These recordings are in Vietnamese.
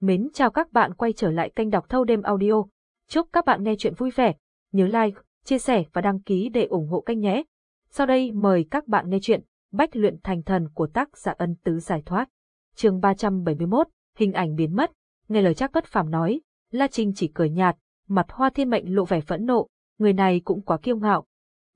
Mến chào các bạn quay trở lại kênh đọc thâu đêm audio. Chúc các bạn nghe chuyện vui vẻ. Nhớ like, chia sẻ và đăng ký để ủng hộ kênh nhé. Sau đây mời các bạn nghe chuyện Bách luyện thành thần của tác giả ân tứ giải thoát. chương 371, hình ảnh biến mất. Nghe lời chắc bất phàm nói, La Trinh chỉ cười nhạt, mặt hoa thiên mệnh lộ vẻ phẫn nộ, người này cũng quá kiêu ngạo.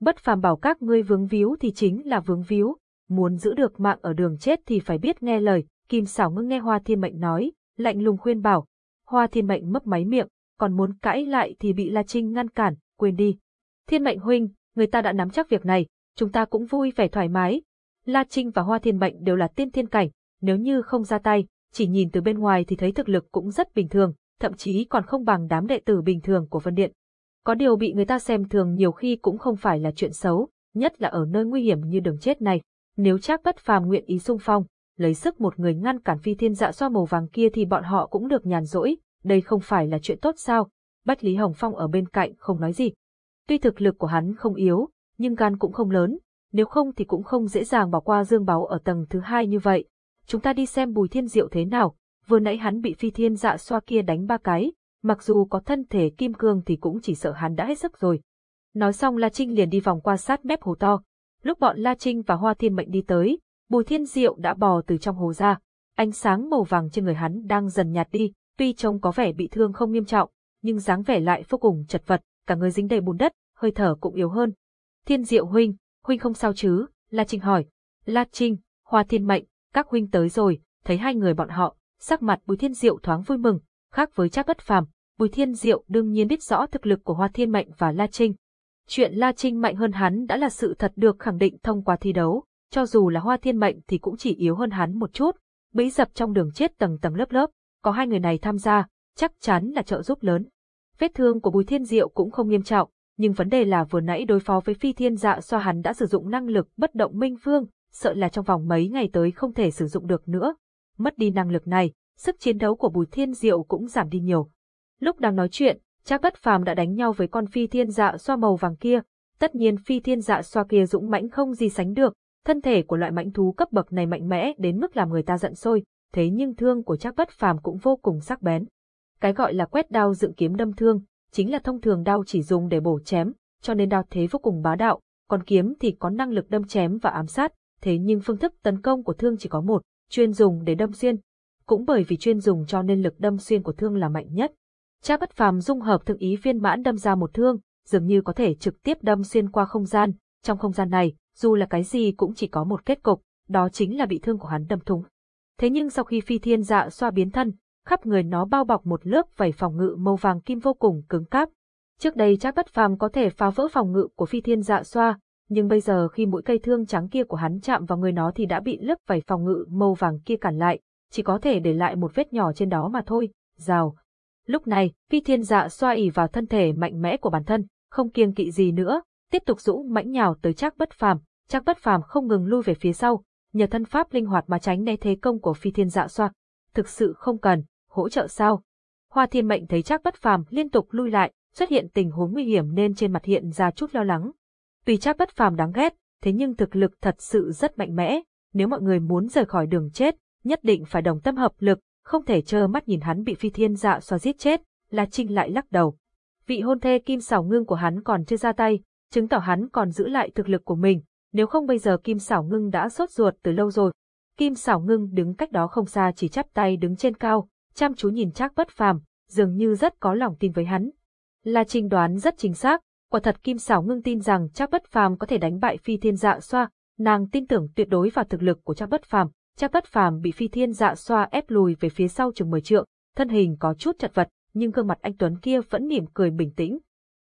Bất phàm bảo các ngươi vướng víu thì chính là vướng víu, muốn giữ được mạng ở đường chết thì phải biết nghe lời, Kim xảo ngưng nghe hoa thiên mệnh nói, lạnh lùng khuyên bảo. Hoa thiên mệnh mấp máy miệng, còn muốn cãi lại thì bị La Trinh ngăn cản, quên đi. Thiên mệnh huynh, người ta đã nắm chắc việc này, chúng ta cũng vui vẻ thoải mái. La Trinh và Hoa thiên mệnh đều là tiên thiên cảnh, nếu như không ra tay, chỉ nhìn từ bên ngoài thì thấy thực lực cũng rất bình thường, thậm chí còn không bằng đám đệ tử bình thường của Vân Điện. Có điều bị người ta xem thường nhiều khi cũng không phải là chuyện xấu, nhất là ở nơi nguy hiểm như đường chết này. Nếu chắc bất phàm nguyện ý sung phong, lấy sức một người ngăn cản phi thiên dạ xoa màu vàng kia thì bọn họ cũng được nhàn rỗi, đây không phải là chuyện tốt sao? Bách Lý Hồng Phong ở bên cạnh không nói gì. Tuy thực lực của hắn không yếu, nhưng gan cũng không lớn, nếu không thì cũng không dễ dàng bỏ qua dương báu ở tầng thứ hai như vậy. Chúng ta đi xem bùi thiên diệu thế nào, vừa nãy hắn bị phi thiên dạ xoa kia đánh ba cái, mặc dù có thân thể kim cương thì cũng chỉ sợ hắn đã hết sức rồi. Nói xong La Trinh liền đi vòng qua sát mép hồ to. Lúc bọn La Trinh và Hoa Thiên Mệnh đi tới, Bùi Thiên Diệu đã bò từ trong hồ ra, ánh sáng màu vàng trên người hắn đang dần nhạt đi, tuy trông có vẻ bị thương không nghiêm trọng, nhưng dáng vẻ lại vô cùng chật vật, cả người dính đầy bùn đất, hơi thở cũng yếu hơn. Thiên Diệu huynh, huynh không sao chứ? La Trinh hỏi. La Trinh, Hoa Thiên Mệnh, các huynh tới rồi, thấy hai người bọn họ, sắc mặt Bùi Thiên Diệu thoáng vui mừng, khác với Trác Bất Phàm, Bùi Thiên Diệu đương nhiên biết rõ thực lực của Hoa Thiên Mệnh và La Trinh. Chuyện La Trinh mạnh hơn hắn đã là sự thật được khẳng định thông qua thi đấu, cho dù là hoa thiên mệnh thì cũng chỉ yếu hơn hắn một chút, bẫy dập trong đường chết tầng tầng lớp lớp, có hai người này tham gia, chắc chắn là trợ giúp lớn. Vết thương của Bùi Thiên Diệu cũng không nghiêm trọng, nhưng vấn đề là vừa nãy đối phó với phi thiên dạ xoa hắn đã sử dụng năng lực bất động minh phương, sợ là trong vòng mấy ngày tới không thể sử dụng được nữa. Mất đi năng lực này, sức chiến đấu của Bùi Thiên Diệu cũng giảm đi nhiều. Lúc đang nói chuyện, Trác Bất Phàm đã đánh nhau với con phi thiên dạ xoa màu vàng kia. Tất nhiên phi thiên dạ xoa kia dũng mãnh không gì sánh được, thân thể của loại mãnh thú cấp bậc này mạnh mẽ đến mức làm người ta giận sôi, thế nhưng thương của Trác Bất Phàm cũng vô cùng sắc bén. Cái gọi là quét đao dựng kiếm đâm thương, chính là thông thường đao chỉ dùng để bổ chém, cho nên đao thế vô cùng bá đạo, còn kiếm thì có năng lực đâm chém và ám sát, thế nhưng phương thức tấn công của thương chỉ có một, chuyên dùng để đâm xuyên. Cũng bởi vì chuyên dùng cho nên lực đâm xuyên của thương là mạnh nhất. Trác Bất Phàm dung hợp thượng ý viên mãn đâm ra một thương, dường như có thể trực tiếp đâm xuyên qua không gian, trong không gian này, dù là cái gì cũng chỉ có một kết cục, đó chính là bị thương của hắn đâm thủng. Thế nhưng sau khi phi thiên dạ xoa biến thân, khắp người nó bao bọc một lớp vảy phòng ngự màu vàng kim vô cùng cứng cáp. Trước đây chắc bất phàm có thể phá vỡ phòng ngự của phi thiên dạ xoa, nhưng bây giờ khi mũi cây thương trắng kia của hắn chạm vào người nó thì đã bị lớp vảy phòng ngự màu vàng kia cản lại, chỉ có thể để lại một vết nhỏ trên đó mà thôi, rào. Lúc này, phi thiên dạ xoa ỉ vào thân thể mạnh mẽ của bản thân, không kiêng kỵ gì nữa, tiếp tục dũng mãnh nhào tới chắc bất phàm, chắc bất phàm không ngừng lui về phía sau, nhờ thân pháp linh hoạt mà tránh né thế công của phi thiên dạ xoa. Thực sự không cần, hỗ trợ sao? Hoa thiên mệnh thấy chắc bất phàm liên tục lui lại, xuất hiện tình huống nguy hiểm nên trên mặt hiện ra chút lo lắng. Tuy chắc bất phàm đáng ghét, thế nhưng thực lực thật sự rất mạnh mẽ, nếu mọi người muốn rời khỏi đường chết, nhất định phải đồng tâm hợp lực, không thể trơ mắt nhìn hắn bị phi thiên dạ xoa giết chết, La Trinh lại lắc đầu. Vị hôn thê kim Sảo ngưng của hắn còn chưa ra tay, chứng tỏ hắn còn giữ lại thực lực của mình, nếu không bây giờ Kim Sảo Ngưng đã sốt ruột từ lâu rồi. Kim Sảo Ngưng đứng cách đó không xa chỉ chắp tay đứng trên cao, chăm chú nhìn Trác Bất Phàm, dường như rất có lòng tin với hắn. Là trình đoán rất chính xác, quả thật Kim Sảo Ngưng tin rằng Trác Bất Phàm có thể đánh bại Phi Thiên Dạ Xoa, nàng tin tưởng tuyệt đối vào thực lực của Trác Bất Phàm. Trác Bất Phàm bị Phi Thiên Dạ Xoa ép lùi về phía sau chừng 10 trượng, thân hình có chút chật vật, nhưng gương mặt anh Tuấn kia vẫn mỉm cười bình tĩnh.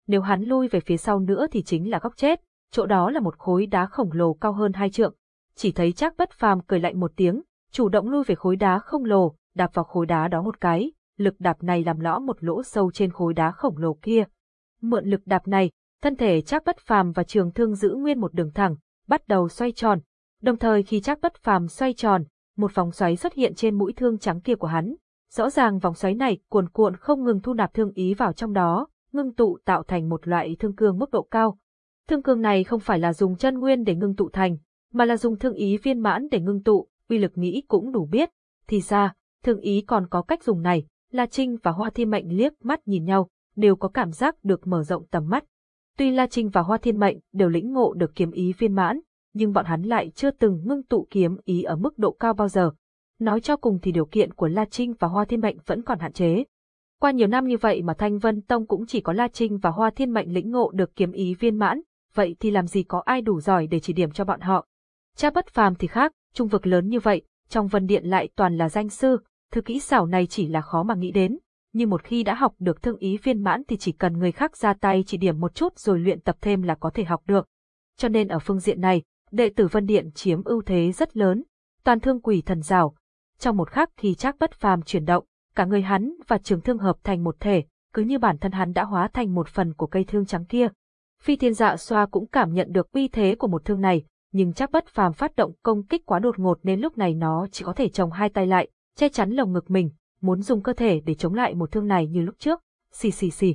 Nếu hắn lui về phía sau nữa thì chính là góc chết, chỗ đó là một khối đá khổng lồ cao hơn hai trượng. Chỉ thấy chắc bất phàm cười lạnh một tiếng, chủ động lui về khối đá khổng lồ, đạp vào khối đá đó một cái, lực đạp này làm lõ một lỗ sâu trên khối đá khổng lồ kia. Mượn lực đạp này, thân thể chắc bất phàm và trường thương giữ nguyên một đường thẳng, bắt đầu xoay tròn. Đồng thời khi chắc bất phàm xoay tròn, một vòng xoáy xuất hiện trên mũi thương trắng kia của hắn. Rõ ràng vòng xoáy này cuồn cuộn không ngừng thu nạp thương ý vào trong đó, ngưng tụ tạo thành một loại thương cương mức độ cao, Thương cương này không phải là dùng chân nguyên để ngưng tụ thành, mà là dùng thương ý viên mãn để ngưng tụ, uy lực nghĩ cũng đủ biết. Thì ra, Thương ý còn có cách dùng này, La Trinh và Hoa Thiên Mệnh liếc mắt nhìn nhau, đều có cảm giác được mở rộng tầm mắt. Tuy La Trinh và Hoa Thiên Mệnh đều lĩnh ngộ được kiếm ý viên mãn, nhưng bọn hắn lại chưa từng ngưng tụ kiếm ý ở mức độ cao bao giờ. Nói cho cùng thì điều kiện của La Trinh và Hoa Thiên Mệnh vẫn còn hạn chế. Qua nhiều năm như vậy mà Thanh Vân Tông cũng chỉ có La Trinh và Hoa Thiên Mệnh lĩnh ngộ được kiếm ý viên mãn, vậy thì làm gì có ai đủ giỏi để chỉ điểm cho bọn họ. Cha bất phàm thì khác, trung vực lớn như vậy, trong vân điện lại toàn là danh sư, thứ kỹ xảo này chỉ là khó mà nghĩ đến. Nhưng một khi đã học được thương ý viên mãn thì chỉ cần người khác ra tay chỉ điểm một chút rồi luyện tập thêm là có thể học được. Cho nên ở phương diện này, đệ tử Vân Điện chiếm ưu thế rất lớn, toàn thương quỷ thần rào. Trong một khắc thì chắc bất phàm chuyển động, cả người hắn và trường thương hợp thành một thể, cứ như bản thân hắn đã hóa thành một phần của cây thương trắng kia. Phi thiên dạ xoa cũng cảm nhận được uy thế của một thương này, nhưng chắc bất phàm phát động công kích quá đột ngột nên lúc này nó chỉ có thể trồng hai tay lại, che chắn lồng ngực mình, muốn dùng cơ thể để chống lại một thương này như lúc trước. Xì xì xì.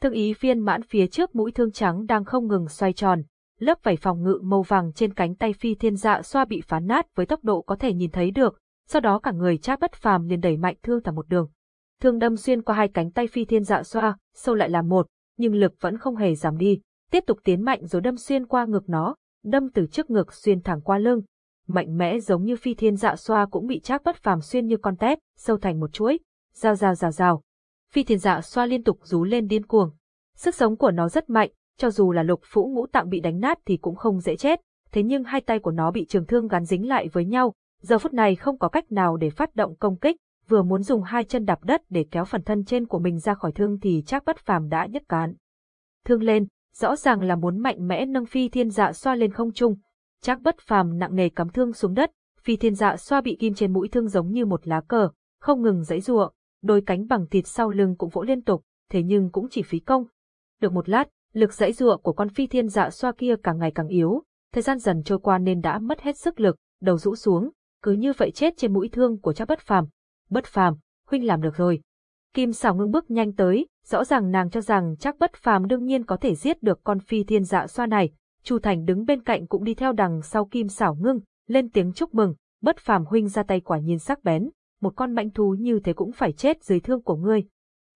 Thương ý viên mãn phía trước mũi thương trắng đang không ngừng xoay tròn, lớp vảy phòng ngự màu vàng trên cánh tay phi thiên dạ xoa bị phá nát với tốc độ có thể nhìn thấy được, sau đó cả người chắc bất phàm liền đẩy mạnh thương thẳng một đường. Thương đâm xuyên qua hai cánh tay phi thiên dạ xoa, sâu lại là một, nhưng lực vẫn không hề giảm đi, tiếp tục tiến mạnh rồi đâm xuyên qua ngực nó, đâm từ trước ngực xuyên thẳng qua lưng. Mạnh mẽ giống như phi thiên dạ xoa cũng bị trác bất phàm xuyên như con tép, sâu thành một chuỗi, rào rào rào rào. Phi thiên dạ xoa liên tục rú lên điên cuồng. Sức sống của nó rất mạnh, cho dù là lục phủ ngũ tạng bị đánh nát thì cũng không dễ chết, thế nhưng hai tay của nó bị trường thương gắn dính lại với nhau, giờ phút này không có cách nào để phát động công kích, vừa muốn dùng hai chân đạp đất để kéo phần thân trên của mình ra khỏi thương thì chắc bất phàm đã nhất cán. Thương lên, rõ ràng là muốn mạnh mẽ nâng phi thiên dạ xoa lên không trung. trác bất phàm nặng nề cắm thương xuống đất, phi thiên dạ xoa bị kim trên mũi thương giống như một lá cờ, không ngừng dãy giụa, đôi cánh bằng thịt sau lưng cũng vỗ liên tục, thế nhưng cũng chỉ phí công. Được một lát, lực dãy giụa của con phi thiên dạ xoa kia càng ngày càng yếu, thời gian dần trôi qua nên đã mất hết sức lực, đầu rũ xuống, cứ như vậy chết trên mũi thương của trác bất phàm. Bất phàm, huynh làm được rồi. Kim xảo ngưng bước nhanh tới, rõ ràng nàng cho rằng chắc bất phàm đương nhiên có thể giết được con phi thiên dạ xoa này. Chu Thành đứng bên cạnh cũng đi theo đằng sau kim xảo ngưng, lên tiếng chúc mừng, bất phàm huynh ra tay quả nhiên sắc bén, một con mãnh thú như thế cũng phải chết dưới thương của ngươi.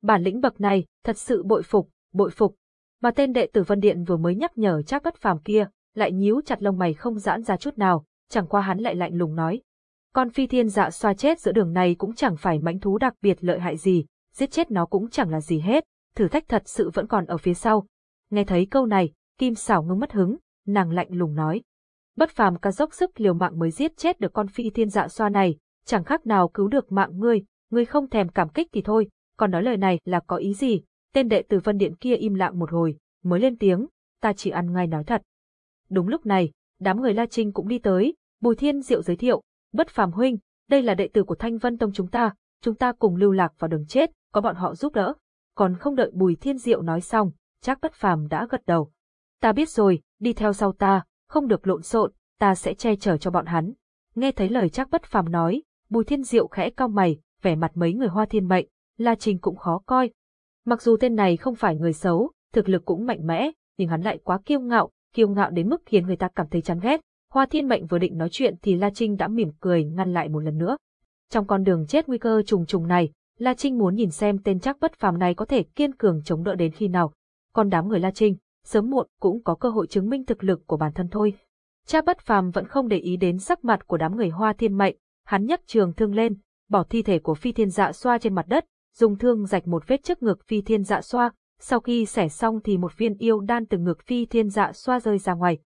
Bản lĩnh bậc này, thật sự bội phục, bội phục. Mà tên đệ tử Vân Điện vừa mới nhắc nhở chắc bất phàm kia, lại nhíu chặt lông mày không giãn ra chút nào, chẳng qua hắn lại lạnh lùng nói. Con phi thiên dạ xoa chết giữa đường này cũng chẳng phải mãnh thú đặc biệt lợi hại gì, giết chết nó cũng chẳng là gì hết, thử thách thật sự vẫn còn ở phía sau. Nghe thấy câu này, Kim Sảo ngưng mất hứng, nàng lạnh lùng nói. Bất phàm ca dốc sức liều mạng mới giết chết được con phi thiên dạ xoa này, chẳng khác nào cứu được mạng ngươi, ngươi không thèm cảm kích thì thôi, còn nói lời này là có ý gì? Tên đệ tử Vân Điện kia im lặng một hồi, mới lên tiếng, ta chỉ ăn ngay nói thật. Đúng lúc này, đám người La Trinh cũng đi tới, Bùi Thiên Diệu giới thiệu, bất phàm huynh, đây là đệ tử của Thanh Vân Tông chúng ta, chúng ta cùng lưu lạc vào đường chết, có bọn họ giúp đỡ. Còn không đợi Bùi Thiên Diệu nói xong, chắc bất phàm đã gật đầu. Ta biết rồi, đi theo sau ta, không được lộn xộn, ta sẽ che chở cho bọn hắn. Nghe thấy lời chắc bất phàm nói, Bùi Thiên Diệu khẽ cau mày, vẻ mặt mấy người hoa thiên mệnh, La Trình cũng khó coi. Mặc dù tên này không phải người xấu, thực lực cũng mạnh mẽ, nhưng hắn lại quá kiêu ngạo, kiêu ngạo đến mức khiến người ta cảm thấy chán ghét. Hoa Thiên Mệnh vừa định nói chuyện thì La Trinh đã mỉm cười ngăn lại một lần nữa. Trong con đường chết nguy cơ trùng trùng này, La Trinh muốn nhìn xem tên chắc bất phàm này có thể kiên cường chống đỡ đến khi nào. Còn đám người La Trinh, sớm muộn cũng có cơ hội chứng minh thực lực của bản thân thôi. Cha bất phàm vẫn không để ý đến sắc mặt của đám người hoa thiên mệnh, hắn nhấc trường thương lên, bỏ thi thể của phi thiên dạ xoa trên mặt đất, dùng thương rạch một vết trước ngực phi thiên dạ xoa, sau khi xẻ xong thì một viên yêu đan từ ngực phi thiên dạ xoa rơi ra ngoài.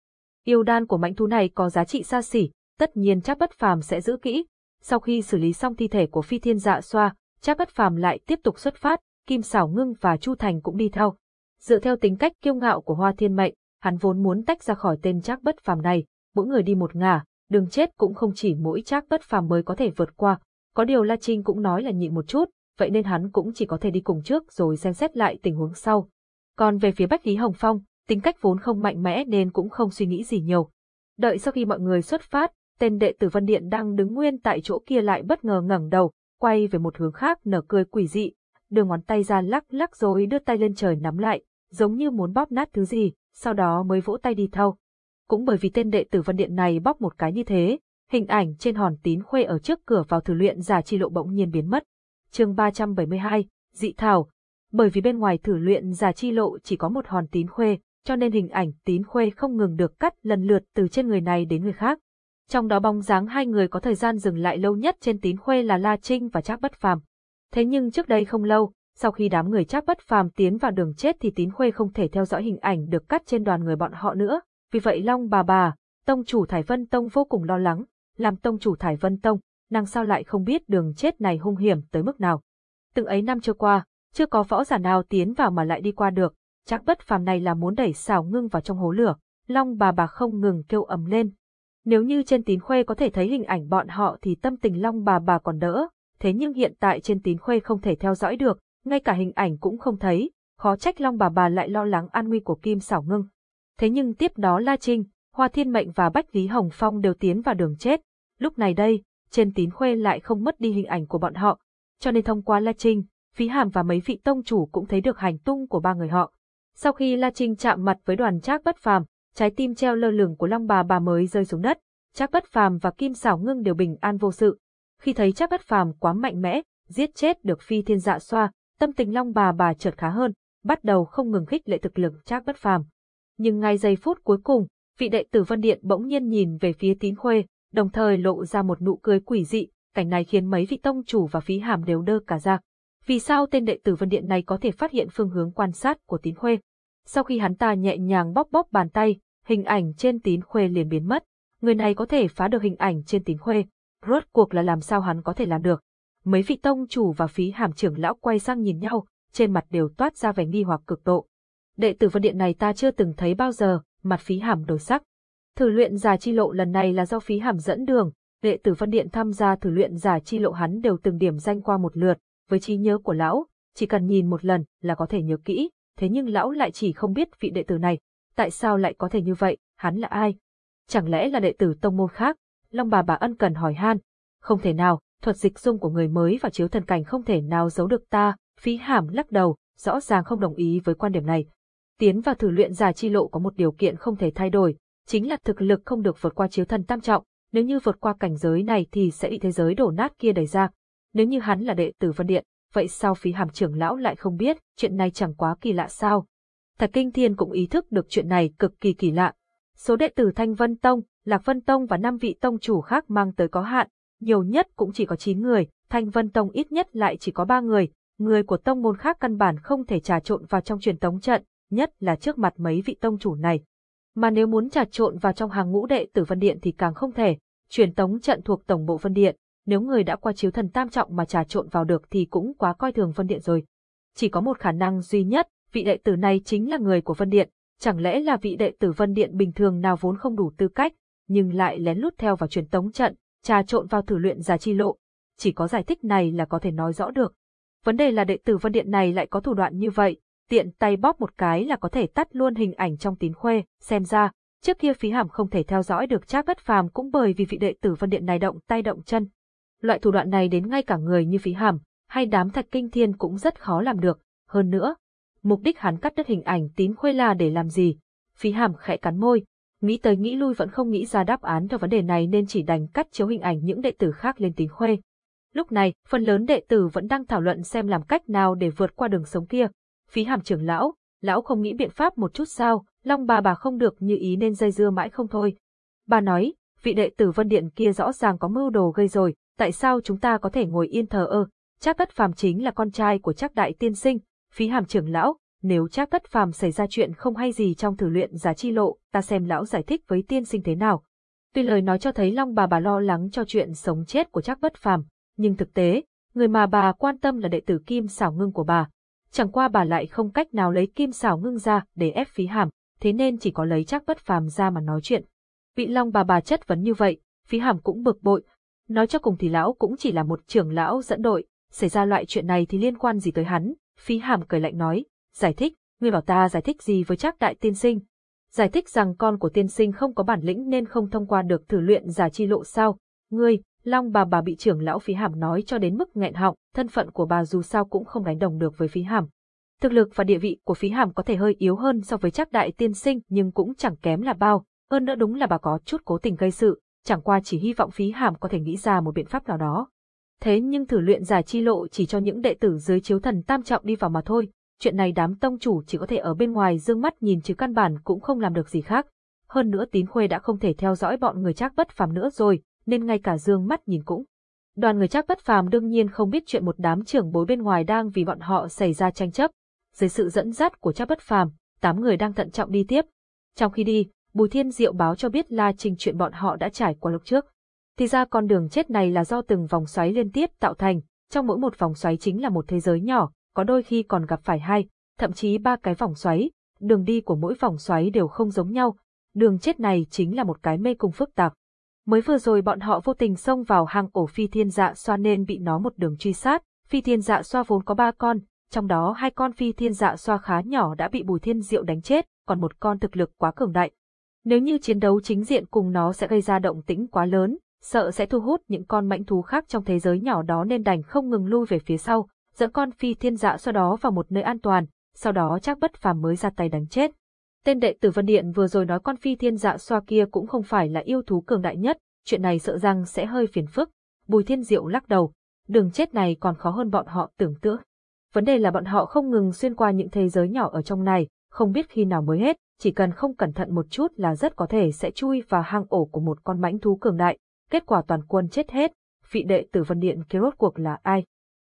Yêu đan của mãnh thú này có giá trị xa xỉ, tất nhiên chắc bất phàm sẽ giữ kỹ. Sau khi xử lý xong thi thể của phi thiên dạ xoa, Trác bất phàm lại tiếp tục xuất phát, Kim Sảo Ngưng và Chu Thành cũng đi theo. Dựa theo tính cách kiêu ngạo của Hoa Thiên Mệnh, hắn vốn muốn tách ra khỏi tên Trác bất phàm này, mỗi người đi một ngả, đường chết cũng không chỉ mỗi Trác bất phàm mới có thể vượt qua. Có điều La Trinh cũng nói là nhịn một chút, vậy nên hắn cũng chỉ có thể đi cùng trước rồi xem xét lại tình huống sau. Còn về phía Bách Lý Hồng Phong, tính cách vốn không mạnh mẽ nên cũng không suy nghĩ gì nhiều. Đợi sau khi mọi người xuất phát, tên đệ tử Vân Điện đang đứng nguyên tại chỗ kia lại bất ngờ ngẩng đầu, quay về một hướng khác nở cười quỷ dị, đưa ngón tay ra lắc lắc rồi đưa tay lên trời nắm lại, giống như muốn bóp nát thứ gì, sau đó mới vỗ tay đi thâu. Cũng bởi vì tên đệ tử Vân Điện này bóp một cái như thế, hình ảnh trên hòn tín khuê ở trước cửa vào thử luyện giả chi lộ bỗng nhiên biến mất. chương 372, dị thảo. Bởi vì bên ngoài thử luyện giả chi lộ chỉ có một hòn tín khuê, cho nên hình ảnh tín khuê không ngừng được cắt lần lượt từ trên người này đến người khác. Trong đó bóng dáng hai người có thời gian dừng lại lâu nhất trên tín khuê là La Trinh và Trác Bất Phàm. Thế nhưng trước đây không lâu, sau khi đám người Trác Bất Phàm tiến vào đường chết thì tín khuê không thể theo dõi hình ảnh được cắt trên đoàn người bọn họ nữa, vì vậy Long bà bà, tông chủ Thải Vân Tông vô cùng lo lắng, làm tông chủ Thải Vân Tông, nàng sao lại không biết đường chết này hung hiểm tới mức nào. Từng ấy năm trôi qua, chưa có võ giả nào tiến vào mà lại đi qua được, chắc bất phàm này là muốn đẩy xảo ngưng vào trong hố lửa, long bà bà không ngừng kêu ầm lên. Nếu như trên tín khuê có thể thấy hình ảnh bọn họ thì tâm tình long bà bà còn đỡ, thế nhưng hiện tại trên tín khuê không thể theo dõi được, ngay cả hình ảnh cũng không thấy, khó trách long bà bà lại lo lắng an nguy của kim xảo ngưng. Thế nhưng tiếp đó La Trinh, Hoa Thiên Mệnh và Bách Lý Hồng Phong đều tiến vào đường chết. Lúc này đây, trên tín khuê lại không mất đi hình ảnh của bọn họ, cho nên thông qua La Trinh, Phí Hàm và mấy vị tông chủ cũng thấy được hành tung của ba người họ. Sau khi La Trinh chạm mặt với đoàn Trác Bất Phàm, trái tim treo lơ lửng của Long bà bà mới rơi xuống đất. Trác Bất Phàm và Kim Sảo Ngưng đều bình an vô sự. Khi thấy Trác Bất Phàm quá mạnh mẽ, giết chết được Phi Thiên Dạ Xoa, tâm tình Long bà bà chợt khá hơn, bắt đầu không ngừng khích lệ thực lực Trác Bất Phàm. Nhưng ngay giây phút cuối cùng, vị đệ tử Vân Điện bỗng nhiên nhìn về phía Tín Khuê, đồng thời lộ ra một nụ cười quỷ dị, cảnh này khiến mấy vị tông chủ và phí hàm đều đơ cả ra. Vì sao tên đệ tử Vân Điện này có thể phát hiện phương hướng quan sát của Tín Khuê? Sau khi hắn ta nhẹ nhàng bóp bóp bàn tay, hình ảnh trên Tín Khuê liền biến mất. Người này có thể phá được hình ảnh trên Tín Khuê. Rốt cuộc là làm sao hắn có thể làm được? Mấy vị tông chủ và phí hàm trưởng lão quay sang nhìn nhau, trên mặt đều toát ra vẻ nghi hoặc cực độ. Đệ tử Vân Điện này ta chưa từng thấy bao giờ, mặt phí hàm đổi sắc. Thử luyện giả chi lộ lần này là do phí hàm dẫn đường, đệ tử Văn Điện tham gia thử luyện giả chi lộ hắn đều từng điểm danh qua một lượt, với trí nhớ của lão, chỉ cần nhìn một lần là có thể nhớ kỹ, thế nhưng lão lại chỉ không biết vị đệ tử này, tại sao lại có thể như vậy, hắn là ai? Chẳng lẽ là đệ tử tông môn khác? Long bà bà ân cần hỏi han. Không thể nào, thuật dịch dung của người mới và chiếu thần cảnh không thể nào giấu được ta, phí hàm lắc đầu, rõ ràng không đồng ý với quan điểm này. Tiến vào thử luyện giả chi lộ có một điều kiện không thể thay đổi, chính là thực lực không được vượt qua chiếu thần tam trọng, nếu như vượt qua cảnh giới này thì sẽ bị thế giới đổ nát kia đẩy ra. Nếu như hắn là đệ tử Vân Điện, vậy sao phí hàm trưởng lão lại không biết, chuyện này chẳng quá kỳ lạ sao? Thạch Kinh Thiên cũng ý thức được chuyện này cực kỳ kỳ lạ. Số đệ tử Thanh Vân Tông, Lạc Vân Tông và năm vị tông chủ khác mang tới có hạn, nhiều nhất cũng chỉ có 9 người, Thanh Vân Tông ít nhất lại chỉ có 3 người, người của tông môn khác căn bản không thể trà trộn vào trong truyền tống trận, nhất là trước mặt mấy vị tông chủ này. Mà nếu muốn trà trộn vào trong hàng ngũ đệ tử Vân Điện thì càng không thể, truyền tống trận thuộc tổng bộ Vân Điện, nếu người đã qua chiếu thần tam trọng mà trà trộn vào được thì cũng quá coi thường Vân Điện rồi. Chỉ có một khả năng duy nhất, vị đệ tử này chính là người của Vân Điện, chẳng lẽ là vị đệ tử Vân Điện bình thường nào vốn không đủ tư cách, nhưng lại lén lút theo vào truyền tống trận, trà trộn vào thử luyện giả chi lộ. Chỉ có giải thích này là có thể nói rõ được. Vấn đề là đệ tử Vân Điện này lại có thủ đoạn như vậy, tiện tay bóp một cái là có thể tắt luôn hình ảnh trong tín khuê, xem ra, trước kia phí hàm không thể theo dõi được Trác Bất Phàm cũng bởi vì vị đệ tử Vân Điện này động tay động chân. Loại thủ đoạn này đến ngay cả người như phí hàm, hay đám thạch kinh thiên cũng rất khó làm được, hơn nữa, mục đích hắn cắt đứt hình ảnh tín khuê là để làm gì? Phí hàm khẽ cắn môi, nghĩ tới nghĩ lui vẫn không nghĩ ra đáp án cho vấn đề này nên chỉ đành cắt chiếu hình ảnh những đệ tử khác lên tín khuê. Lúc này, phần lớn đệ tử vẫn đang thảo luận xem làm cách nào để vượt qua đường sống kia, phí hàm trưởng lão, lão không nghĩ biện pháp một chút sao, long bà bà không được như ý nên dây dưa mãi không thôi. Bà nói, vị đệ tử vân điện kia rõ ràng có mưu đồ gây rồi, tại sao chúng ta có thể ngồi yên thờ ơ, Trác tất phàm chính là con trai của Trác đại tiên sinh, phí hàm trưởng lão, nếu Trác tất phàm xảy ra chuyện không hay gì trong thử luyện giả chi lộ, ta xem lão giải thích với tiên sinh thế nào. Tuy lời nói cho thấy Long bà bà lo lắng cho chuyện sống chết của Trác bất phàm, nhưng thực tế, người mà bà quan tâm là đệ tử Kim Sảo ngưng của bà, chẳng qua bà lại không cách nào lấy kim Sảo ngưng ra để ép phí hàm, thế nên chỉ có lấy Trác bất phàm ra mà nói chuyện. Vị Long bà bà chất vấn như vậy, phí hàm cũng bực bội. Nói cho cùng thì lão cũng chỉ là một trưởng lão dẫn đội, xảy ra loại chuyện này thì liên quan gì tới hắn, phí hàm cười lạnh nói, giải thích, ngươi bảo ta giải thích gì với chắc đại tiên sinh. Giải thích rằng con của tiên sinh không có bản lĩnh nên không thông qua được thử luyện giả chi lộ sao, ngươi, Long bà bà bị trưởng lão phí hàm nói cho đến mức nghẹn họng, thân phận của bà dù sao cũng không đánh đồng được với phí hàm. Thực lực và địa vị của phí hàm có thể hơi yếu hơn so với chắc đại tiên sinh nhưng cũng chẳng kém là bao, hơn nữa đúng là bà có chút cố tình gây sự, chẳng qua chỉ hy vọng phí hàm có thể nghĩ ra một biện pháp nào đó. Thế nhưng thử luyện giải chi lộ chỉ cho những đệ tử dưới chiếu thần tam trọng đi vào mà thôi, chuyện này đám tông chủ chỉ có thể ở bên ngoài dương mắt nhìn chứ căn bản cũng không làm được gì khác. Hơn nữa tín khuê đã không thể theo dõi bọn người chắc bất phàm nữa rồi, nên ngay cả dương mắt nhìn cũng. Đoàn người chắc bất phàm đương nhiên không biết chuyện một đám trưởng bối bên ngoài đang vì bọn họ xảy ra tranh chấp. Dưới sự dẫn dắt của chắc bất phàm, tám người đang thận trọng đi tiếp. Trong khi đi, Bùi Thiên Diệu báo cho biết La Trình chuyện bọn họ đã trải qua lúc trước. Thì ra con đường chết này là do từng vòng xoáy liên tiếp tạo thành, trong mỗi một vòng xoáy chính là một thế giới nhỏ, có đôi khi còn gặp phải hai, thậm chí ba cái vòng xoáy, đường đi của mỗi vòng xoáy đều không giống nhau. Đường chết này chính là một cái mê cung phức tạp. Mới vừa rồi bọn họ vô tình xông vào hang ổ phi thiên dạ xoa nên bị nó một đường truy sát. Phi thiên dạ xoa vốn có ba con, trong đó hai con phi thiên dạ xoa khá nhỏ đã bị bùi thiên diệu đánh chết, còn một con thực lực quá cường đại. Nếu như chiến đấu chính diện cùng nó sẽ gây ra động tĩnh quá lớn, sợ sẽ thu hút những con mãnh thú khác trong thế giới nhỏ đó nên đành không ngừng lui về phía sau, dẫn con phi thiên dạ sau đó vào một nơi an toàn, sau đó chắc bất phàm mới ra tay đánh chết. Tên đệ tử Vân Điện vừa rồi nói con phi thiên dạ xoa kia cũng không phải là yêu thú cường đại nhất, chuyện này sợ rằng sẽ hơi phiền phức. Bùi Thiên Diệu lắc đầu, đường chết này còn khó hơn bọn họ tưởng tượng. Vấn đề là bọn họ không ngừng xuyên qua những thế giới nhỏ ở trong này, không biết khi nào mới hết, chỉ cần không cẩn thận một chút là rất có thể sẽ chui vào hang ổ của một con mãnh thú cường đại, kết quả toàn quân chết hết. Vị đệ tử Vân Điện kia rốt cuộc là ai?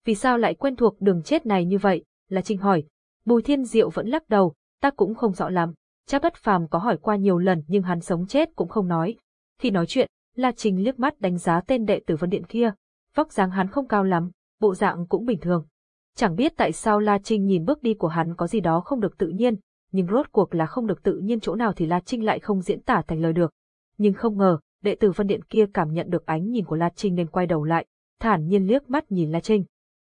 Vì sao lại quen thuộc đường chết này như vậy? Là Trinh hỏi. Bùi Thiên Diệu vẫn lắc đầu, ta cũng không rõ lắm. Cha bất phàm có hỏi qua nhiều lần nhưng hắn sống chết cũng không nói. Khi nói chuyện, La Trình liếc mắt đánh giá tên đệ tử Vân Điện kia. Vóc dáng hắn không cao lắm, bộ dạng cũng bình thường. Chẳng biết tại sao La Trinh nhìn bước đi của hắn có gì đó không được tự nhiên, nhưng rốt cuộc là không được tự nhiên chỗ nào thì La Trinh lại không diễn tả thành lời được. Nhưng không ngờ, đệ tử Vân Điện kia cảm nhận được ánh nhìn của La Trinh nên quay đầu lại, thản nhiên liếc mắt nhìn La Trinh.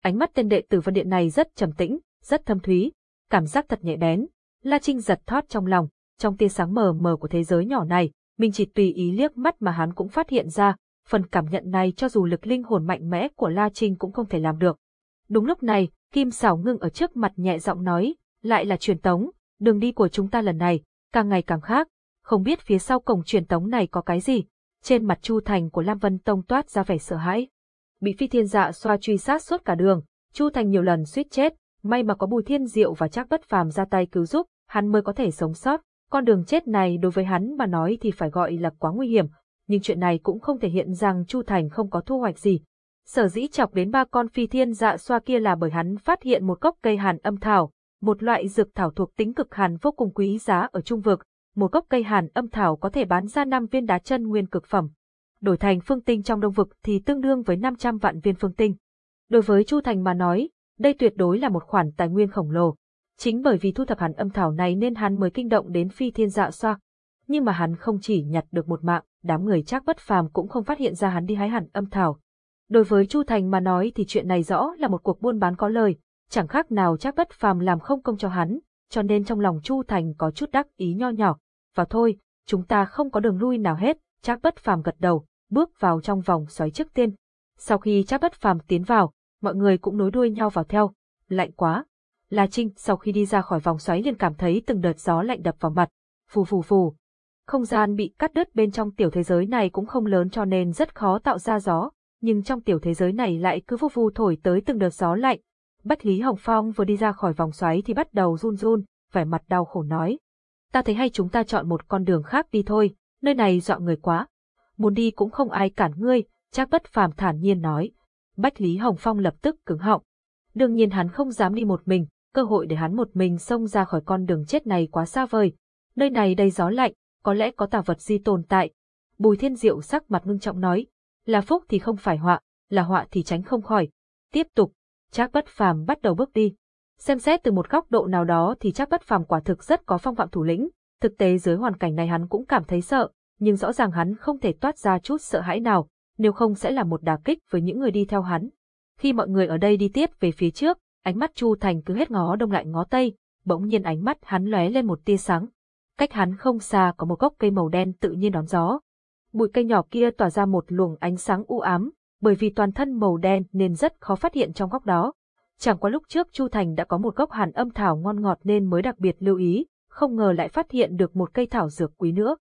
Ánh mắt tên đệ tử Vân Điện này rất trầm tĩnh, rất thâm thúy, cảm giác thật nhẹ bén. La Trinh giật thót trong lòng, trong tia sáng mờ mờ của thế giới nhỏ này, mình chỉ tùy ý liếc mắt mà hắn cũng phát hiện ra, phần cảm nhận này cho dù lực linh hồn mạnh mẽ của La Trinh cũng không thể làm được. Đúng lúc này, Kim Sảo ngưng ở trước mặt nhẹ giọng nói, lại là truyền tống, đường đi của chúng ta lần này, càng ngày càng khác, không biết phía sau cổng truyền tống này có cái gì. Trên mặt Chu Thành của Lam Vân Tông toát ra vẻ sợ hãi. Bị phi thiên dạ xoa truy sát suốt cả đường, Chu Thành nhiều lần suýt chết, may mà có Bùi Thiên Diệu và chắc bất phàm ra tay cứu giúp, hắn mới có thể sống sót. Con đường chết này đối với hắn mà nói thì phải gọi là quá nguy hiểm, nhưng chuyện này cũng không thể hiện rằng Chu Thành không có thu hoạch gì. Sở dĩ chọc đến ba con phi thiên dạ xoa kia là bởi hắn phát hiện một gốc cây hàn âm thảo, một loại dược thảo thuộc tính cực hàn vô cùng quý giá ở trung vực, một gốc cây hàn âm thảo có thể bán ra 5 viên đá chân nguyên cực phẩm. Đổi thành phương tinh trong đông vực thì tương đương với 500 vạn viên phương tinh. Đối với Chu Thành mà nói, đây tuyệt đối là một khoản tài nguyên khổng lồ. Chính bởi vì thu thập hàn âm thảo này nên hắn mới kinh động đến phi thiên dạ xoa. Nhưng mà hắn không chỉ nhặt được một mạng, đám người chắc bất phàm cũng không phát hiện ra hắn đi hái hàn âm thảo. Đối với Chu Thành mà nói thì chuyện này rõ là một cuộc buôn bán có lời, chẳng khác nào chắc bất phàm làm không công cho hắn, cho nên trong lòng Chu Thành có chút đắc ý nho nhỏ. Và thôi, chúng ta không có đường lui nào hết, chắc bất phàm gật đầu, bước vào trong vòng xoáy trước tiên. Sau khi chắc bất phàm tiến vào, mọi người cũng nối đuôi nhau vào theo. Lạnh quá. La Trinh sau khi đi ra khỏi vòng xoáy liền cảm thấy từng đợt gió lạnh đập vào mặt. Phù phù phù. Không gian bị cắt đứt bên trong tiểu thế giới này cũng không lớn cho nên rất khó tạo ra gió, nhưng trong tiểu thế giới này lại cứ phù phù thổi tới từng đợt gió lạnh, Bách Lý Hồng Phong vừa đi ra khỏi vòng xoáy thì bắt đầu run run, vẻ mặt đau khổ nói. Ta thấy hay chúng ta chọn một con đường khác đi thôi, nơi này dọa người quá. Muốn đi cũng không ai cản ngươi, chắc bất phàm thản nhiên nói. Bách Lý Hồng Phong lập tức cứng họng. Đương nhiên hắn không dám đi một mình, cơ hội để hắn một mình xông ra khỏi con đường chết này quá xa vời. Nơi này đầy gió lạnh, có lẽ có tà vật di tồn tại. Bùi Thiên Diệu sắc mặt ngưng trọng nói, là phúc thì không phải họa, là họa thì tránh không khỏi. Tiếp tục, Trác Bất Phàm bắt đầu bước đi. Xem xét từ một góc độ nào đó thì Trác Bất Phàm quả thực rất có phong phạm thủ lĩnh, thực tế dưới hoàn cảnh này hắn cũng cảm thấy sợ, nhưng rõ ràng hắn không thể toát ra chút sợ hãi nào, nếu không sẽ là một đả kích với những người đi theo hắn. Khi mọi người ở đây đi tiếp về phía trước, ánh mắt Chu Thành cứ hết ngó đông lại ngó tây, bỗng nhiên ánh mắt hắn lóe lên một tia sáng. Cách hắn không xa có một gốc cây màu đen tự nhiên đón gió. Bụi cây nhỏ kia tỏa ra một luồng ánh sáng u ám, bởi vì toàn thân màu đen nên rất khó phát hiện trong góc đó. Chẳng qua lúc trước Chu Thành đã có một gốc hàn âm thảo ngon ngọt nên mới đặc biệt lưu ý, không ngờ lại phát hiện được một cây thảo dược quý nữa.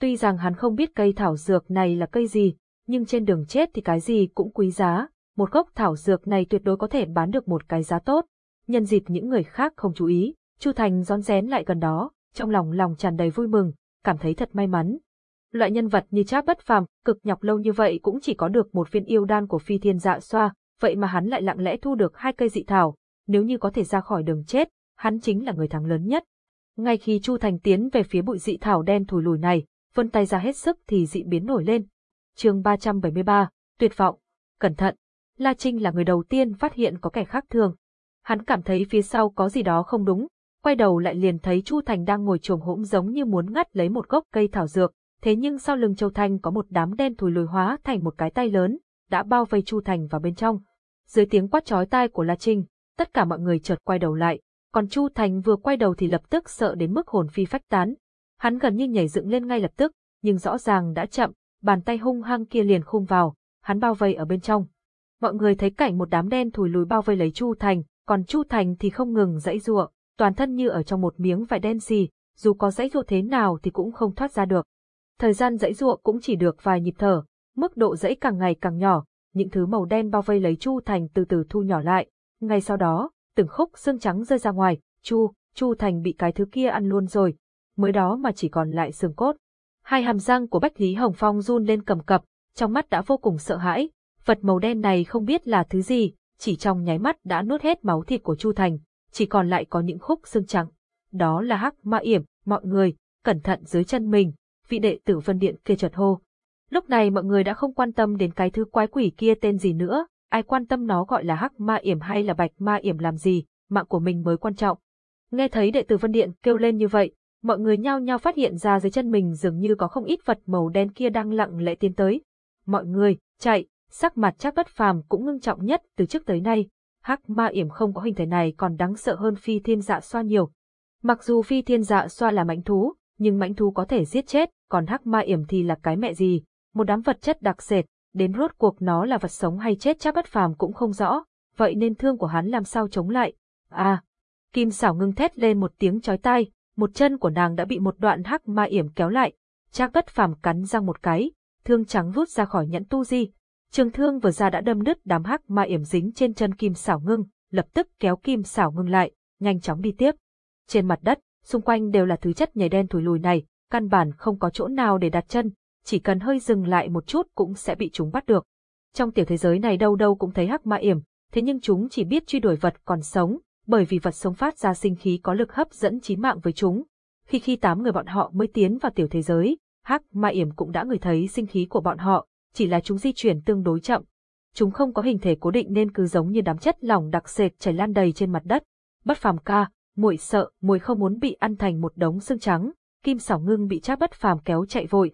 Tuy rằng hắn không biết cây thảo dược này là cây gì, nhưng trên đường chết thì cái gì cũng quý giá, một gốc thảo dược này tuyệt đối có thể bán được một cái giá tốt. Nhân dịp những người khác không chú ý, Chu Thành rón rén lại gần đó, trong lòng lòng tràn đầy vui mừng, cảm thấy thật may mắn. Loại nhân vật như Trác Bất Phàm, cực nhọc lâu như vậy cũng chỉ có được một viên yêu đan của Phi Thiên Dạ Xoa, vậy mà hắn lại lặng lẽ thu được hai cây dị thảo, nếu như có thể ra khỏi đường chết, hắn chính là người thắng lớn nhất. Ngay khi Chu Thành tiến về phía bụi dị thảo đen thùi lùi này, vươn tay ra hết sức thì dị biến nổi lên. Chương 373, tuyệt vọng. Cẩn thận. La Trinh là người đầu tiên phát hiện có kẻ khác thường. Hắn cảm thấy phía sau có gì đó không đúng, quay đầu lại liền thấy Chu Thành đang ngồi trồm hỗn giống như muốn ngắt lấy một gốc cây thảo dược, thế nhưng sau lưng Châu Thanh có một đám đen thùi lùi hóa thành một cái tay lớn, đã bao vây Chu Thành vào bên trong. Dưới tiếng quát chói tai của La Trinh, tất cả mọi người chợt quay đầu lại, còn Chu Thành vừa quay đầu thì lập tức sợ đến mức hồn phi phách tán. Hắn gần như nhảy dựng lên ngay lập tức, nhưng rõ ràng đã chậm, bàn tay hung hăng kia liền khung vào, hắn bao vây ở bên trong. Mọi người thấy cảnh một đám đen thùi lùi bao vây lấy Chu Thành, còn Chu Thành thì không ngừng dãy giụa, toàn thân như ở trong một miếng vải đen xì, dù có dãy giụa thế nào thì cũng không thoát ra được. Thời gian dãy ruộng cũng chỉ được vài nhịp thở, mức độ dãy càng ngày càng nhỏ, những thứ màu đen bao vây lấy Chu Thành từ từ thu nhỏ lại. Ngay sau đó, từng khúc xương trắng rơi ra ngoài, Chu, Chu Thành bị cái thứ kia ăn luôn rồi, mới đó mà chỉ còn lại xương cốt. Hai hàm răng của Bách Lý Hồng Phong run lên cầm cập, trong mắt đã vô cùng sợ hãi, vật màu đen này không biết là thứ gì, chỉ trong nháy mắt đã nuốt hết máu thịt của Chu Thành, chỉ còn lại có những khúc xương trắng. Đó là hắc ma yểm, mọi người, cẩn thận dưới chân mình, vị đệ tử phân Điện kia chợt hô. Lúc này mọi người đã không quan tâm đến cái thứ quái quỷ kia tên gì nữa, ai quan tâm nó gọi là hắc ma yểm hay là bạch ma yểm làm gì, mạng của mình mới quan trọng. Nghe thấy đệ tử Vân Điện kêu lên như vậy, mọi người nhao nhao phát hiện ra dưới chân mình dường như có không ít vật màu đen kia đang lặng lẽ tiến tới. Mọi người, chạy, sắc mặt chắc bất phàm cũng ngưng trọng nhất từ trước tới nay. Hắc ma yểm không có hình thể này còn đáng sợ hơn phi thiên dạ xoa nhiều. Mặc dù phi thiên dạ xoa là mãnh thú, nhưng mãnh thú có thể giết chết, còn hắc ma yểm thì là cái mẹ gì, một đám vật chất đặc sệt, đến rốt cuộc nó là vật sống hay chết chắc bất phàm cũng không rõ, vậy nên thương của hắn làm sao chống lại. À, Kim xảo ngưng thét lên một tiếng chói tai, một chân của nàng đã bị một đoạn hắc ma yểm kéo lại, chắc bất phàm cắn răng một cái, thương trắng rút ra khỏi nhẫn tu di. Trường thương vừa ra đã đâm đứt đám hắc ma yểm dính trên chân kim xảo ngưng, lập tức kéo kim xảo ngưng lại, nhanh chóng đi tiếp. Trên mặt đất, xung quanh đều là thứ chất nhầy đen thùi lùi này, căn bản không có chỗ nào để đặt chân, chỉ cần hơi dừng lại một chút cũng sẽ bị chúng bắt được. Trong tiểu thế giới này đâu đâu cũng thấy hắc ma yểm, thế nhưng chúng chỉ biết truy đuổi vật còn sống, bởi vì vật sống phát ra sinh khí có lực hấp dẫn chí mạng với chúng. Khi khi tám người bọn họ mới tiến vào tiểu thế giới, hắc ma yểm cũng đã ngửi thấy sinh khí của bọn họ, chỉ là chúng di chuyển tương đối chậm. Chúng không có hình thể cố định nên cứ giống như đám chất lỏng đặc sệt chảy lan đầy trên mặt đất. Bất phàm ca, muội sợ, muội không muốn bị ăn thành một đống xương trắng. Kim Sảo Ngưng bị Trác Bất Phàm kéo chạy vội,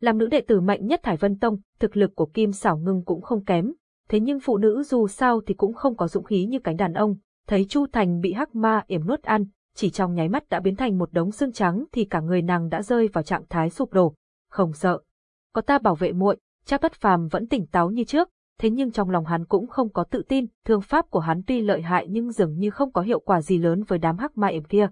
làm nữ đệ tử mạnh nhất Thải Vân Tông, thực lực của Kim Sảo Ngưng cũng không kém, thế nhưng phụ nữ dù sao thì cũng không có dũng khí như cánh đàn ông, thấy Chu Thành bị hắc ma yểm nuốt ăn, chỉ trong nháy mắt đã biến thành một đống xương trắng thì cả người nàng đã rơi vào trạng thái sụp đổ, không sợ. Có ta bảo vệ muội, Trác bất phàm vẫn tỉnh táo như trước, thế nhưng trong lòng hắn cũng không có tự tin, thương pháp của hắn tuy lợi hại nhưng dường như không có hiệu quả gì lớn với đám hắc ma ểm kia.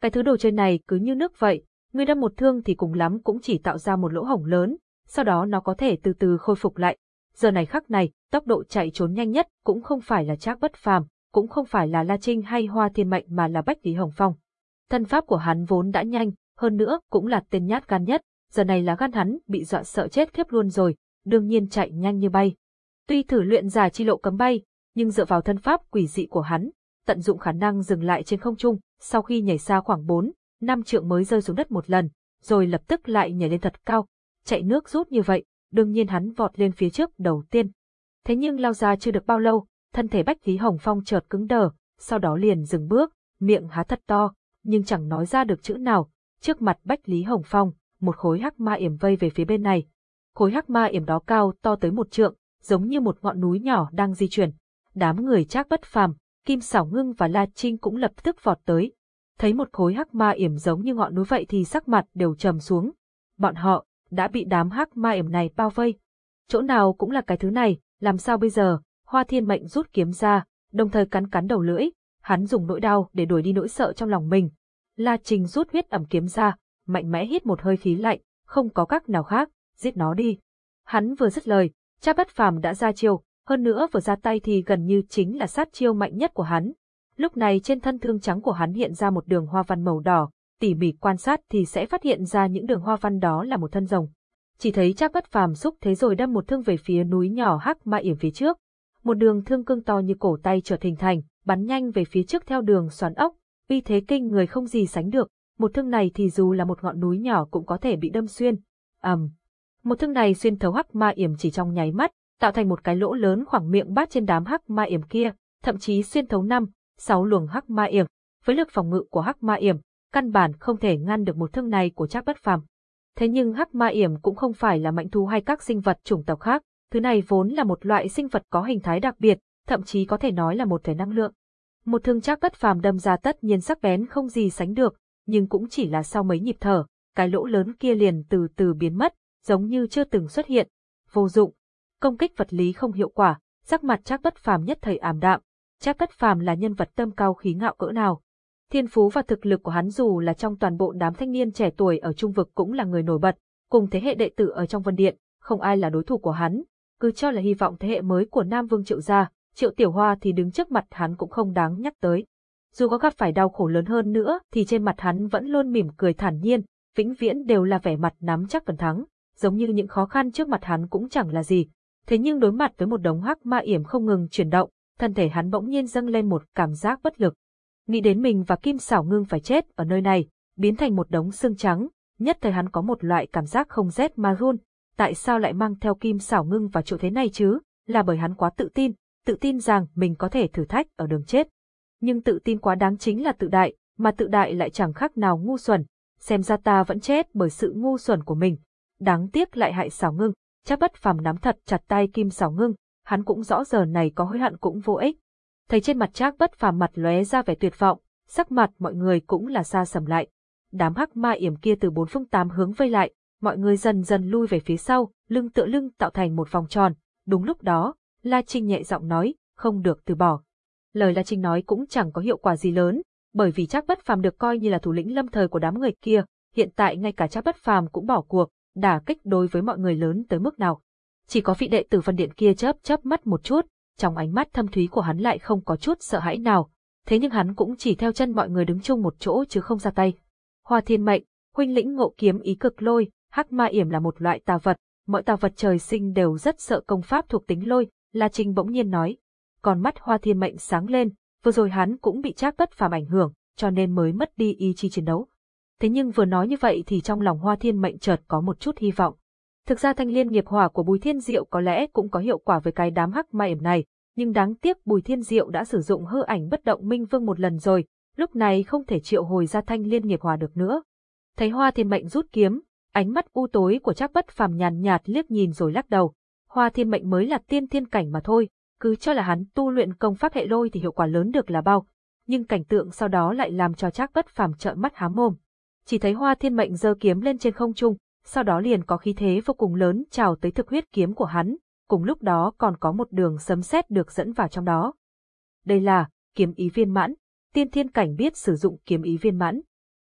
Cái thứ đồ chơi này cứ như nước vậy, người đâm một thương thì cùng lắm cũng chỉ tạo ra một lỗ hổng lớn, sau đó nó có thể từ từ khôi phục lại. Giờ này khắc này, tốc độ chạy trốn nhanh nhất cũng không phải là Trác Bất Phàm, cũng không phải là La Trinh hay Hoa Thiên Mệnh mà là Bách Lý Hồng Phong. Thân pháp của hắn vốn đã nhanh, hơn nữa cũng là tên nhát gan nhất, giờ này là gan hắn bị dọa sợ chết khiếp luôn rồi, đương nhiên chạy nhanh như bay. Tuy thử luyện giả chi lộ cấm bay, nhưng dựa vào thân pháp quỷ dị của hắn, tận dụng khả năng dừng lại trên không trung, sau khi nhảy xa khoảng 4, 5 trượng mới rơi xuống đất một lần, rồi lập tức lại nhảy lên thật cao, chạy nước rút như vậy, đương nhiên hắn vọt lên phía trước đầu tiên. Thế nhưng lao ra chưa được bao lâu, thân thể Bách Lý Hồng Phong chợt cứng đờ, sau đó liền dừng bước, miệng há thật to, nhưng chẳng nói ra được chữ nào. Trước mặt Bách Lý Hồng Phong, một khối hắc ma yểm vây về phía bên này. Khối hắc ma yểm đó cao to tới một trượng, giống như một ngọn núi nhỏ đang di chuyển. Đám người chắc bất phàm, Kim Sảo Ngưng và La Trinh cũng lập tức vọt tới. Thấy một khối hắc ma yểm giống như ngọn núi vậy thì sắc mặt đều trầm xuống. Bọn họ đã bị đám hắc ma yểm này bao vây. Chỗ nào cũng là cái thứ này, làm sao bây giờ? Hoa Thiên Mệnh rút kiếm ra, đồng thời cắn cắn đầu lưỡi, hắn dùng nỗi đau để đuổi đi nỗi sợ trong lòng mình. La Trình rút huyết ẩm kiếm ra, mạnh mẽ hít một hơi khí lạnh, không có cách nào khác, giết nó đi. Hắn vừa dứt lời, cha bất phàm đã ra chiêu, hơn nữa vừa ra tay thì gần như chính là sát chiêu mạnh nhất của hắn. Lúc này trên thân thương trắng của hắn hiện ra một đường hoa văn màu đỏ, tỉ mỉ quan sát thì sẽ phát hiện ra những đường hoa văn đó là một thân rồng. Chỉ thấy Trác Bất Phàm xúc thế rồi đâm một thương về phía núi nhỏ Hắc Ma Yểm phía trước. Một đường thương cương to như cổ tay chợt hình thành, bắn nhanh về phía trước theo đường xoắn ốc, uy thế kinh người không gì sánh được, một thương này thì dù là một ngọn núi nhỏ cũng có thể bị đâm xuyên. ầm, um một thương này xuyên thấu Hắc Ma Yểm chỉ trong nháy mắt, tạo thành một cái lỗ lớn khoảng miệng bát trên đám Hắc Ma Yểm kia, thậm chí xuyên thấu năm, sáu luồng Hắc Ma Yểm. Với lực phòng ngự của Hắc Ma Yểm, căn bản không thể ngăn được một thương này của Trác Bất Phàm. Thế nhưng hắc ma yểm cũng không phải là mạnh thú hay các sinh vật chủng tộc khác, thứ này vốn là một loại sinh vật có hình thái đặc biệt, thậm chí có thể nói là một thể năng lượng. Một thương Trác Bất Phàm đâm ra tất nhiên sắc bén không gì sánh được, nhưng cũng chỉ là sau mấy nhịp thở, cái lỗ lớn kia liền từ từ biến mất, giống như chưa từng xuất hiện. Vô dụng, công kích vật lý không hiệu quả, sắc mặt Trác Bất Phàm nhất thời ảm đạm. Trác Bất Phàm là nhân vật tâm cao khí ngạo cỡ nào, Thiên phú và thực lực của hắn dù là trong toàn bộ đám thanh niên trẻ tuổi ở trung vực cũng là người nổi bật, cùng thế hệ đệ tử ở trong vân điện, không ai là đối thủ của hắn, cứ cho là hy vọng thế hệ mới của Nam Vương Triệu gia, Triệu Tiểu Hoa thì đứng trước mặt hắn cũng không đáng nhắc tới. Dù có gặp phải đau khổ lớn hơn nữa thì trên mặt hắn vẫn luôn mỉm cười thản nhiên, vĩnh viễn đều là vẻ mặt nắm chắc phần thắng, giống như những khó khăn trước mặt hắn cũng chẳng là gì. Thế nhưng đối mặt với một đống hắc ma yểm không ngừng chuyển động, thân thể hắn bỗng nhiên dâng lên một cảm giác bất lực nghĩ đến mình và Kim Sảo Ngưng phải chết ở nơi này, biến thành một đống xương trắng, nhất thời hắn có một loại cảm giác không rét mà run, tại sao lại mang theo Kim Sảo Ngưng vào chỗ thế này chứ, là bởi hắn quá tự tin, tự tin rằng mình có thể thử thách ở đường chết. Nhưng tự tin quá đáng chính là tự đại, mà tự đại lại chẳng khác nào ngu xuẩn, xem ra ta vẫn chết bởi sự ngu xuẩn của mình. Đáng tiếc lại hại xảo Ngưng, chắc bất phàm nắm thật chặt tay Kim xảo Ngưng, hắn cũng rõ giờ này có hối hận cũng vô ích, thấy trên mặt Trác Bất Phàm mặt lóe ra vẻ tuyệt vọng, sắc mặt mọi người cũng là xa sầm lại. Đám hắc ma yểm kia từ bốn phương tám hướng vây lại, mọi người dần dần lui về phía sau, lưng tựa lưng tạo thành một vòng tròn. Đúng lúc đó, La Trinh nhẹ giọng nói, không được từ bỏ. Lời La Trinh nói cũng chẳng có hiệu quả gì lớn, bởi vì Trác Bất Phàm được coi như là thủ lĩnh lâm thời của đám người kia, hiện tại ngay cả Trác Bất Phàm cũng bỏ cuộc, đả kích đối với mọi người lớn tới mức nào. Chỉ có vị đệ tử Vân Điện kia chớp chớp mắt một chút, trong ánh mắt thâm thúy của hắn lại không có chút sợ hãi nào, thế nhưng hắn cũng chỉ theo chân mọi người đứng chung một chỗ chứ không ra tay. Hoa thiên mệnh, huynh lĩnh ngộ kiếm ý cực lôi, hắc ma yểm là một loại tà vật, mọi tà vật trời sinh đều rất sợ công pháp thuộc tính lôi, La Trinh bỗng nhiên nói. Còn mắt hoa thiên mệnh sáng lên, vừa rồi hắn cũng bị trác bất phàm ảnh hưởng, cho nên mới mất đi ý chí chiến đấu. Thế nhưng vừa nói như vậy thì trong lòng hoa thiên mệnh chợt có một chút hy vọng. Thực ra thanh liên nghiệp hỏa của Bùi Thiên Diệu có lẽ cũng có hiệu quả với cái đám hắc ma yểm này, nhưng đáng tiếc Bùi Thiên Diệu đã sử dụng hư ảnh bất động minh vương một lần rồi, lúc này không thể triệu hồi ra thanh liên nghiệp hỏa được nữa. Thấy Hoa Thiên Mệnh rút kiếm, ánh mắt u tối của Trác Bất Phàm nhàn nhạt liếc nhìn rồi lắc đầu. Hoa Thiên Mệnh mới là tiên thiên cảnh mà thôi, cứ cho là hắn tu luyện công pháp hệ lôi thì hiệu quả lớn được là bao, nhưng cảnh tượng sau đó lại làm cho Trác Bất Phàm trợn mắt há mồm. Chỉ thấy Hoa Thiên Mệnh giơ kiếm lên trên không trung, sau đó liền có khí thế vô cùng lớn trào tới thực huyết kiếm của hắn, cùng lúc đó còn có một đường sấm sét được dẫn vào trong đó. Đây là kiếm ý viên mãn, tiên thiên cảnh biết sử dụng kiếm ý viên mãn.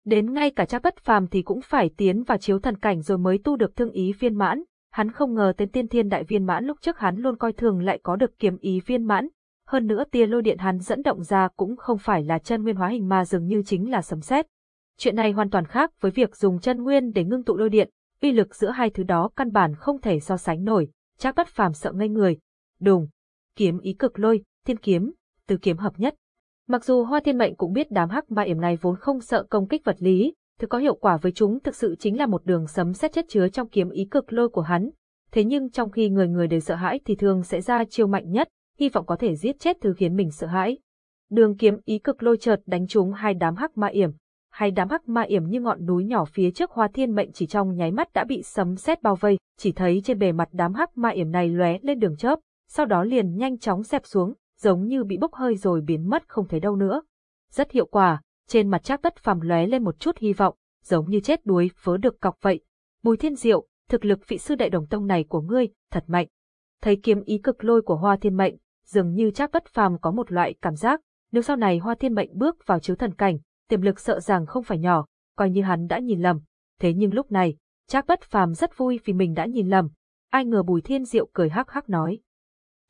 Đến ngay cả cha bất phàm thì cũng phải tiến vào chiếu thần cảnh rồi mới tu được thương ý viên mãn, hắn không ngờ tên tiên thiên đại viên mãn lúc trước hắn luôn coi thường lại có được kiếm ý viên mãn. Hơn nữa tia lôi điện hắn dẫn động ra cũng không phải là chân nguyên hóa hình mà dường như chính là sấm sét. Chuyện này hoàn toàn khác với việc dùng chân nguyên để ngưng tụ lôi điện, uy lực giữa hai thứ đó căn bản không thể so sánh nổi, chắc bất phàm sợ ngây người. Đùng, kiếm ý cực lôi, thiên kiếm, từ kiếm hợp nhất. Mặc dù Hoa Thiên Mệnh cũng biết đám hắc ma yểm này vốn không sợ công kích vật lý, thứ có hiệu quả với chúng thực sự chính là một đường sấm sét chất chứa trong kiếm ý cực lôi của hắn. Thế nhưng trong khi người người đều sợ hãi thì thường sẽ ra chiêu mạnh nhất, hy vọng có thể giết chết thứ khiến mình sợ hãi. Đường kiếm ý cực lôi chợt đánh trúng hai đám hắc ma yểm, hay đám hắc ma yểm như ngọn núi nhỏ phía trước Hoa Thiên Mệnh chỉ trong nháy mắt đã bị sấm sét bao vây, chỉ thấy trên bề mặt đám hắc ma yểm này lóe lên đường chớp, sau đó liền nhanh chóng xẹp xuống, giống như bị bốc hơi rồi biến mất không thấy đâu nữa. Rất hiệu quả, trên mặt Trác Tất Phàm lóe lên một chút hy vọng, giống như chết đuối vớ được cọc vậy. Bùi Thiên Diệu, thực lực vị sư đại đồng tông này của ngươi, thật mạnh. Thấy kiếm ý cực lôi của Hoa Thiên Mệnh, dường như Trác Tất Phàm có một loại cảm giác, nếu sau này Hoa Thiên Mệnh bước vào chiếu thần cảnh, tiềm lực sợ rằng không phải nhỏ, coi như hắn đã nhìn lầm. Thế nhưng lúc này, Trác Bất Phàm rất vui vì mình đã nhìn lầm. Ai ngờ Bùi Thiên Diệu cười hắc hắc nói.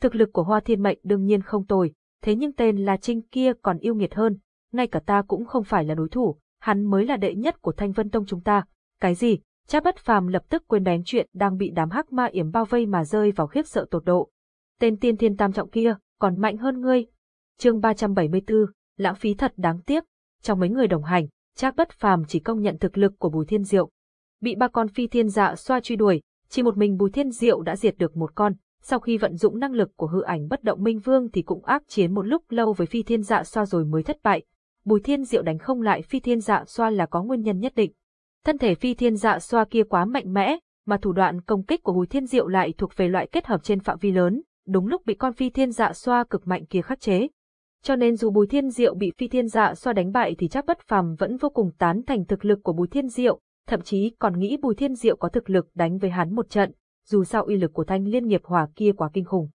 Thực lực của Hoa Thiên Mệnh đương nhiên không tồi, thế nhưng tên La Trinh kia còn yêu nghiệt hơn, ngay cả ta cũng không phải là đối thủ, hắn mới là đệ nhất của Thanh Vân Tông chúng ta. Cái gì? Trác Bất Phàm lập tức quên bén chuyện đang bị đám hắc ma yểm bao vây mà rơi vào khiếp sợ tột độ. Tên tiên thiên tam trọng kia còn mạnh hơn ngươi. Chương 374, lãng phí thật đáng tiếc. Trong mấy người đồng hành, Trác Bất Phàm chỉ công nhận thực lực của Bùi Thiên Diệu. Bị ba con phi thiên dạ xoa truy đuổi, chỉ một mình Bùi Thiên Diệu đã diệt được một con, sau khi vận dụng năng lực của hư ảnh bất động minh vương thì cũng ác chiến một lúc lâu với phi thiên dạ xoa rồi mới thất bại. Bùi Thiên Diệu đánh không lại phi thiên dạ xoa là có nguyên nhân nhất định. Thân thể phi thiên dạ xoa kia quá mạnh mẽ, mà thủ đoạn công kích của Bùi Thiên Diệu lại thuộc về loại kết hợp trên phạm vi lớn, đúng lúc bị con phi thiên dạ xoa cực mạnh kia khắc chế. Cho nên dù Bùi Thiên Diệu bị phi thiên dạ xoa đánh bại thì chắc bất phàm vẫn vô cùng tán thành thực lực của Bùi Thiên Diệu, thậm chí còn nghĩ Bùi Thiên Diệu có thực lực đánh với hắn một trận, dù sao uy lực của thanh liên nghiệp hỏa kia quá kinh khủng.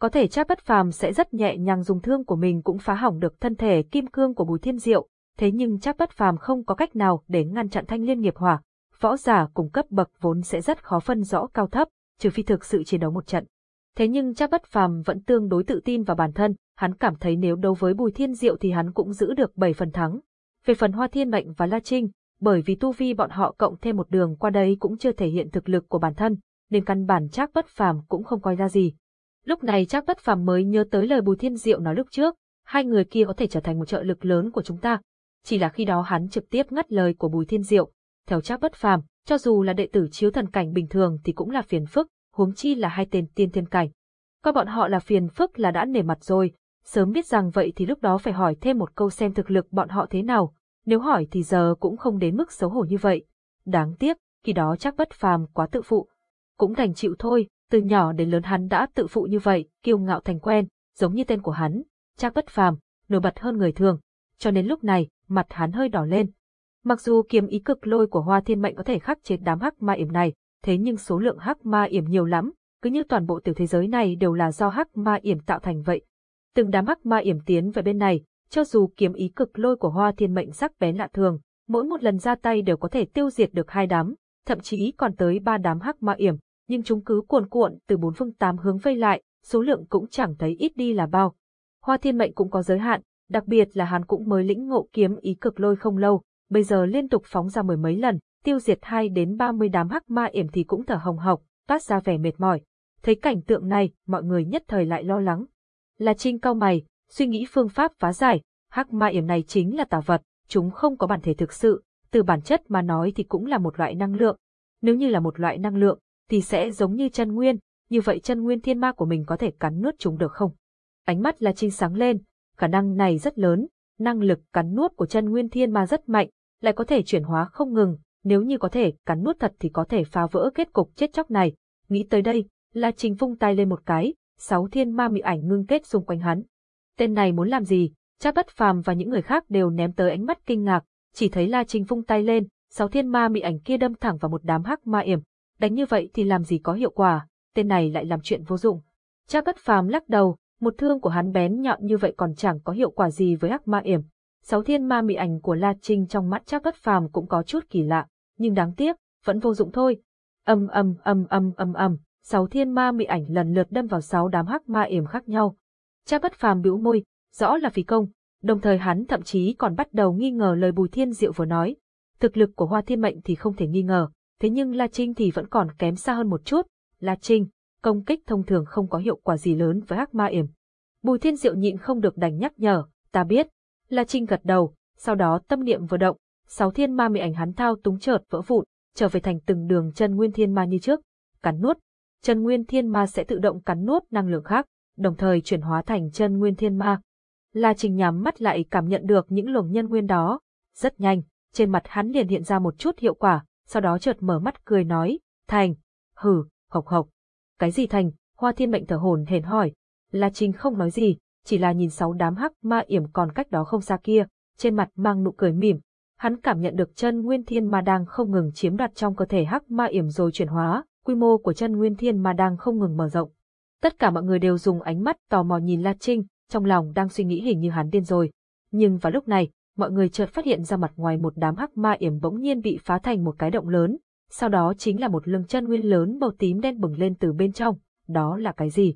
Có thể chắc bất phàm sẽ rất nhẹ nhàng dùng thương của mình cũng phá hỏng được thân thể kim cương của Bùi Thiên Diệu, thế nhưng chắc bất phàm không có cách nào để ngăn chặn thanh liên nghiệp hỏa. Võ giả cùng cấp bậc vốn sẽ rất khó phân rõ cao thấp, trừ phi thực sự chiến đấu một trận. Thế nhưng chắc bất phàm vẫn tương đối tự tin vào bản thân, hắn cảm thấy nếu đấu với Bùi Thiên Diệu thì hắn cũng giữ được 7 phần thắng. Về phần Hoa Thiên Mệnh và La Trinh, bởi vì tu vi bọn họ cộng thêm một đường qua đây cũng chưa thể hiện thực lực của bản thân, nên căn bản chắc bất phàm cũng không coi ra gì. Lúc này chắc bất phàm mới nhớ tới lời Bùi Thiên Diệu nói lúc trước, hai người kia có thể trở thành một trợ lực lớn của chúng ta. Chỉ là khi đó hắn trực tiếp ngắt lời của Bùi Thiên Diệu. Theo chắc bất phàm, cho dù là đệ tử chiếu thần cảnh bình thường thì cũng là phiền phức, huống chi là hai tên tiên thiên cảnh. Coi bọn họ là phiền phức là đã nể mặt rồi, sớm biết rằng vậy thì lúc đó phải hỏi thêm một câu xem thực lực bọn họ thế nào, nếu hỏi thì giờ cũng không đến mức xấu hổ như vậy. Đáng tiếc, khi đó chắc bất phàm quá tự phụ. Cũng thành chịu thôi, từ nhỏ đến lớn hắn đã tự phụ như vậy, kiêu ngạo thành quen, giống như tên của hắn, chắc bất phàm, nổi bật hơn người thường. Cho nên lúc này, mặt hắn hơi đỏ lên. Mặc dù kiếm ý cực lôi của hoa thiên mệnh có thể khắc chế đám hắc ma yểm này, thế nhưng số lượng hắc ma yểm nhiều lắm, cứ như toàn bộ tiểu thế giới này đều là do hắc ma yểm tạo thành vậy. Từng đám hắc ma yểm tiến về bên này, cho dù kiếm ý cực lôi của hoa thiên mệnh sắc bén lạ thường, mỗi một lần ra tay đều có thể tiêu diệt được hai đám, thậm chí còn tới ba đám hắc ma yểm, nhưng chúng cứ cuồn cuộn từ bốn phương tám hướng vây lại, số lượng cũng chẳng thấy ít đi là bao. Hoa thiên mệnh cũng có giới hạn, đặc biệt là hắn cũng mới lĩnh ngộ kiếm ý cực lôi không lâu, bây giờ liên tục phóng ra mười mấy lần, tiêu diệt hai đến ba mươi đám hắc ma yểm thì cũng thở hồng hộc, toát ra vẻ mệt mỏi. Thấy cảnh tượng này, mọi người nhất thời lại lo lắng. Là Trinh cao mày, suy nghĩ phương pháp phá giải, hắc ma yểm này chính là tà vật, chúng không có bản thể thực sự, từ bản chất mà nói thì cũng là một loại năng lượng. Nếu như là một loại năng lượng, thì sẽ giống như chân nguyên, như vậy chân nguyên thiên ma của mình có thể cắn nuốt chúng được không? Ánh mắt là trinh sáng lên, khả năng này rất lớn, năng lực cắn nuốt của chân nguyên thiên ma rất mạnh, lại có thể chuyển hóa không ngừng, nếu như có thể cắn nuốt thật thì có thể phá vỡ kết cục chết chóc này. Nghĩ tới đây, La Trình vung tay lên một cái, sáu thiên ma mị ảnh ngưng kết xung quanh hắn. Tên này muốn làm gì? Chắc bất phàm và những người khác đều ném tới ánh mắt kinh ngạc, chỉ thấy La Trình vung tay lên, sáu thiên ma mị ảnh kia đâm thẳng vào một đám hắc ma yểm. Đánh như vậy thì làm gì có hiệu quả, tên này lại làm chuyện vô dụng. Chắc bất phàm lắc đầu, một thương của hắn bén nhọn như vậy còn chẳng có hiệu quả gì với hắc ma yểm. Sáu thiên ma mị ảnh của La Trinh trong mắt chắc bất phàm cũng có chút kỳ lạ, nhưng đáng tiếc, vẫn vô dụng thôi. Âm âm âm âm âm âm, sáu thiên ma mị ảnh lần lượt đâm vào sáu đám hắc ma yểm khác nhau. Chắc bất phàm bĩu môi, rõ là phí công, đồng thời hắn thậm chí còn bắt đầu nghi ngờ lời Bùi Thiên Diệu vừa nói. Thực lực của Hoa Thiên Mệnh thì không thể nghi ngờ, thế nhưng La Trinh thì vẫn còn kém xa hơn một chút. La Trinh, công kích thông thường không có hiệu quả gì lớn với hắc ma yểm. Bùi Thiên Diệu nhịn không được đành nhắc nhở, ta biết. La Trinh gật đầu, sau đó tâm niệm vừa động, sáu thiên ma mị ảnh hắn thao túng chợt vỡ vụn, trở về thành từng đường chân nguyên thiên ma như trước, cắn nuốt. Chân nguyên thiên ma sẽ tự động cắn nuốt năng lượng khác, đồng thời chuyển hóa thành chân nguyên thiên ma. La Trình nhắm mắt lại cảm nhận được những luồng nhân nguyên đó. Rất nhanh, trên mặt hắn liền hiện ra một chút hiệu quả, sau đó chợt mở mắt cười nói, thành, hừ, hộc hộc. Cái gì thành, hoa thiên mệnh thở hổn hển hỏi. La Trình không nói gì, chỉ là nhìn sáu đám hắc ma yểm còn cách đó không xa kia, trên mặt mang nụ cười mỉm. Hắn cảm nhận được chân nguyên thiên ma đang không ngừng chiếm đoạt trong cơ thể hắc ma yểm rồi chuyển hóa, quy mô của chân nguyên thiên ma đang không ngừng mở rộng. Tất cả mọi người đều dùng ánh mắt tò mò nhìn La Trinh, trong lòng đang suy nghĩ hình như hắn điên rồi. Nhưng vào lúc này, mọi người chợt phát hiện ra mặt ngoài một đám hắc ma yểm bỗng nhiên bị phá thành một cái động lớn, sau đó chính là một lưng chân nguyên lớn màu tím đen bừng lên từ bên trong, đó là cái gì?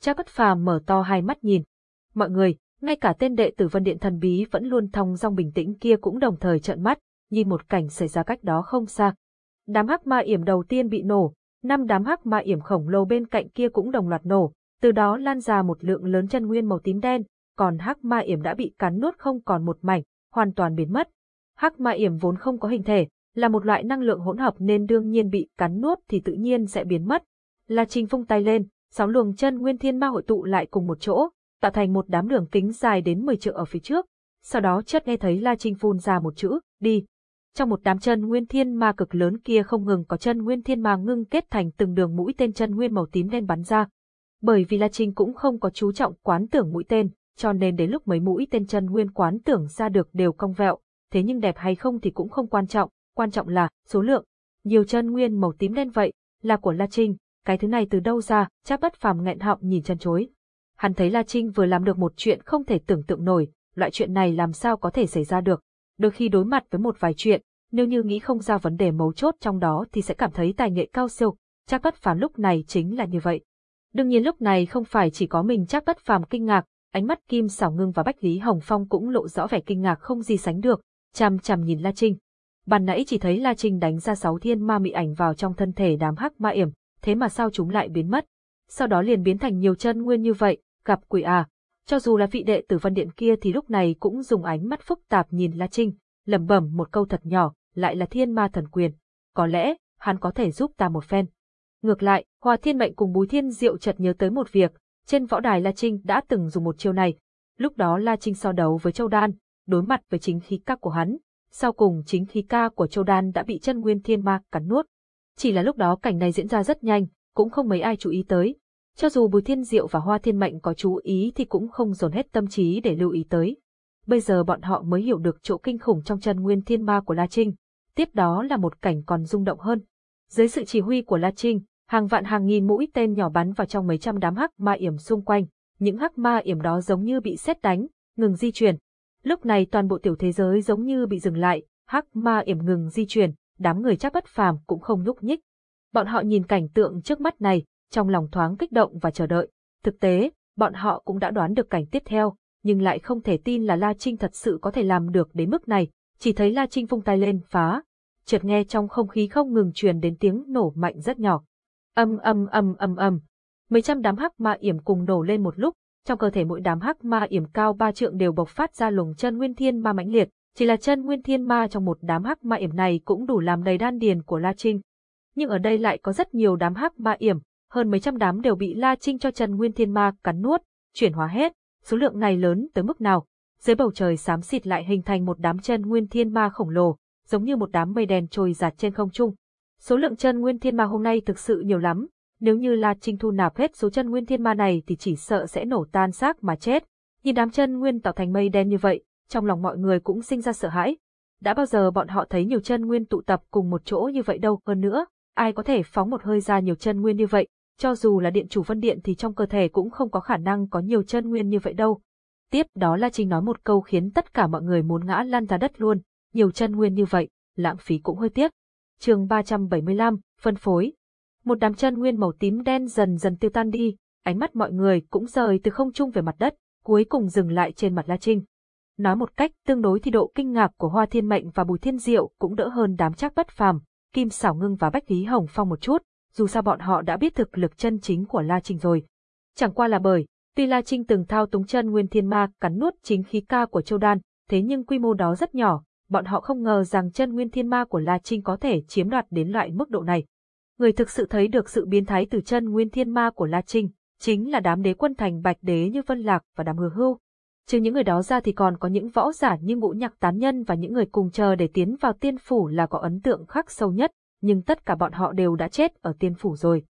Cha Cất Phàm mở to hai mắt nhìn. Mọi người, ngay cả tên đệ tử Vân Điện thần bí vẫn luôn thong dong bình tĩnh kia cũng đồng thời trợn mắt, nhìn một cảnh xảy ra cách đó không xa. Đám hắc ma yểm đầu tiên bị nổ, năm đám hắc ma yểm khổng lồ bên cạnh kia cũng đồng loạt nổ, từ đó lan ra một lượng lớn chân nguyên màu tím đen, còn hắc ma yểm đã bị cắn nuốt không còn một mảnh, hoàn toàn biến mất. Hắc ma yểm vốn không có hình thể, là một loại năng lượng hỗn hợp nên đương nhiên bị cắn nuốt thì tự nhiên sẽ biến mất. La Trinh vung tay lên, sáu luồng chân nguyên thiên ma hội tụ lại cùng một chỗ, tạo thành một đám đường kính dài đến 10 trượng ở phía trước. Sau đó Chất nghe thấy La Trinh phun ra một chữ, đi. Trong một đám chân nguyên thiên ma cực lớn kia không ngừng có chân nguyên thiên ma ngưng kết thành từng đường mũi tên chân nguyên màu tím đen bắn ra. Bởi vì La Trinh cũng không có chú trọng quán tưởng mũi tên, cho nên đến lúc mấy mũi tên chân nguyên quán tưởng ra được đều cong vẹo, thế nhưng đẹp hay không thì cũng không quan trọng, quan trọng là số lượng. Nhiều chân nguyên màu tím đen vậy, là của La Trinh, cái thứ này từ đâu ra, chắc bất phàm nghẹn họng nhìn chân chối. Hắn thấy La Trinh vừa làm được một chuyện không thể tưởng tượng nổi, loại chuyện này làm sao có thể xảy ra được. Đôi khi đối mặt với một vài chuyện, nếu như nghĩ không ra vấn đề mấu chốt trong đó thì sẽ cảm thấy tài nghệ cao siêu, chắc bất phàm lúc này chính là như vậy. Đương nhiên lúc này không phải chỉ có mình chắc bất phàm kinh ngạc, ánh mắt Kim Sảo Ngưng và Bách Lý Hồng Phong cũng lộ rõ vẻ kinh ngạc không gì sánh được, chằm chằm nhìn La Trinh. bàn nãy chỉ thấy La Trinh đánh ra sáu thiên ma mị ảnh vào trong thân thể đám hắc ma yểm, thế mà sao chúng lại biến mất? Sau đó liền biến thành nhiều chân nguyên như vậy, gặp quỷ à. Cho dù là vị đệ tử văn điện kia thì lúc này cũng dùng ánh mắt phức tạp nhìn La Trinh, lẩm bẩm một câu thật nhỏ, lại là thiên ma thần quyền. Có lẽ, hắn có thể giúp ta một phen. Ngược lại, Hòa Thiên Mệnh cùng Bùi Thiên Diệu chợt nhớ tới một việc, trên võ đài La Trinh đã từng dùng một chiêu này. Lúc đó La Trinh so đấu với Châu Đan, đối mặt với chính khí ca của hắn, sau cùng chính khí ca của Châu Đan đã bị chân nguyên thiên ma cắn nuốt. Chỉ là lúc đó cảnh này diễn ra rất nhanh, cũng không mấy ai chú ý tới. Cho dù Bùi Thiên Diệu và Hoa Thiên Mệnh có chú ý thì cũng không dồn hết tâm trí để lưu ý tới. Bây giờ bọn họ mới hiểu được chỗ kinh khủng trong chân nguyên thiên ma của La Trinh. Tiếp đó là một cảnh còn rung động hơn. Dưới sự chỉ huy của La Trinh, hàng vạn hàng nghìn mũi tên nhỏ bắn vào trong mấy trăm đám hắc ma yểm xung quanh. Những hắc ma yểm đó giống như bị xét đánh, ngừng di chuyển, Lúc này toàn bộ tiểu thế giới giống như bị dừng lại, hắc ma yểm ngừng di chuyển, đám người chắc bất phàm cũng không nhúc nhích. Bọn họ nhìn cảnh tượng trước mắt này, trong lòng thoáng kích động và chờ đợi. Thực tế, bọn họ cũng đã đoán được cảnh tiếp theo, nhưng lại không thể tin là La Trinh thật sự có thể làm được đến mức này, chỉ thấy La Trinh vung tay lên phá. Chợt nghe trong không khí không ngừng truyền đến tiếng nổ mạnh rất nhỏ. Âm âm âm âm âm. Mấy trăm đám hắc ma yểm cùng nổ lên một lúc, trong cơ thể mỗi đám hắc ma yểm cao ba trượng đều bộc phát ra luồng chân nguyên thiên ma mãnh liệt, chỉ là chân nguyên thiên ma trong một đám hắc ma yểm này cũng đủ làm đầy đan điền của La Trinh. Nhưng ở đây lại có rất nhiều đám hắc ma yểm, hơn mấy trăm đám đều bị La Trinh cho chân nguyên thiên ma cắn nuốt, chuyển hóa hết, số lượng này lớn tới mức nào. Dưới bầu trời xám xịt lại hình thành một đám chân nguyên thiên ma khổng lồ, giống như một đám mây đen trôi giạt trên không trung. Số lượng chân nguyên thiên ma hôm nay thực sự nhiều lắm, nếu như La Trinh thu nạp hết số chân nguyên thiên ma này thì chỉ sợ sẽ nổ tan xác mà chết. Nhìn đám chân nguyên tạo thành mây đen như vậy, trong lòng mọi người cũng sinh ra sợ hãi. Đã bao giờ bọn họ thấy nhiều chân nguyên tụ tập cùng một chỗ như vậy đâu hơn nữa, ai có thể phóng một hơi ra nhiều chân nguyên như vậy, cho dù là điện chủ phân điện thì trong cơ thể cũng không có khả năng có nhiều chân nguyên như vậy đâu. Tiếp đó La Trinh nói một câu khiến tất cả mọi người muốn ngã lăn ra đất luôn, nhiều chân nguyên như vậy, lãng phí cũng hơi tiếc. chương 375, phân phối, một đám chân nguyên màu tím đen dần dần tiêu tan đi, ánh mắt mọi người cũng rời từ không trung về mặt đất, cuối cùng dừng lại trên mặt La Trinh. Nói một cách tương đối thì độ kinh ngạc của Hoa Thiên Mệnh và Bùi Thiên Diệu cũng đỡ hơn đám chắc bất phàm, Kim Sảo Ngưng và Bách Lý Hồng Phong một chút, dù sao bọn họ đã biết thực lực chân chính của La Trinh rồi. Chẳng qua là bởi, tuy La Trinh từng thao túng chân nguyên thiên ma cắn nuốt chính khí ca của Châu Đan, thế nhưng quy mô đó rất nhỏ, bọn họ không ngờ rằng chân nguyên thiên ma của La Trinh có thể chiếm đoạt đến loại mức độ này người thực sự thấy được sự biến thái từ chân nguyên thiên ma của La Trinh, chính là đám đế quân thành bạch đế như Vân Lạc và đám hứa hưu. Trừ những người đó ra thì còn có những võ giả như ngũ nhạc tán nhân và những người cùng chờ để tiến vào tiên phủ là có ấn tượng khắc sâu nhất, nhưng tất cả bọn họ đều đã chết ở tiên phủ rồi.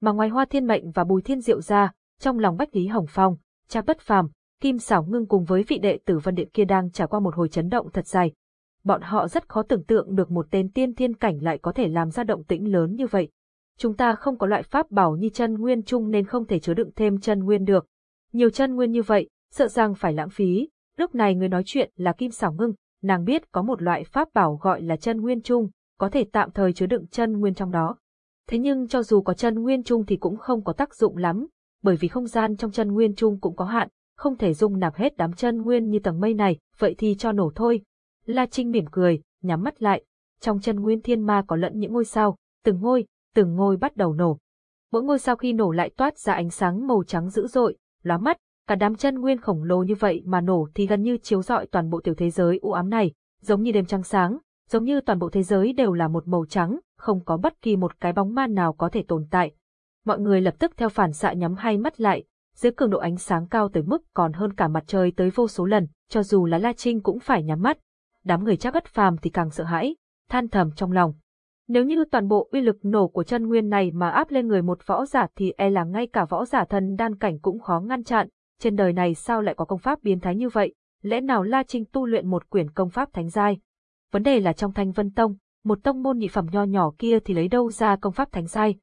Mà ngoài Hoa Thiên Mệnh và Bùi Thiên Diệu ra, trong lòng Bách Lý Hồng Phong, cha bất phàm, Kim Sảo Ngưng cùng với vị đệ tử Vân Điện kia đang trải qua một hồi chấn động thật dài, bọn họ rất khó tưởng tượng được một tên tiên thiên cảnh lại có thể làm ra động tĩnh lớn như vậy. Chúng ta không có loại pháp bảo như chân nguyên chung nên không thể chứa đựng thêm chân nguyên được. Nhiều chân nguyên như vậy, sợ rằng phải lãng phí. Lúc này người nói chuyện là Kim Sảo Ngưng, nàng biết có một loại pháp bảo gọi là chân nguyên chung, có thể tạm thời chứa đựng chân nguyên trong đó. Thế nhưng cho dù có chân nguyên chung thì cũng không có tác dụng lắm, bởi vì không gian trong chân nguyên chung cũng có hạn, không thể dung nạp hết đám chân nguyên như tầng mây này, vậy thì cho nổ thôi. La Trinh mỉm cười, nhắm mắt lại. Trong chân nguyên thiên ma có lẫn những ngôi sao, từng ngôi, từng ngôi bắt đầu nổ. Mỗi ngôi sao khi nổ lại toát ra ánh sáng màu trắng dữ dội, lóa mắt, cả đám chân nguyên khổng lồ như vậy mà nổ thì gần như chiếu rọi toàn bộ tiểu thế giới u ám này, giống như đêm trăng sáng, giống như toàn bộ thế giới đều là một màu trắng, không có bất kỳ một cái bóng ma nào có thể tồn tại. Mọi người lập tức theo phản xạ nhắm hai mắt lại, dưới cường độ ánh sáng cao tới mức còn hơn cả mặt trời tới vô số lần, cho dù là La Trinh cũng phải nhắm mắt. Đám người chắc bất phàm thì càng sợ hãi, than thầm trong lòng. Nếu như toàn bộ uy lực nổ của chân nguyên này mà áp lên người một võ giả thì e là ngay cả võ giả thần đan cảnh cũng khó ngăn chặn, trên đời này sao lại có công pháp biến thái như vậy, lẽ nào La Trinh tu luyện một quyển công pháp thánh giai? Vấn đề là trong Thanh Vân Tông, một tông môn nhị phẩm nho nhỏ kia thì lấy đâu ra công pháp thánh sai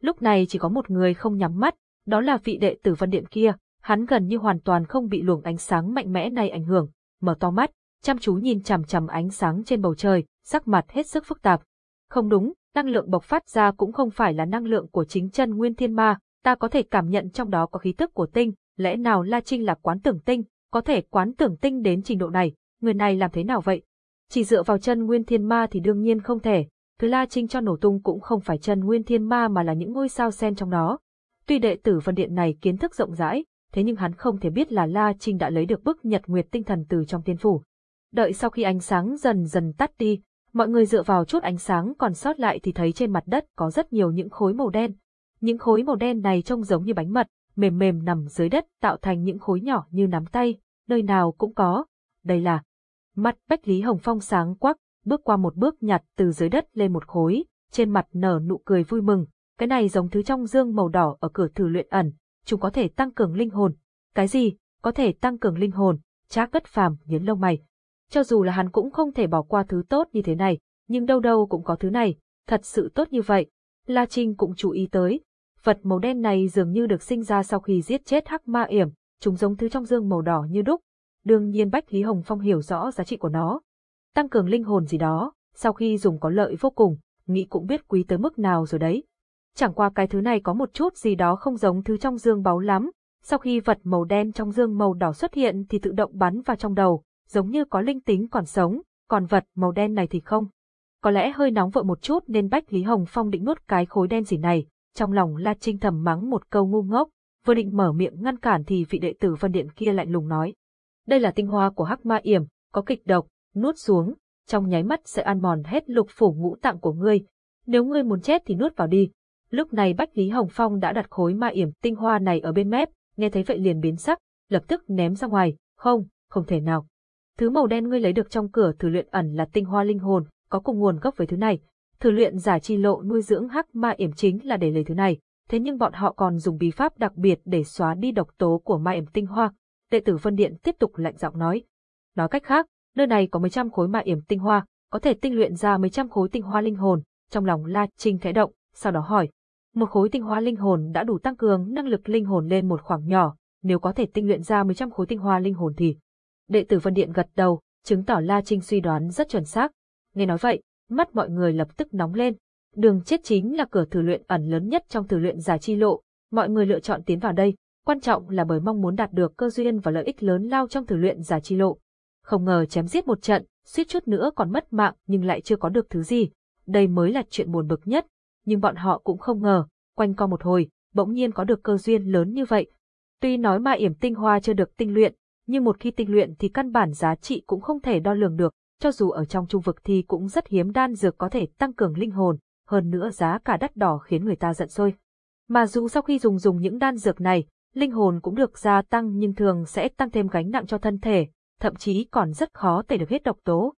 Lúc này chỉ có một người không nhắm mắt, đó là vị đệ tử Vân Điện kia, hắn gần như hoàn toàn không bị luồng ánh sáng mạnh mẽ này ảnh hưởng, mở to mắt, chăm chú nhìn chằm chằm ánh sáng trên bầu trời, sắc mặt hết sức phức tạp. Không đúng, năng lượng bộc phát ra cũng không phải là năng lượng của chính chân nguyên thiên ma, ta có thể cảm nhận trong đó có khí tức của tinh, lẽ nào La Trinh là quán tưởng tinh, có thể quán tưởng tinh đến trình độ này, người này làm thế nào vậy? Chỉ dựa vào chân nguyên thiên ma thì đương nhiên không thể, thứ La Trinh cho nổ tung cũng không phải chân nguyên thiên ma mà là những ngôi sao sen trong nó. Tuy đệ tử Vân Điện này kiến thức rộng rãi, thế nhưng hắn không thể biết là La Trinh đã lấy được bức nhật nguyệt tinh thần từ trong tiên phủ. Đợi sau khi ánh sáng dần dần tắt đi, mọi người dựa vào chút ánh sáng còn sót lại thì thấy trên mặt đất có rất nhiều những khối màu đen. Những khối màu đen này trông giống như bánh mật, mềm mềm nằm dưới đất tạo thành những khối nhỏ như nắm tay, nơi nào cũng có. Đây là Mặt Bách Lý Hồng Phong sáng quắc, bước qua một bước nhặt từ dưới đất lên một khối, trên mặt nở nụ cười vui mừng. Cái này giống thứ trong dương màu đỏ ở cửa thử luyện ẩn, chúng có thể tăng cường linh hồn. Cái gì? Có thể tăng cường linh hồn, trác bất phàm nhấn lông mày. Cho dù là hắn cũng không thể bỏ qua thứ tốt như thế này, nhưng đâu đâu cũng có thứ này, thật sự tốt như vậy. La Trinh cũng chú ý tới, vật màu đen này dường như được sinh ra sau khi giết chết hắc ma yểm, chúng giống thứ trong dương màu đỏ như đúc, đương nhiên Bách Lý Hồng Phong hiểu rõ giá trị của nó. Tăng cường linh hồn gì đó, sau khi dùng có lợi vô cùng, nghĩ cũng biết quý tới mức nào rồi đấy. Chẳng qua cái thứ này có một chút gì đó không giống thứ trong dương báu lắm, sau khi vật màu đen trong dương màu đỏ xuất hiện thì tự động bắn vào trong đầu, giống như có linh tính còn sống, còn vật màu đen này thì không. Có lẽ hơi nóng vội một chút nên Bách Lý Hồng Phong định nuốt cái khối đen gì này, trong lòng La Trinh thầm mắng một câu ngu ngốc, vừa định mở miệng ngăn cản thì vị đệ tử Vân Điện kia lạnh lùng nói. Đây là tinh hoa của hắc ma yểm, có kịch độc, nuốt xuống, trong nháy mắt sẽ ăn mòn hết lục phủ ngũ tạng của ngươi. Nếu ngươi muốn chết thì nuốt vào đi. Lúc này Bách Lý Hồng Phong đã đặt khối ma yểm tinh hoa này ở bên mép, nghe thấy vậy liền biến sắc, lập tức ném ra ngoài, không, không thể nào. Thứ màu đen ngươi lấy được trong cửa thử luyện ẩn là tinh hoa linh hồn, có cùng nguồn gốc với thứ này. Thử luyện giả chi lộ nuôi dưỡng hắc ma yểm chính là để lấy thứ này, thế nhưng bọn họ còn dùng bí pháp đặc biệt để xóa đi độc tố của ma yểm tinh hoa, đệ tử Vân Điện tiếp tục lạnh giọng nói. Nói cách khác, nơi này có mấy trăm khối mạ yểm tinh hoa, có thể tinh luyện ra mấy trăm khối tinh hoa linh hồn, trong lòng La Trinh khẽ động, sau đó hỏi. Một khối tinh hoa linh hồn đã đủ tăng cường năng lực linh hồn lên một khoảng nhỏ, nếu có thể tinh luyện ra mấy trăm khối tinh hoa linh hồn thì... Đệ tử Vân Điện gật đầu, chứng tỏ La Trinh suy đoán rất chuẩn xác. Nghe nói vậy, mắt mọi người lập tức nóng lên. Đường chết chính là cửa thử luyện ẩn lớn nhất trong thử luyện giả chi lộ, mọi người lựa chọn tiến vào đây, quan trọng là bởi mong muốn đạt được cơ duyên và lợi ích lớn lao trong thử luyện giả chi lộ. Không ngờ chém giết một trận, suýt chút nữa còn mất mạng nhưng lại chưa có được thứ gì. Đây mới là chuyện buồn bực nhất, nhưng bọn họ cũng không ngờ, quanh co một hồi, bỗng nhiên có được cơ duyên lớn như vậy. Tuy nói mà yểm tinh hoa chưa được tinh luyện, nhưng một khi tinh luyện thì căn bản giá trị cũng không thể đo lường được, cho dù ở trong trung vực thì cũng rất hiếm đan dược có thể tăng cường linh hồn, hơn nữa giá cả đắt đỏ khiến người ta giận sôi. Mà dù sau khi dùng dùng những đan dược này, linh hồn cũng được gia tăng nhưng thường sẽ tăng thêm gánh nặng cho thân thể, thậm chí còn rất khó tẩy được hết độc tố.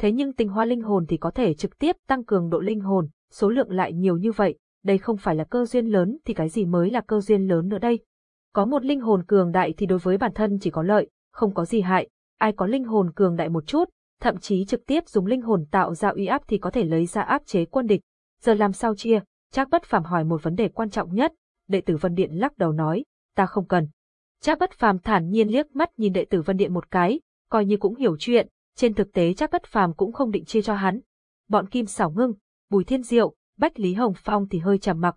Thế nhưng tinh hoa linh hồn thì có thể trực tiếp tăng cường độ linh hồn, số lượng lại nhiều như vậy, đây không phải là cơ duyên lớn thì cái gì mới là cơ duyên lớn nữa đây. Có một linh hồn cường đại thì đối với bản thân chỉ có lợi, không có gì hại, ai có linh hồn cường đại một chút, thậm chí trực tiếp dùng linh hồn tạo ra uy áp thì có thể lấy ra áp chế quân địch. Giờ làm sao chia? Trác Bất Phàm hỏi một vấn đề quan trọng nhất, đệ tử Vân Điện lắc đầu nói, ta không cần. Trác bất phàm thản nhiên liếc mắt nhìn đệ tử Vân Điện một cái, coi như cũng hiểu chuyện, trên thực tế Trác bất phàm cũng không định chia cho hắn. bọn Kim Sảo Ngưng, Bùi Thiên Diệu, Bách Lý Hồng Phong thì hơi trầm mặc.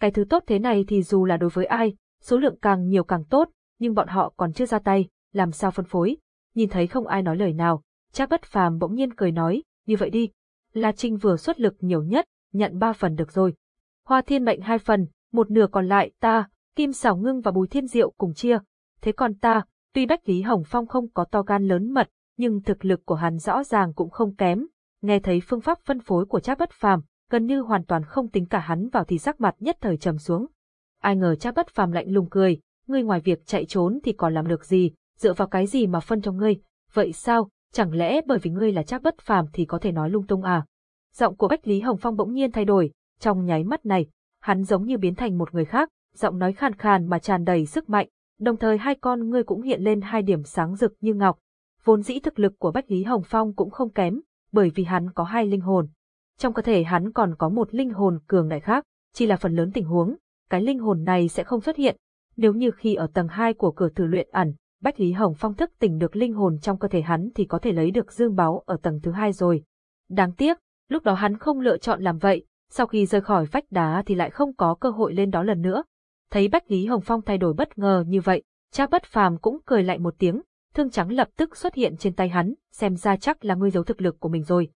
Cái thứ tốt thế này thì dù là đối với ai, số lượng càng nhiều càng tốt, nhưng bọn họ còn chưa ra tay, làm sao phân phối. Nhìn thấy không ai nói lời nào, Trác Bất Phàm bỗng nhiên cười nói, như vậy đi. La Trinh vừa xuất lực nhiều nhất, nhận ba phần được rồi. Hoa Thiên mệnh hai phần, một nửa còn lại ta, Kim Sảo Ngưng và Bùi Thiên Diệu cùng chia. Thế còn ta, tuy Bách Lý Hồng Phong không có to gan lớn mật, nhưng thực lực của hắn rõ ràng cũng không kém. Nghe thấy phương pháp phân phối của Trác Bất Phàm, gần như hoàn toàn không tính cả hắn vào thì sắc mặt nhất thời trầm xuống. Ai ngờ Trác Bất Phàm lạnh lùng cười, ngươi ngoài việc chạy trốn thì còn làm được gì, dựa vào cái gì mà phân cho ngươi, vậy sao, chẳng lẽ bởi vì ngươi là Trác Bất Phàm thì có thể nói lung tung à? Giọng của Bách Lý Hồng Phong bỗng nhiên thay đổi, trong nháy mắt này, hắn giống như biến thành một người khác, giọng nói khàn khàn mà tràn đầy sức mạnh, đồng thời hai con ngươi cũng hiện lên hai điểm sáng rực như ngọc. Vốn dĩ thực lực của Bách Lý Hồng Phong cũng không kém, bởi vì hắn có hai linh hồn. Trong cơ thể hắn còn có một linh hồn cường đại khác, chỉ là phần lớn tình huống, cái linh hồn này sẽ không xuất hiện. Nếu như khi ở tầng 2 của cửa thử luyện ẩn, Bách Lý Hồng Phong thức tỉnh được linh hồn trong cơ thể hắn thì có thể lấy được dương báo ở tầng thứ hai rồi. Đáng tiếc, lúc đó hắn không lựa chọn làm vậy, sau khi rời khỏi vách đá thì lại không có cơ hội lên đó lần nữa. Thấy Bách Lý Hồng Phong thay đổi bất ngờ như vậy, cha bất phàm cũng cười lại một tiếng, thương trắng lập tức xuất hiện trên tay hắn, xem ra chắc là ngươi giấu thực lực của mình rồi.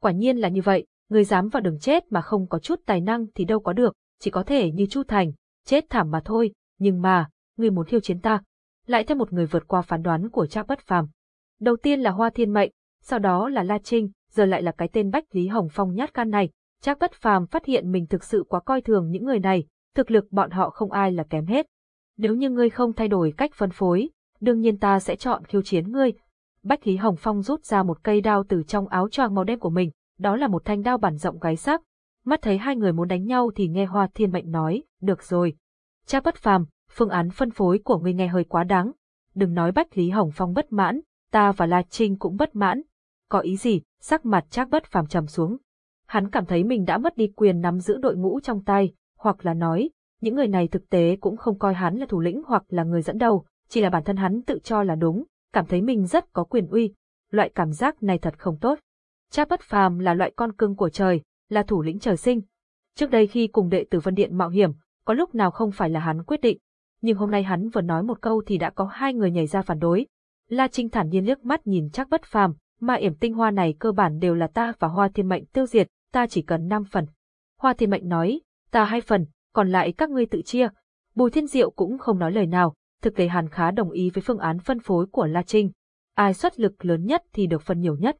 Quả nhiên là như vậy, ngươi dám vào đường chết mà không có chút tài năng thì đâu có được, chỉ có thể như Chu Thành, chết thảm mà thôi, nhưng mà, ngươi muốn thiêu chiến ta, lại thêm một người vượt qua phán đoán của Trác Bất Phàm. Đầu tiên là Hoa Thiên Mệnh, sau đó là La Trinh, giờ lại là cái tên Bách Lý Hồng Phong nhát gan này. Trác Bất Phàm phát hiện mình thực sự quá coi thường những người này, thực lực bọn họ không ai là kém hết. Nếu như ngươi không thay đổi cách phân phối, đương nhiên ta sẽ chọn khiêu chiến ngươi. Bách Lý Hồng Phong rút ra một cây đao từ trong áo choàng màu đen của mình, đó là một thanh đao bản rộng gáy sắc. Mắt thấy hai người muốn đánh nhau thì nghe Hoa Thiên Mệnh nói, được rồi. cha Bất Phàm, phương án phân phối của ngươi nghe hơi quá đáng. Đừng nói Bách Lý Hồng Phong bất mãn, ta và La Trinh cũng bất mãn. Có ý gì, sắc mặt chắc Bất Phàm trầm xuống. Hắn cảm thấy mình đã mất đi quyền nắm giữ đội ngũ trong tay, hoặc là nói, những người này thực tế cũng không coi hắn là thủ lĩnh hoặc là người dẫn đầu, chỉ là bản thân hắn tự cho là đúng, cảm thấy mình rất có quyền uy. Loại cảm giác này thật không tốt. cha Bất Phàm là loại con cưng của trời, là thủ lĩnh trời sinh. Trước đây khi cùng đệ tử Vân Điện mạo hiểm, có lúc nào không phải là hắn quyết định, nhưng hôm nay hắn vừa nói một câu thì đã có hai người nhảy ra phản đối. La Trinh thản nhiên liếc mắt nhìn chắc bất phàm, mà yểm tinh hoa này cơ bản đều là ta và Hoa Thiên Mệnh tiêu diệt, ta chỉ cần 5 phần. Hoa Thiên Mệnh nói, ta hai phần, còn lại các ngươi tự chia. Bùi Thiên Diệu cũng không nói lời nào, thực tế hắn khá đồng ý với phương án phân phối của La Trinh. Ai xuất lực lớn nhất thì được phần nhiều nhất.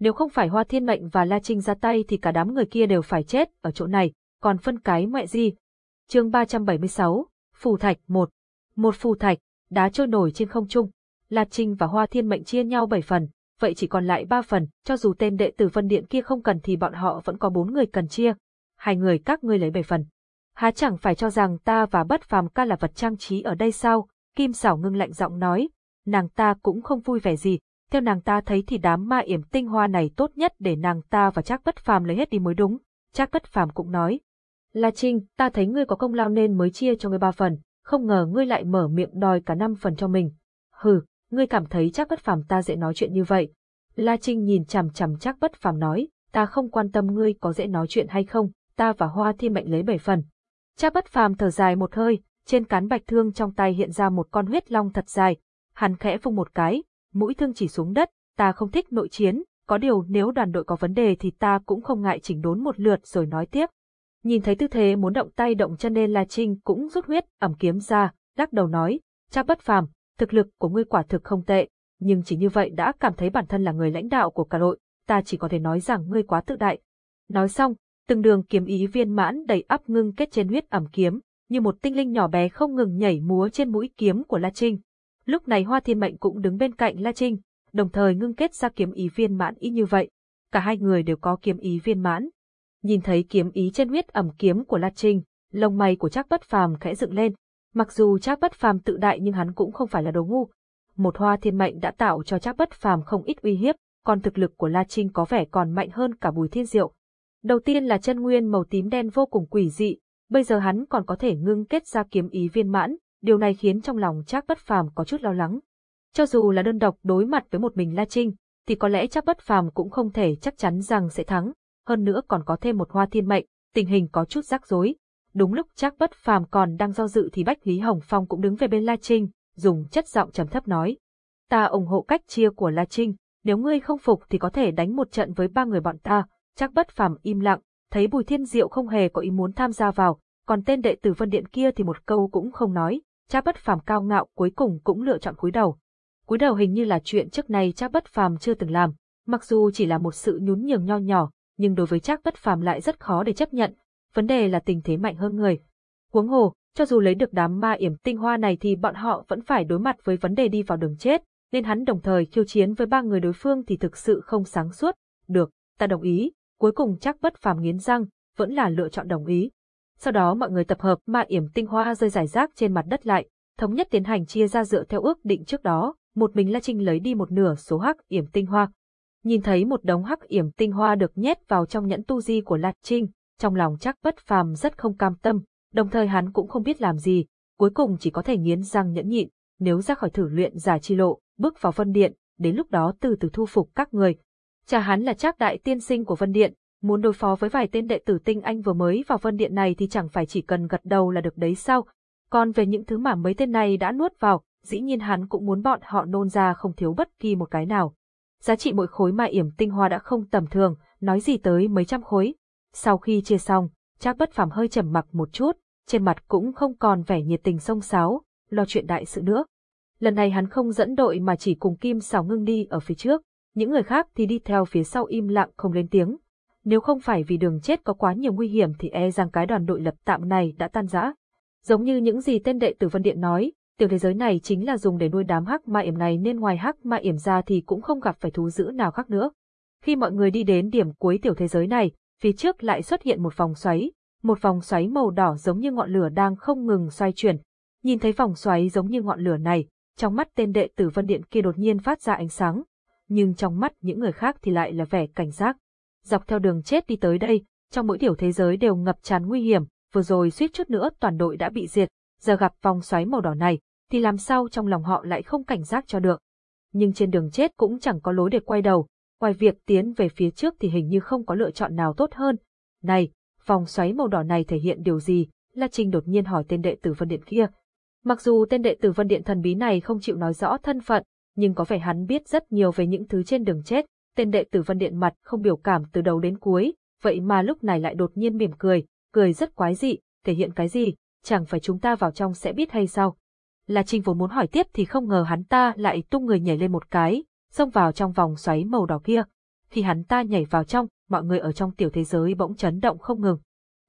Nếu không phải Hoa Thiên Mệnh và La Trinh ra tay thì cả đám người kia đều phải chết ở chỗ này, còn phân cái mẹ gì. Chương 376, Phù thạch một, một phù thạch, đá trôi nổi trên không trung. La Trinh và Hoa Thiên Mệnh chia nhau bảy phần, vậy chỉ còn lại ba phần, cho dù tên đệ tử Vân Điện kia không cần thì bọn họ vẫn có bốn người cần chia. Hai người các ngươi lấy bảy phần. Há chẳng phải cho rằng ta và bất phàm ca là vật trang trí ở đây sao? Kim xảo ngưng lạnh giọng nói, nàng ta cũng không vui vẻ gì, theo nàng ta thấy thì đám ma yểm tinh hoa này tốt nhất để nàng ta và chắc bất phàm lấy hết đi mới đúng. Chắc bất phàm cũng nói, La Trinh, ta thấy ngươi có công lao nên mới chia cho ngươi ba phần, không ngờ ngươi lại mở miệng đòi cả năm phần cho mình. Hừ, ngươi cảm thấy chắc bất phàm ta dễ nói chuyện như vậy. La Trinh nhìn chằm chằm chắc bất phàm nói, ta không quan tâm ngươi có dễ nói chuyện hay không, ta và Hoa thi Mệnh lấy bảy phần. cha bất phàm thở dài một hơi, trên cán bạch thương trong tay hiện ra một con huyết long thật dài. Hắn khẽ vung một cái, mũi thương chỉ xuống đất, ta không thích nội chiến, có điều nếu đoàn đội có vấn đề thì ta cũng không ngại chỉnh đốn một lượt rồi nói tiếp. Nhìn thấy tư thế muốn động tay động chân nên La Trinh cũng rút huyết, ẩm kiếm ra, lắc đầu nói, cha bất phàm, thực lực của ngươi quả thực không tệ, nhưng chỉ như vậy đã cảm thấy bản thân là người lãnh đạo của cả đội, ta chỉ có thể nói rằng ngươi quá tự đại. Nói xong, từng đường kiếm ý viên mãn đầy ắp ngưng kết trên huyết ẩm kiếm, như một tinh linh nhỏ bé không ngừng nhảy múa trên mũi kiếm của La Trinh. Lúc này Hoa Thiên Mệnh cũng đứng bên cạnh La Trinh, đồng thời ngưng kết ra kiếm ý viên mãn y như vậy. Cả hai người đều có kiếm ý viên mãn, Nhìn thấy kiếm ý trên huyết ẩm kiếm của La Trinh, lông mày của Trác Bất Phàm khẽ dựng lên. Mặc dù Trác Bất Phàm tự đại nhưng hắn cũng không phải là đồ ngu. Một hoa thiên mệnh đã tạo cho Trác Bất Phàm không ít uy hiếp, còn thực lực của La Trinh có vẻ còn mạnh hơn cả Bùi Thiên Diệu. Đầu tiên là chân nguyên màu tím đen vô cùng quỷ dị, bây giờ hắn còn có thể ngưng kết ra kiếm ý viên mãn, điều này khiến trong lòng Trác Bất Phàm có chút lo lắng. Cho dù là đơn độc đối mặt với một mình La Trinh, thì có lẽ Trác Bất Phàm cũng không thể chắc chắn rằng sẽ thắng, hơn nữa còn có thêm một hoa thiên mệnh, tình hình có chút rắc rối. Đúng lúc chắc bất phàm còn đang do dự thì Bách Lý Hồng Phong cũng đứng về bên La Trinh, dùng chất giọng trầm thấp nói. Ta ủng hộ cách chia của La Trinh, nếu ngươi không phục thì có thể đánh một trận với ba người bọn ta. Chắc bất phàm im lặng, thấy Bùi Thiên Diệu không hề có ý muốn tham gia vào, còn tên đệ tử Vân Điện kia thì một câu cũng không nói, cha bất phàm cao ngạo cuối cùng cũng lựa chọn cúi đầu. Cúi đầu hình như là chuyện trước này cha bất phàm chưa từng làm, mặc dù chỉ là một sự nhún nhường nho nhỏ, nhưng đối với Trác Bất Phàm lại rất khó để chấp nhận. Vấn đề là tình thế mạnh hơn người. Huống hồ, cho dù lấy được đám ma yểm tinh hoa này thì bọn họ vẫn phải đối mặt với vấn đề đi vào đường chết, nên hắn đồng thời khiêu chiến với ba người đối phương thì thực sự không sáng suốt. Được, ta đồng ý. Cuối cùng chắc Bất Phàm nghiến răng, vẫn là lựa chọn đồng ý. Sau đó mọi người tập hợp ma yểm tinh hoa rơi rải rác trên mặt đất lại, thống nhất tiến hành chia ra dựa theo ước định trước đó, một mình La Trinh lấy đi một nửa số hắc yểm tinh hoa, nhìn thấy một đống hắc yểm tinh hoa được nhét vào trong nhẫn tu di của la Trinh, trong lòng chắc bất phàm rất không cam tâm, đồng thời hắn cũng không biết làm gì, cuối cùng chỉ có thể nghiến răng nhẫn nhịn, nếu ra khỏi thử luyện giả chi lộ, bước vào phân điện, đến lúc đó từ từ thu phục các người. Cha hắn là chắc đại tiên sinh của vân điện, muốn đối phó với vài tên đệ tử tinh anh vừa mới vào vân điện này thì chẳng phải chỉ cần gật đầu là được đấy sao. Còn về những thứ mà mấy tên này đã nuốt vào, dĩ nhiên hắn cũng muốn bọn họ nôn ra không thiếu bất kỳ một cái nào. Giá trị mỗi khối mà yểm tinh hoa đã không tầm thường, nói gì tới mấy trăm khối. Sau khi chia xong, Trác Bất Phàm hơi trầm mặc một chút, trên mặt cũng không còn vẻ nhiệt tình sông sáo, lo chuyện đại sự nữa. Lần này hắn không dẫn đội mà chỉ cùng Kim Sảo Ngưng đi ở phía trước, những người khác thì đi theo phía sau im lặng không lên tiếng. Nếu không phải vì đường chết có quá nhiều nguy hiểm thì e rằng cái đoàn đội lập tạm này đã tan rã. Giống như những gì tên đệ tử Vân Điện nói, tiểu thế giới này chính là dùng để nuôi đám hắc ma yểm này nên ngoài hắc ma yểm ra thì cũng không gặp phải thú dữ nào khác nữa. Khi mọi người đi đến điểm cuối tiểu thế giới này, phía trước lại xuất hiện một vòng xoáy, một vòng xoáy màu đỏ giống như ngọn lửa đang không ngừng xoay chuyển. Nhìn thấy vòng xoáy giống như ngọn lửa này, trong mắt tên đệ tử Vân Điện kia đột nhiên phát ra ánh sáng, nhưng trong mắt những người khác thì lại là vẻ cảnh giác. Dọc theo đường chết đi tới đây, trong mỗi tiểu thế giới đều ngập tràn nguy hiểm, vừa rồi suýt chút nữa toàn đội đã bị diệt, giờ gặp vòng xoáy màu đỏ này, thì làm sao trong lòng họ lại không cảnh giác cho được. Nhưng trên đường chết cũng chẳng có lối để quay đầu, ngoài việc tiến về phía trước thì hình như không có lựa chọn nào tốt hơn. Này, vòng xoáy màu đỏ này thể hiện điều gì? La Trinh đột nhiên hỏi tên đệ tử Vân Điện kia. Mặc dù tên đệ tử Vân Điện thần bí này không chịu nói rõ thân phận, nhưng có vẻ hắn biết rất nhiều về những thứ trên đường chết. Tên đệ tử Vân Điện mặt không biểu cảm từ đầu đến cuối, vậy mà lúc này lại đột nhiên mỉm cười, cười rất quái dị, thể hiện cái gì, chẳng phải chúng ta vào trong sẽ biết hay sao. La Trinh vốn muốn hỏi tiếp thì không ngờ hắn ta lại tung người nhảy lên một cái, xông vào trong vòng xoáy màu đỏ kia. Khi hắn ta nhảy vào trong, mọi người ở trong tiểu thế giới bỗng chấn động không ngừng.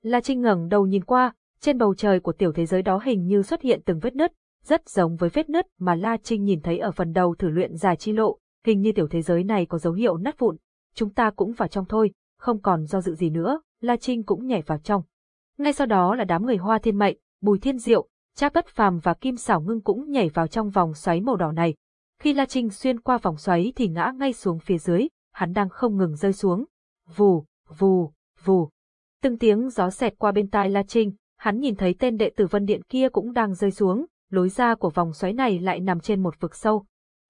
La Trinh ngẩng đầu nhìn qua, trên bầu trời của tiểu thế giới đó hình như xuất hiện từng vết nứt, rất giống với vết nứt mà La Trinh nhìn thấy ở phần đầu thử luyện giải chi lộ, hình như tiểu thế giới này có dấu hiệu nát vụn. Chúng ta cũng vào trong thôi, không còn do dự gì nữa, La Trinh cũng nhảy vào trong. Ngay sau đó là đám người Hoa Thiên Mệnh, Bùi Thiên Diệu, Trác Bất Phàm và Kim Sảo Ngưng cũng nhảy vào trong vòng xoáy màu đỏ này. Khi La Trinh xuyên qua vòng xoáy thì ngã ngay xuống phía dưới, hắn đang không ngừng rơi xuống. Vù, vù, vù. Từng tiếng gió xẹt qua bên tai La Trinh, hắn nhìn thấy tên đệ tử Vân Điện kia cũng đang rơi xuống, lối ra của vòng xoáy này lại nằm trên một vực sâu.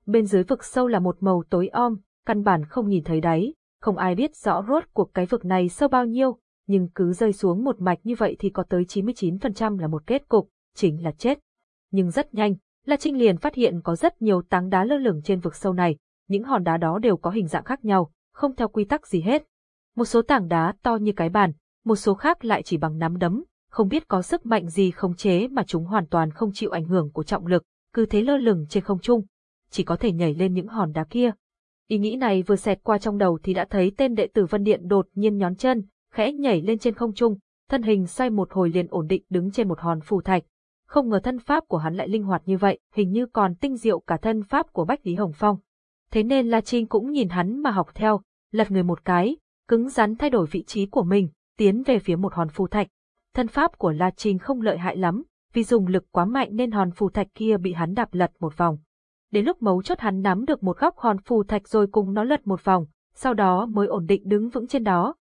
Bên dưới vực sâu là một màu tối om, căn bản không nhìn thấy đáy, không ai biết rõ rốt cuộc cái vực này sâu bao nhiêu, nhưng cứ rơi xuống một mạch như vậy thì có tới 99% là một kết cục chính là chết. Nhưng rất nhanh, La Trinh liền phát hiện có rất nhiều tảng đá lơ lửng trên vực sâu này, những hòn đá đó đều có hình dạng khác nhau, không theo quy tắc gì hết. Một số tảng đá to như cái bàn, một số khác lại chỉ bằng nắm đấm, không biết có sức mạnh gì khống chế mà chúng hoàn toàn không chịu ảnh hưởng của trọng lực, cứ thế lơ lửng trên không trung, chỉ có thể nhảy lên những hòn đá kia. Ý nghĩ này vừa xẹt qua trong đầu thì đã thấy tên đệ tử Vân Điện đột nhiên nhón chân, khẽ nhảy lên trên không trung, thân hình xoay một hồi liền ổn định đứng trên một hòn phù thạch, không ngờ thân pháp của hắn lại linh hoạt như vậy, hình như còn tinh diệu cả thân pháp của Bách Lý Hồng Phong. Thế nên La Trinh cũng nhìn hắn mà học theo, lật người một cái, cứng rắn thay đổi vị trí của mình, tiến về phía một hòn phù thạch. Thân pháp của La Trinh không lợi hại lắm, vì dùng lực quá mạnh nên hòn phù thạch kia bị hắn đạp lật một vòng. Đến lúc mấu chốt hắn nắm được một góc hòn phù thạch rồi cùng nó lật một vòng, sau đó mới ổn định đứng vững trên đó.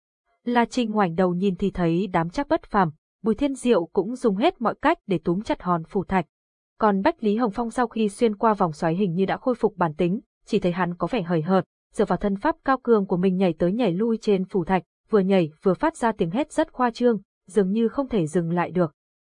La Trinh ngoảnh đầu nhìn thì thấy đám chắc bất phàm, Bùi Thiên Diệu cũng dùng hết mọi cách để túm chặt hòn phù thạch. Còn Bách Lý Hồng Phong sau khi xuyên qua vòng xoáy hình như đã khôi phục bản tính, chỉ thấy hắn có vẻ hời hợt, dựa vào thân pháp cao cường của mình nhảy tới nhảy lui trên phù thạch, vừa nhảy vừa phát ra tiếng hét rất khoa trương, dường như không thể dừng lại được.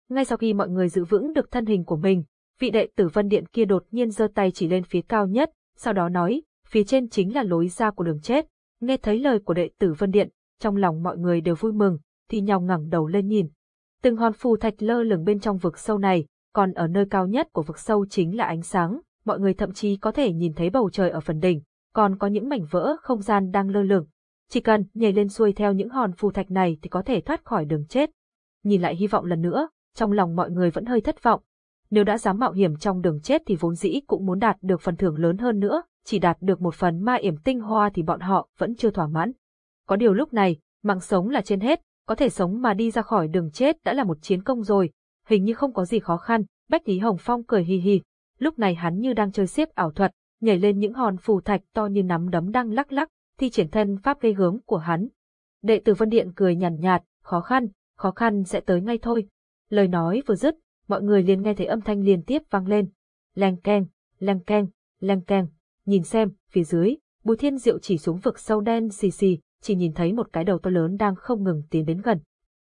Ngay sau khi mọi người giữ vững được thân hình của mình, vị đệ tử Vân Điện kia đột nhiên giơ tay chỉ lên phía cao nhất, sau đó nói, phía trên chính là lối ra của đường chết. Nghe thấy lời của đệ tử Vân Điện, trong lòng mọi người đều vui mừng, thì nhau ngẩng đầu lên nhìn. Từng hòn phù thạch lơ lửng bên trong vực sâu này, còn ở nơi cao nhất của vực sâu chính là ánh sáng, mọi người thậm chí có thể nhìn thấy bầu trời ở phần đỉnh, còn có những mảnh vỡ không gian đang lơ lửng. Chỉ cần nhảy lên xuôi theo những hòn phù thạch này thì có thể thoát khỏi đường chết. Nhìn lại hy vọng lần nữa, trong lòng mọi người vẫn hơi thất vọng. Nếu đã dám mạo hiểm trong đường chết thì vốn dĩ cũng muốn đạt được phần thưởng lớn hơn nữa, chỉ đạt được một phần ma yểm tinh hoa thì bọn họ vẫn chưa thỏa mãn. Có điều lúc này, mạng sống là trên hết, có thể sống mà đi ra khỏi đường chết đã là một chiến công rồi, hình như không có gì khó khăn, Bách Lý Hồng Phong cười hì hì, lúc này hắn như đang chơi xiếc ảo thuật, nhảy lên những hòn phù thạch to như nắm đấm đang lắc lắc, thi triển thân pháp gây gớm của hắn. Đệ tử Vân Điện cười nhàn nhạt, nhạt, khó khăn, khó khăn sẽ tới ngay thôi. Lời nói vừa dứt, mọi người liền nghe thấy âm thanh liên tiếp vang lên. Leng keng, leng keng, leng keng. Nhìn xem, phía dưới, Bùi Thiên Diệu chỉ xuống vực sâu đen xì xì, chỉ nhìn thấy một cái đầu to lớn đang không ngừng tiến đến gần.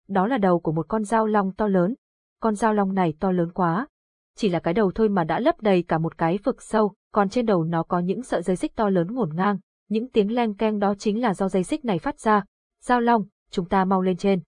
Đó là đầu của một con dao long to lớn. Con dao long này to lớn quá. Chỉ là cái đầu thôi mà đã lấp đầy cả một cái vực sâu, còn trên đầu nó có những sợi dây xích to lớn ngổn ngang. Những tiếng leng keng đó chính là do dây xích này phát ra. Giao long, chúng ta mau lên trên.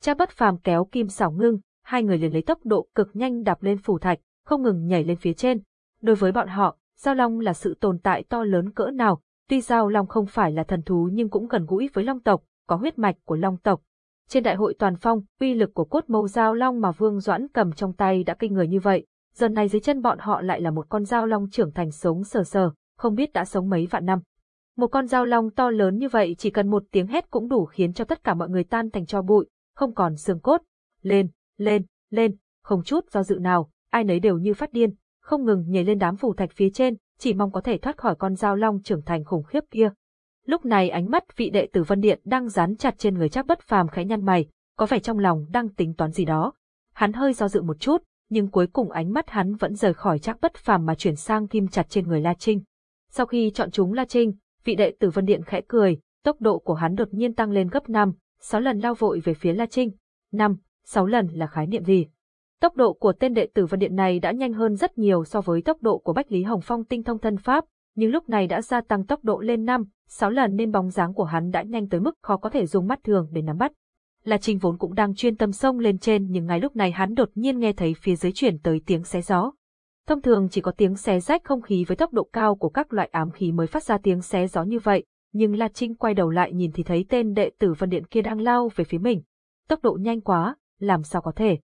Cha bất phàm kéo kim xảo ngưng, hai người liền lấy tốc độ cực nhanh đạp lên phủ thạch, không ngừng nhảy lên phía trên. Đối với bọn họ, Giao Long là sự tồn tại to lớn cỡ nào, tuy Giao Long không phải là thần thú nhưng cũng gần gũi với Long tộc, có huyết mạch của Long tộc. Trên đại hội toàn phong, uy lực của cốt mâu Giao Long mà Vương Doãn cầm trong tay đã kinh người như vậy, giờ này dưới chân bọn họ lại là một con Giao Long trưởng thành sống sờ sờ, không biết đã sống mấy vạn năm. Một con dao Long to lớn như vậy chỉ cần một tiếng hét cũng đủ khiến cho tất cả mọi người tan thành cho bụi, không còn xương cốt. Lên, lên, lên, không chút do dự nào, ai nấy đều như phát điên, không ngừng nhảy lên đám phù thạch phía trên, chỉ mong có thể thoát khỏi con dao long trưởng thành khủng khiếp kia. Lúc này ánh mắt vị đệ tử Vân Điện đang dán chặt trên người chắc bất phàm khẽ nhăn mày, có vẻ trong lòng đang tính toán gì đó. Hắn hơi do dự một chút, nhưng cuối cùng ánh mắt hắn vẫn rời khỏi chắc bất phàm mà chuyển sang kim chặt trên người La Trinh. Sau khi chọn chúng La Trinh, vị đệ tử Vân Điện khẽ cười, tốc độ của hắn đột nhiên tăng lên gấp 5, 6 lần lao vội về phía La Trinh. 5, 6 lần là khái niệm gì? Tốc độ của tên đệ tử Vân Điện này đã nhanh hơn rất nhiều so với tốc độ của Bách Lý Hồng Phong tinh thông thân pháp, nhưng lúc này đã gia tăng tốc độ lên 5, 6 lần nên bóng dáng của hắn đã nhanh tới mức khó có thể dùng mắt thường để nắm bắt. La Trinh vốn cũng đang chuyên tâm sông lên trên nhưng ngay lúc này hắn đột nhiên nghe thấy phía dưới chuyển tới tiếng xé gió. Thông thường chỉ có tiếng xé rách không khí với tốc độ cao của các loại ám khí mới phát ra tiếng xé gió như vậy, nhưng La Trinh quay đầu lại nhìn thì thấy tên đệ tử Vân Điện kia đang lao về phía mình. Tốc độ nhanh quá, làm sao có thể.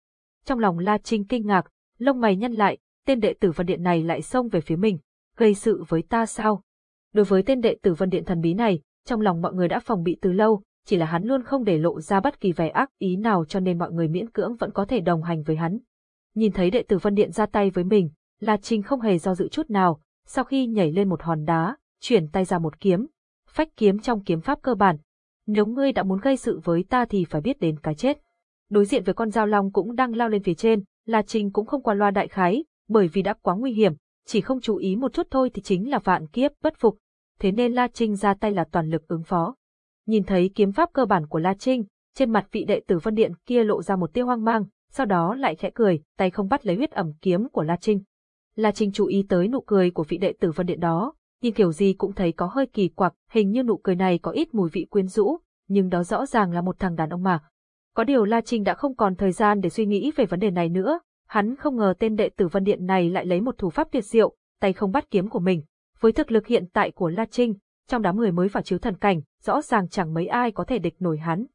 Trong lòng La Trinh kinh ngạc, lông mày nhăn lại, tên đệ tử Vân Điện này lại xông về phía mình, gây sự với ta sao? Đối với tên đệ tử Vân Điện thần bí này, trong lòng mọi người đã phòng bị từ lâu, chỉ là hắn luôn không để lộ ra bất kỳ vẻ ác ý nào cho nên mọi người miễn cưỡng vẫn có thể đồng hành với hắn. Nhìn thấy đệ tử Vân Điện ra tay với mình, La Trinh không hề do dự chút nào, sau khi nhảy lên một hòn đá, chuyển tay ra một kiếm, phách kiếm trong kiếm pháp cơ bản. Nếu ngươi đã muốn gây sự với ta thì phải biết đến cái chết. Đối diện với con dao long cũng đang lao lên phía trên, La Trinh cũng không qua loa đại khái, bởi vì đã quá nguy hiểm, chỉ không chú ý một chút thôi thì chính là vạn kiếp bất phục. Thế nên La Trinh ra tay là toàn lực ứng phó. Nhìn thấy kiếm pháp cơ bản của La Trinh, trên mặt vị đệ tử Vân Điện kia lộ ra một tia hoang mang, sau đó lại khẽ cười, tay không bắt lấy huyết ẩm kiếm của La Trinh. La Trinh chú ý tới nụ cười của vị đệ tử Vân Điện đó, nhưng kiểu gì cũng thấy có hơi kỳ quặc, hình như nụ cười này có ít mùi vị quyến rũ, nhưng đó rõ ràng là một thằng đàn ông mà. Có điều La Trinh đã không còn thời gian để suy nghĩ về vấn đề này nữa, hắn không ngờ tên đệ tử Vân Điện này lại lấy một thủ pháp tuyệt diệu, tay không bắt kiếm của mình. Với thực lực hiện tại của La Trinh, trong đám người mới vào chiếu thần cảnh, rõ ràng chẳng mấy ai có thể địch nổi hắn.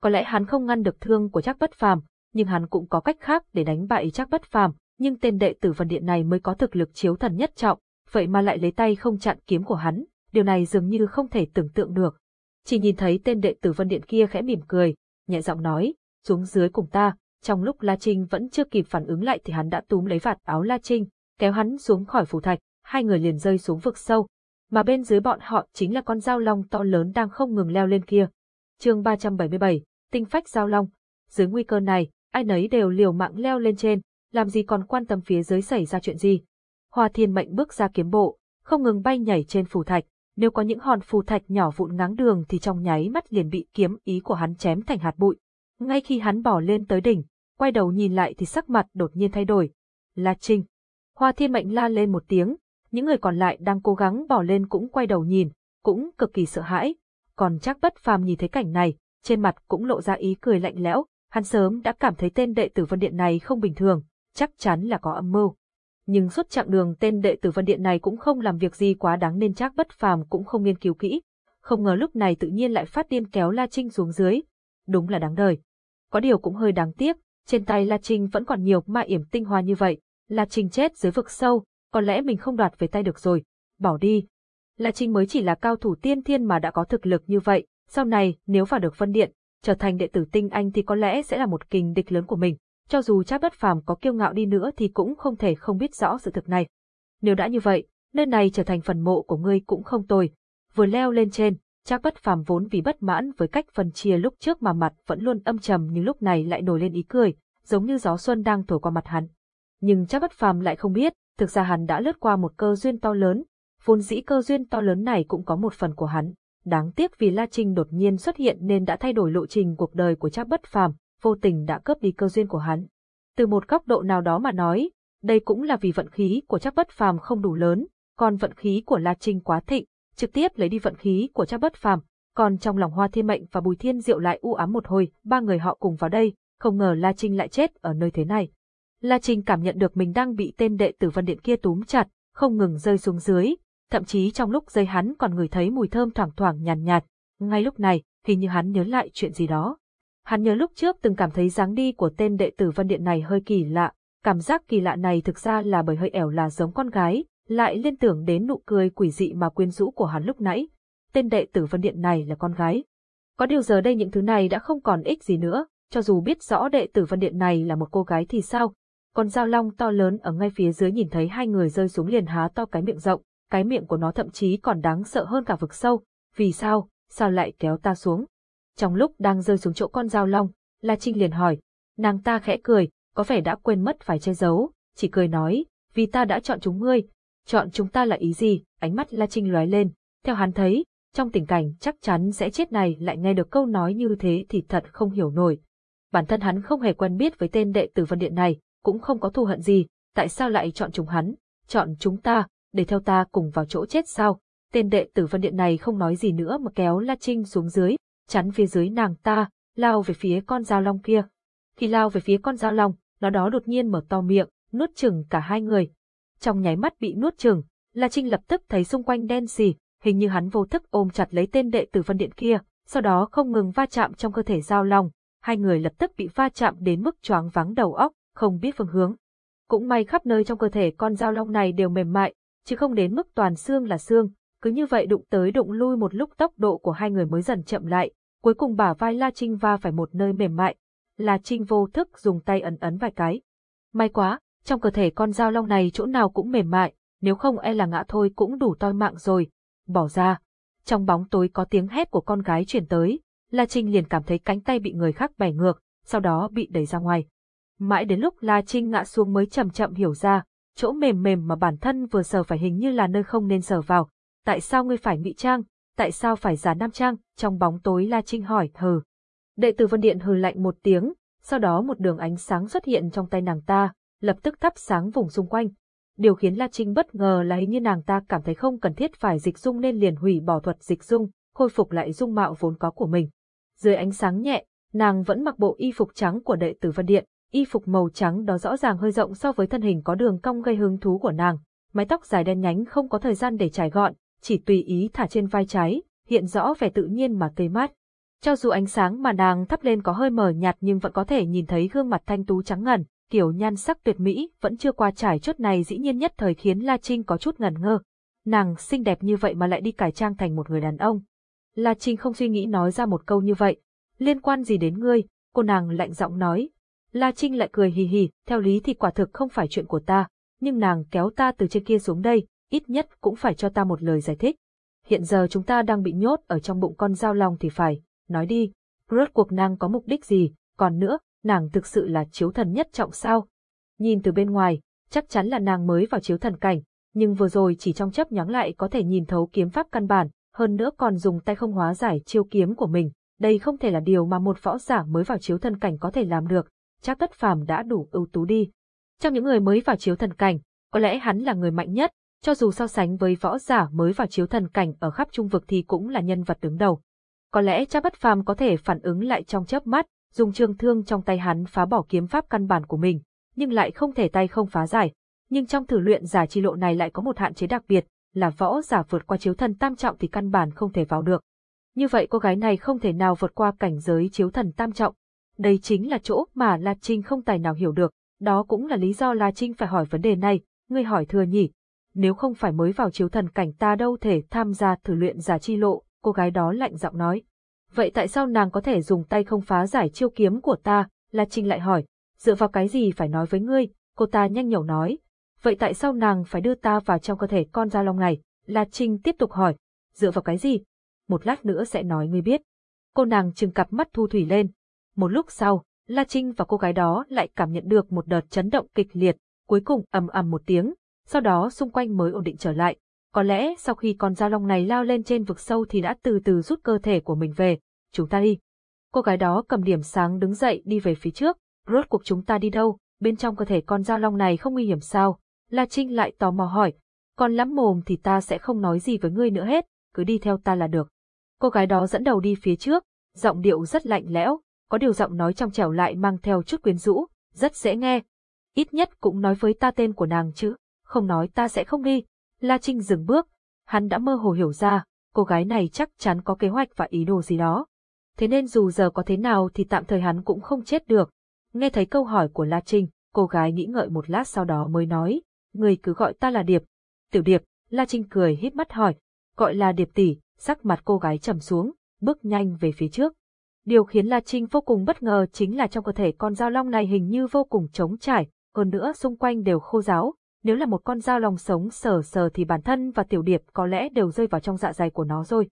Có lẽ hắn không ngăn được thương của Trác Bất Phàm, nhưng hắn cũng có cách khác để đánh bại Trác Bất Phàm, nhưng tên đệ tử phần Điện này mới có thực lực chiếu thần nhất trọng, vậy mà lại lấy tay không chặn kiếm của hắn, điều này dường như không thể tưởng tượng được. Chỉ nhìn thấy tên đệ tử Vân Điện kia khẽ mỉm cười, nhẹ giọng nói, xuống dưới cùng ta, trong lúc La Trinh vẫn chưa kịp phản ứng lại thì hắn đã túm lấy vạt áo La Trinh, kéo hắn xuống khỏi phủ thạch, hai người liền rơi xuống vực sâu, mà bên dưới bọn họ chính là con dao long to lớn đang không ngừng leo lên kia. chương 377, tinh phách dao long. Dưới nguy cơ này, ai nấy đều liều mạng leo lên trên, làm gì còn quan tâm phía dưới xảy ra chuyện gì. Hoa thiên mệnh bước ra kiếm bộ, không ngừng bay nhảy trên phù thạch, nếu có những hòn phù thạch nhỏ vụn ngáng đường thì trong nháy mắt liền bị kiếm ý của hắn chém thành hạt bụi. Ngay khi hắn bỏ lên tới đỉnh, quay đầu nhìn lại thì sắc mặt đột nhiên thay đổi. La Trinh. Hoa Thiên Mệnh la lên một tiếng, những người còn lại đang cố gắng bỏ lên cũng quay đầu nhìn, cũng cực kỳ sợ hãi. Còn chắc bất phàm nhìn thấy cảnh này, trên mặt cũng lộ ra ý cười lạnh lẽo, hắn sớm đã cảm thấy tên đệ tử Vân Điện này không bình thường, chắc chắn là có âm mưu. Nhưng suốt chặng đường tên đệ tử Vân Điện này cũng không làm việc gì quá đáng nên chắc bất phàm cũng không nghiên cứu kỹ. Không ngờ lúc này tự nhiên lại phát điên kéo La Trinh xuống dưới. Đúng là đáng đời. Có điều cũng hơi đáng tiếc, trên tay La Trinh vẫn còn nhiều ma yểm tinh hoa như vậy. La Trinh chết dưới vực sâu, có lẽ mình không đoạt về tay được rồi. Bỏ đi. La Trinh mới chỉ là cao thủ tiên thiên mà đã có thực lực như vậy, sau này nếu vào được Vân Điện, trở thành đệ tử tinh anh thì có lẽ sẽ là một kình địch lớn của mình. Cho dù Trác Bất Phàm có kiêu ngạo đi nữa thì cũng không thể không biết rõ sự thực này. Nếu đã như vậy, nơi này trở thành phần mộ của ngươi cũng không tồi. Vừa leo lên trên, Trác Bất Phàm vốn vì bất mãn với cách phân chia lúc trước mà mặt vẫn luôn âm trầm nhưng lúc này lại nổi lên ý cười, giống như gió xuân đang thổi qua mặt hắn. Nhưng Trác Bất Phàm lại không biết, thực ra hắn đã lướt qua một cơ duyên to lớn, vốn dĩ cơ duyên to lớn này cũng có một phần của hắn. Đáng tiếc vì La Trinh đột nhiên xuất hiện nên đã thay đổi lộ trình cuộc đời của Trác Bất Phàm, vô tình đã cướp đi cơ duyên của hắn. Từ một góc độ nào đó mà nói, đây cũng là vì vận khí của chắc Bất Phàm không đủ lớn, còn vận khí của La Trinh quá thịnh, trực tiếp lấy đi vận khí của chắc Bất Phàm, còn trong lòng Hoa Thiên Mệnh và Bùi Thiên Diệu lại u ám một hồi, ba người họ cùng vào đây, không ngờ La Trinh lại chết ở nơi thế này. La Trinh cảm nhận được mình đang bị tên đệ tử Vân Điện kia túm chặt, không ngừng rơi xuống dưới, thậm chí trong lúc dây hắn còn ngửi thấy mùi thơm thoảng thoảng nhàn nhạt, nhạt. Ngay lúc này, hình như hắn nhớ lại chuyện gì đó. Hắn nhớ lúc trước từng cảm thấy dáng đi của tên đệ tử văn Điện này hơi kỳ lạ, cảm giác kỳ lạ này thực ra là bởi hơi ẻo là giống con gái, lại liên tưởng đến nụ cười quỷ dị mà quyến rũ của hắn lúc nãy. Tên đệ tử văn Điện này là con gái. Có điều giờ đây những thứ này đã không còn ích gì nữa, cho dù biết rõ đệ tử văn Điện này là một cô gái thì sao? Con dao long to lớn ở ngay phía dưới nhìn thấy hai người rơi xuống liền há to cái miệng rộng, cái miệng của nó thậm chí còn đáng sợ hơn cả vực sâu. Vì sao? Sao lại kéo ta xuống? Trong lúc đang rơi xuống chỗ con dao long, La Trinh liền hỏi. Nàng ta khẽ cười, có vẻ đã quên mất phải che giấu, chỉ cười nói, vì ta đã chọn chúng ngươi. Chọn chúng ta là ý gì? Ánh mắt La Trinh lóe lên. Theo hắn thấy, trong tình cảnh chắc chắn sẽ chết này lại nghe được câu nói như thế thì thật không hiểu nổi. Bản thân hắn không hề quen biết với tên đệ tử Vân Điện này, cũng không có thù hận gì, tại sao lại chọn chúng hắn, chọn chúng ta, để theo ta cùng vào chỗ chết sao? Tên đệ tử Vân Điện này không nói gì nữa mà kéo La Trinh xuống dưới, chắn phía dưới nàng ta, lao về phía con dao long kia. Khi lao về phía con dao long, nó đó đột nhiên mở to miệng, nuốt chừng cả hai người. Trong nháy mắt bị nuốt chừng, La Trinh lập tức thấy xung quanh đen xì, hình như hắn vô thức ôm chặt lấy tên đệ tử Vân Điện kia, sau đó không ngừng va chạm trong cơ thể dao long, hai người lập tức bị va chạm đến mức choáng váng đầu óc, không biết phương hướng. Cũng may khắp nơi trong cơ thể con dao long này đều mềm mại, chứ không đến mức toàn xương là xương, cứ như vậy đụng tới đụng lui một lúc tốc độ của hai người mới dần chậm lại, cuối cùng bả vai La Trinh va phải một nơi mềm mại. La Trinh vô thức dùng tay ấn ấn vài cái. May quá, trong cơ thể con dao long này chỗ nào cũng mềm mại, nếu không e là ngã thôi cũng đủ toi mạng rồi. Bỏ ra. Trong bóng tối có tiếng hét của con gái chuyển tới, La Trinh liền cảm thấy cánh tay bị người khác bẻ ngược, sau đó bị đẩy ra ngoài. Mãi đến lúc La Trinh ngã xuống mới chậm chậm hiểu ra, chỗ mềm mềm mà bản thân vừa sờ phải hình như là nơi không nên sờ vào. Tại sao ngươi phải ngụy trang? Tại sao phải giả nam trang? Trong bóng tối La Trinh hỏi, hừ. Đệ tử Vân Điện hừ lạnh một tiếng, sau đó một đường ánh sáng xuất hiện trong tay nàng ta, lập tức thắp sáng vùng xung quanh. Điều khiến La Trinh bất ngờ là hình như nàng ta cảm thấy không cần thiết phải dịch dung nên liền hủy bỏ thuật dịch dung, khôi phục lại dung mạo vốn có của mình. Dưới ánh sáng nhẹ, nàng vẫn mặc bộ y phục trắng của đệ tử Vân Điện, y phục màu trắng đó rõ ràng hơi rộng so với thân hình có đường cong gây hứng thú của nàng. Mái tóc dài đen nhánh không có thời gian để trải gọn, chỉ tùy ý thả trên vai trái, hiện rõ vẻ tự nhiên mà tươi mát. Cho dù ánh sáng mà nàng thắp lên có hơi mờ nhạt nhưng vẫn có thể nhìn thấy gương mặt thanh tú trắng ngần, kiểu nhan sắc tuyệt mỹ vẫn chưa qua trải chốt này dĩ nhiên nhất thời khiến La Trinh có chút ngần ngơ. Nàng xinh đẹp như vậy mà lại đi cải trang thành một người đàn ông. La Trinh không suy nghĩ nói ra một câu như vậy. Liên quan gì đến ngươi? Cô nàng lạnh giọng nói, La Trinh lại cười hì hì, theo lý thì quả thực không phải chuyện của ta, nhưng nàng kéo ta từ trên kia xuống đây, ít nhất cũng phải cho ta một lời giải thích. Hiện giờ chúng ta đang bị nhốt ở trong bụng con dao long thì phải, nói đi, rốt cuộc nàng có mục đích gì, còn nữa, nàng thực sự là chiếu thần nhất trọng sao? Nhìn từ bên ngoài, chắc chắn là nàng mới vào chiếu thần cảnh, nhưng vừa rồi chỉ trong chấp nhoáng lại có thể nhìn thấu kiếm pháp căn bản, hơn nữa còn dùng tay không hóa giải chiêu kiếm của mình. Đây không thể là điều mà một võ giả mới vào chiếu thần cảnh có thể làm được, chắc tất phàm đã đủ ưu tú đi. Trong những người mới vào chiếu thần cảnh, có lẽ hắn là người mạnh nhất, cho dù so sánh với võ giả mới vào chiếu thần cảnh ở khắp trung vực thì cũng là nhân vật đứng đầu. Có lẽ cha bất phàm có thể phản ứng lại trong chớp mắt, dùng trường thương trong tay hắn phá bỏ kiếm pháp căn bản của mình, nhưng lại không thể tay không phá giải. Nhưng trong thử luyện giả chi lộ này lại có một hạn chế đặc biệt, là võ giả vượt qua chiếu thần tam trọng thì căn bản không thể vào được. Như vậy cô gái này không thể nào vượt qua cảnh giới chiếu thần tam trọng. Đây chính là chỗ mà La Trinh không tài nào hiểu được, đó cũng là lý do La Trinh phải hỏi vấn đề này, ngươi hỏi thừa nhỉ. Nếu không phải mới vào chiếu thần cảnh ta đâu thể tham gia thử luyện giả chi lộ, cô gái đó lạnh giọng nói. Vậy tại sao nàng có thể dùng tay không phá giải chiêu kiếm của ta? La Trinh lại hỏi, dựa vào cái gì phải nói với ngươi? Cô ta nhanh nhẩu nói. Vậy tại sao nàng phải đưa ta vào trong cơ thể con da long này? La Trinh tiếp tục hỏi, dựa vào cái gì? Một lát nữa sẽ nói ngươi biết. Cô nàng trừng cặp mắt thu thủy lên. Một lúc sau, La Trinh và cô gái đó lại cảm nhận được một đợt chấn động kịch liệt, cuối cùng ầm ầm một tiếng, sau đó xung quanh mới ổn định trở lại. Có lẽ sau khi con dao long này lao lên trên vực sâu thì đã từ từ rút cơ thể của mình về. Chúng ta đi. Cô gái đó cầm điểm sáng đứng dậy đi về phía trước. Rốt cuộc chúng ta đi đâu? Bên trong cơ thể con dao long này không nguy hiểm sao? La Trinh lại tò mò hỏi. Còn lắm mồm thì ta sẽ không nói gì với ngươi nữa hết, cứ đi theo ta là được. Cô gái đó dẫn đầu đi phía trước, giọng điệu rất lạnh lẽo, có điều giọng nói trong trẻo lại mang theo chút quyến rũ, rất dễ nghe. Ít nhất cũng nói với ta tên của nàng chứ, không nói ta sẽ không đi. La Trinh dừng bước, hắn đã mơ hồ hiểu ra, cô gái này chắc chắn có kế hoạch và ý đồ gì đó. Thế nên dù giờ có thế nào thì tạm thời hắn cũng không chết được. Nghe thấy câu hỏi của La Trinh, cô gái nghĩ ngợi một lát sau đó mới nói, người cứ gọi ta là Điệp. Tiểu Điệp, La Trinh cười hít mắt hỏi, gọi là Điệp tỷ, sắc mặt cô gái trầm xuống, bước nhanh về phía trước. Điều khiến La Trinh vô cùng bất ngờ chính là trong cơ thể con dao long này hình như vô cùng trống trải, hơn nữa xung quanh đều khô giáo. Nếu là một con dao long sống sờ sờ thì bản thân và tiểu điệp có lẽ đều rơi vào trong dạ dày của nó rồi.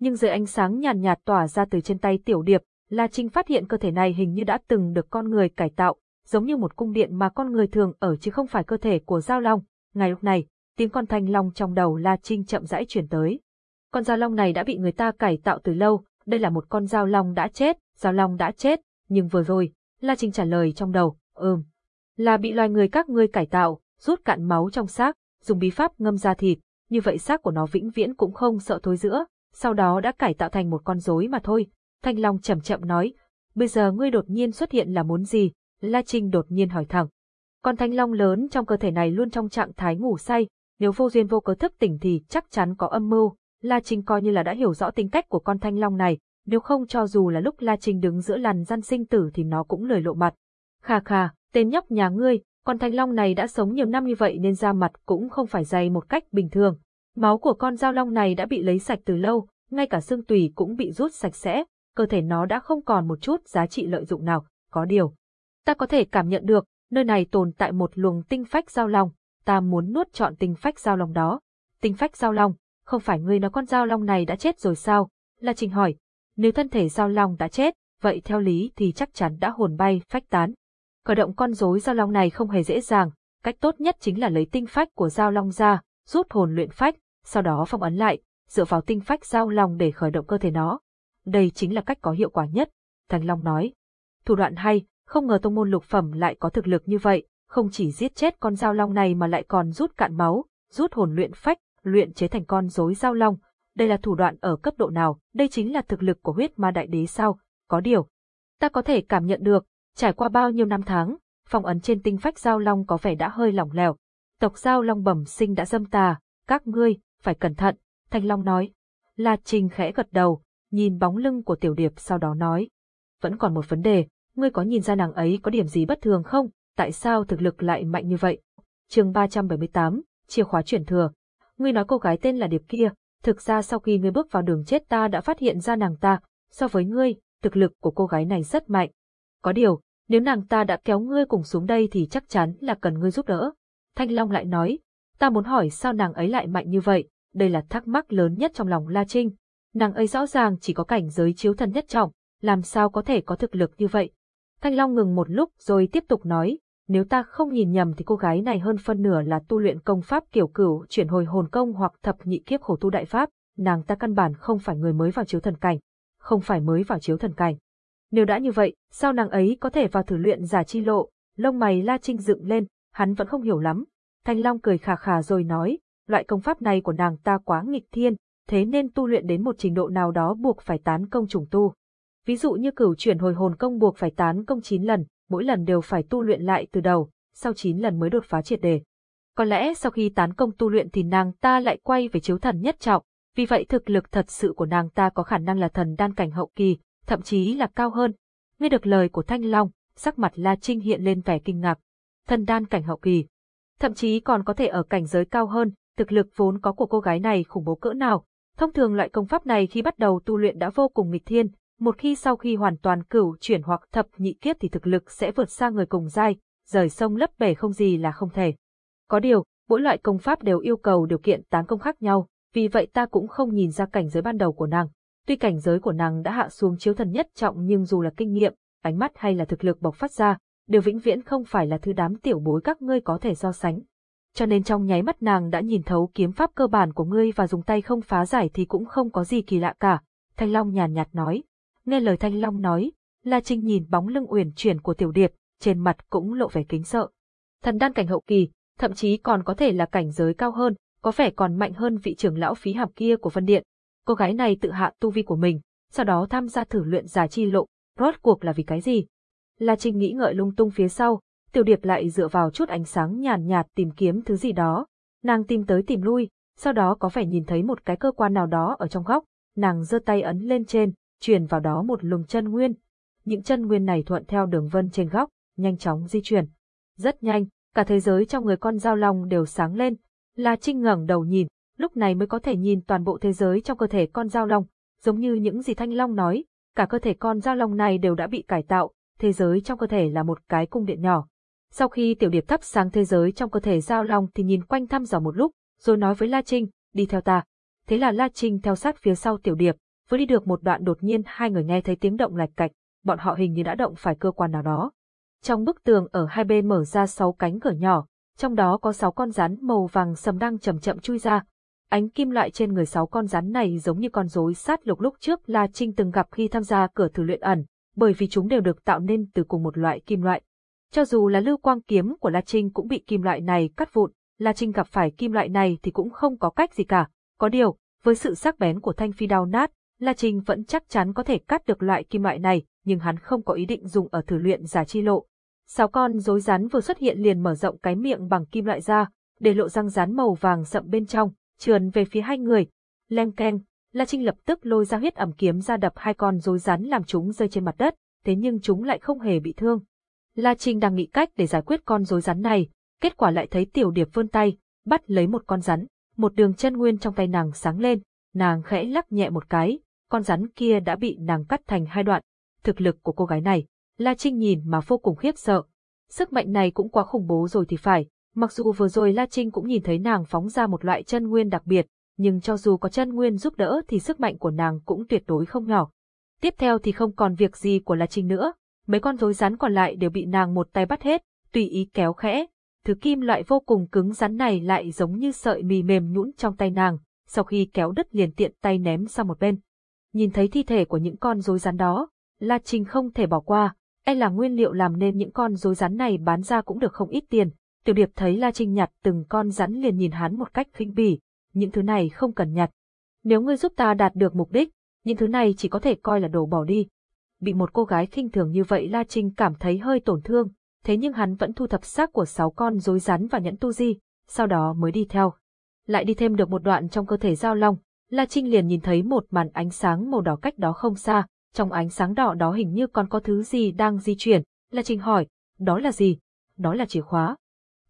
Nhưng dưới ánh sáng nhàn nhạt, nhạt tỏa ra từ trên tay tiểu điệp, La Trinh phát hiện cơ thể này hình như đã từng được con người cải tạo, giống như một cung điện mà con người thường ở chứ không phải cơ thể của dao long. Ngay lúc này, tiếng con thanh long trong đầu La Trinh chậm rãi chuyển tới. Con dao long này đã bị người ta cải tạo từ lâu, đây là một con dao long đã chết, dao long đã chết, nhưng vừa rồi, La Trinh trả lời trong đầu, ừm, là bị loài người các ngươi cải tạo, rút cạn máu trong xác, dùng bí pháp ngâm ra thịt, như vậy xác của nó vĩnh viễn cũng không sợ thối giữa, sau đó đã cải tạo thành một con rối mà thôi. Thanh Long chậm chậm nói, bây giờ ngươi đột nhiên xuất hiện là muốn gì? La Trinh đột nhiên hỏi thẳng. Con thanh long lớn trong cơ thể này luôn trong trạng thái ngủ say, nếu vô duyên vô cớ thức tỉnh thì chắc chắn có âm mưu, La Trinh coi như là đã hiểu rõ tính cách của con thanh long này, nếu không cho dù là lúc La Trinh đứng giữa làn gian sinh tử thì nó cũng lời lộ mặt. Khà khà, tên nhóc nhà ngươi, con thanh long này đã sống nhiều năm như vậy nên da mặt cũng không phải dày một cách bình thường. Máu của con dao long này đã bị lấy sạch từ lâu, ngay cả xương tùy cũng bị rút sạch sẽ, cơ thể nó đã không còn một chút giá trị lợi dụng nào, có điều. Ta có thể cảm nhận được, nơi này tồn tại một luồng tinh phách dao long, ta muốn nuốt chọn tinh phách dao long đó. Tinh phách dao long, không phải ngươi nói con dao long này đã chết rồi sao? La Trình hỏi, nếu thân thể dao long đã chết, vậy theo lý thì chắc chắn đã hồn bay, phách tán. Khởi động con rối giao long này không hề dễ dàng, cách tốt nhất chính là lấy tinh phách của giao long ra, rút hồn luyện phách, sau đó phong ấn lại, dựa vào tinh phách giao long để khởi động cơ thể nó. Đây chính là cách có hiệu quả nhất, Thành Long nói. Thủ đoạn hay, không ngờ tông môn lục phẩm lại có thực lực như vậy, không chỉ giết chết con giao long này mà lại còn rút cạn máu, rút hồn luyện phách, luyện chế thành con rối giao long. Đây là thủ đoạn ở cấp độ nào, đây chính là thực lực của huyết ma đại đế sao, có điều. Ta có thể cảm nhận được, trải qua bao nhiêu năm tháng, phong ấn trên tinh phách giao long có vẻ đã hơi lỏng lẻo. Tộc giao long bẩm sinh đã dâm tà, các ngươi, phải cẩn thận, Thanh Long nói. La Trình khẽ gật đầu, nhìn bóng lưng của tiểu điệp sau đó nói. Vẫn còn một vấn đề, ngươi có nhìn ra nàng ấy có điểm gì bất thường không? Tại sao thực lực lại mạnh như vậy? chương 378, chìa khóa chuyển thừa. Ngươi nói cô gái tên là Điệp kia, thực ra sau khi ngươi bước vào đường chết ta đã phát hiện ra nàng ta, so với ngươi, thực lực của cô gái này rất mạnh. Có điều, nếu nàng ta đã kéo ngươi cùng xuống đây thì chắc chắn là cần ngươi giúp đỡ. Thanh Long lại nói, ta muốn hỏi sao nàng ấy lại mạnh như vậy, đây là thắc mắc lớn nhất trong lòng La Trinh. Nàng ấy rõ ràng chỉ có cảnh giới chiếu thần nhất trọng, làm sao có thể có thực lực như vậy. Thanh Long ngừng một lúc rồi tiếp tục nói, Nếu ta không nhìn nhầm thì cô gái này hơn phân nửa là tu luyện công pháp kiểu cửu chuyển hồi hồn công hoặc thập nhị kiếp khổ tu đại pháp, nàng ta căn bản không phải người mới vào chiếu thần cảnh, không phải mới vào chiếu thần cảnh. Nếu đã như vậy, sao nàng ấy có thể vào thử luyện giả chi lộ? Lông mày La Trinh dựng lên, hắn vẫn không hiểu lắm. Thanh Long cười khà khà rồi nói, loại công pháp này của nàng ta quá nghịch thiên, thế nên tu luyện đến một trình độ nào đó buộc phải tán công trùng tu. Ví dụ như cửu chuyển hồi hồn công buộc phải tán công 9 lần, mỗi lần đều phải tu luyện lại từ đầu, sau 9 lần mới đột phá triệt đề. Có lẽ sau khi tán công tu luyện thì nàng ta lại quay về chiếu thần nhất trọng, vì vậy thực lực thật sự của nàng ta có khả năng là thần đan cảnh hậu kỳ, thậm chí là cao hơn. Nghe được lời của Thanh Long, sắc mặt La Trinh hiện lên vẻ kinh ngạc. Thần đan cảnh hậu kỳ, thậm chí còn có thể ở cảnh giới cao hơn, thực lực vốn có của cô gái này khủng bố cỡ nào. Thông thường loại công pháp này khi bắt đầu tu luyện đã vô cùng nghịch thiên, một khi sau khi hoàn toàn cửu chuyển hoặc thập nhị kiếp thì thực lực sẽ vượt xa người cùng giai, rời sông lấp bể không gì là không thể. Có điều, mỗi loại công pháp đều yêu cầu điều kiện tán công khác nhau, vì vậy ta cũng không nhìn ra cảnh giới ban đầu của nàng. Tuy cảnh giới của nàng đã hạ xuống chiếu thần nhất trọng nhưng dù là kinh nghiệm, ánh mắt hay là thực lực bộc phát ra, đều vĩnh viễn không phải là thứ đám tiểu bối các ngươi có thể so sánh. Cho nên trong nháy mắt nàng đã nhìn thấu kiếm pháp cơ bản của ngươi và dùng tay không phá giải thì cũng không có gì kỳ lạ cả. Thanh Long nhàn nhạt nói. Nghe lời Thanh Long nói, La Trinh nhìn bóng lưng uyển chuyển của tiểu điệp, trên mặt cũng lộ vẻ kính sợ. Thần đan cảnh hậu kỳ, thậm chí còn có thể là cảnh giới cao hơn, có vẻ còn mạnh hơn vị trưởng lão phí hàm kia của Vân Điện. Cô gái này tự hạ tu vi của mình, sau đó tham gia thử luyện giả chi lộ, rốt cuộc là vì cái gì? La Trinh nghĩ ngợi lung tung phía sau, tiểu điệp lại dựa vào chút ánh sáng nhàn nhạt, tìm kiếm thứ gì đó. Nàng tìm tới tìm lui, sau đó có vẻ nhìn thấy một cái cơ quan nào đó ở trong góc, nàng giơ tay ấn lên trên, truyền vào đó một luồng chân nguyên. Những chân nguyên này thuận theo đường vân trên góc, nhanh chóng di chuyển. Rất nhanh, cả thế giới trong người con dao long đều sáng lên. La Trinh ngẩng đầu nhìn, lúc này mới có thể nhìn toàn bộ thế giới trong cơ thể con dao long, giống như những gì Thanh Long nói, cả cơ thể con dao long này đều đã bị cải tạo, thế giới trong cơ thể là một cái cung điện nhỏ. Sau khi tiểu điệp thắp sáng thế giới trong cơ thể dao long thì nhìn quanh thăm dò một lúc, rồi nói với La Trinh, đi theo ta. Thế là La Trinh theo sát phía sau tiểu điệp, vừa đi được một đoạn đột nhiên hai người nghe thấy tiếng động lạch cạch, bọn họ hình như đã động phải cơ quan nào đó. Trong bức tường ở hai bên mở ra sáu cánh cửa nhỏ, trong đó có sáu con rắn màu vàng sầm đang chậm chậm chui ra. Ánh kim loại trên người sáu con rắn này giống như con rối sát lục lúc trước La Trinh từng gặp khi tham gia cửa thử luyện ẩn, bởi vì chúng đều được tạo nên từ cùng một loại kim loại. Cho dù là lưu quang kiếm của La Trinh cũng bị kim loại này cắt vụn, La Trinh gặp phải kim loại này thì cũng không có cách gì cả. Có điều, với sự sắc bén của thanh phi đao nát, La Trinh vẫn chắc chắn có thể cắt được loại kim loại này, nhưng hắn không có ý định dùng ở thử luyện giả chi lộ. Sáu con rối rắn vừa xuất hiện liền mở rộng cái miệng bằng kim loại ra, để lộ răng rắn màu vàng sậm bên trong, trườn về phía hai người. Leng keng, La Trinh lập tức lôi ra huyết ẩm kiếm ra đập hai con rối rắn làm chúng rơi trên mặt đất, thế nhưng chúng lại không hề bị thương. La Trinh đang nghĩ cách để giải quyết con rối rắn này, kết quả lại thấy Tiểu Điệp vươn tay, bắt lấy một con rắn, một đường chân nguyên trong tay nàng sáng lên, nàng khẽ lắc nhẹ một cái, con rắn kia đã bị nàng cắt thành hai đoạn. Thực lực của cô gái này, La Trinh nhìn mà vô cùng khiếp sợ. Sức mạnh này cũng quá khủng bố rồi thì phải, mặc dù vừa rồi La Trinh cũng nhìn thấy nàng phóng ra một loại chân nguyên đặc biệt, nhưng cho dù có chân nguyên giúp đỡ thì sức mạnh của nàng cũng tuyệt đối không nhỏ. Tiếp theo thì không còn việc gì của La Trinh nữa, mấy con rối rắn còn lại đều bị nàng một tay bắt hết, tùy ý kéo khẽ. Thứ kim loại vô cùng cứng rắn này lại giống như sợi mì mềm nhũn trong tay nàng, sau khi kéo đứt liền tiện tay ném sang một bên. Nhìn thấy thi thể của những con rối rắn đó, La Trinh không thể bỏ qua, e là nguyên liệu làm nên những con rối rắn này bán ra cũng được không ít tiền. Tiểu Điệp thấy La Trinh nhặt từng con rắn liền nhìn hắn một cách khinh bỉ, những thứ này không cần nhặt. Nếu ngươi giúp ta đạt được mục đích, những thứ này chỉ có thể coi là đồ bỏ đi. Bị một cô gái khinh thường như vậy La Trinh cảm thấy hơi tổn thương, thế nhưng hắn vẫn thu thập xác của sáu con rối rắn và nhẫn tu di, sau đó mới đi theo. Lại đi thêm được một đoạn trong cơ thể giao long, La Trinh liền nhìn thấy một màn ánh sáng màu đỏ cách đó không xa, trong ánh sáng đỏ đó hình như còn có thứ gì đang di chuyển. La Trinh hỏi, đó là gì? Đó là chìa khóa.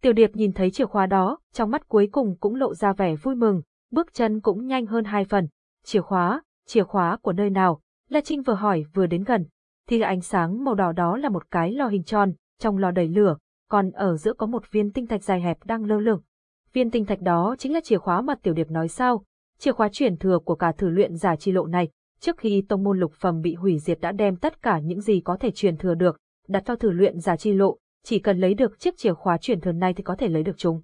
Tiểu Điệp nhìn thấy chìa khóa đó, trong mắt cuối cùng cũng lộ ra vẻ vui mừng, bước chân cũng nhanh hơn hai phần. Chìa khóa, chìa khóa của nơi nào? La Trinh vừa hỏi vừa đến gần. Thì ánh sáng màu đỏ đó là một cái lò hình tròn, trong lò đầy lửa, còn ở giữa có một viên tinh thạch dài hẹp đang lơ lửng. Viên tinh thạch đó chính là chìa khóa mà Tiểu Điệp nói sao, chìa khóa truyền thừa của cả thử luyện giả chi lộ này. Trước khi tông môn lục phẩm bị hủy diệt đã đem tất cả những gì có thể truyền thừa được, đặt vào thử luyện giả chi lộ, chỉ cần lấy được chiếc chìa khóa truyền thừa này thì có thể lấy được chúng.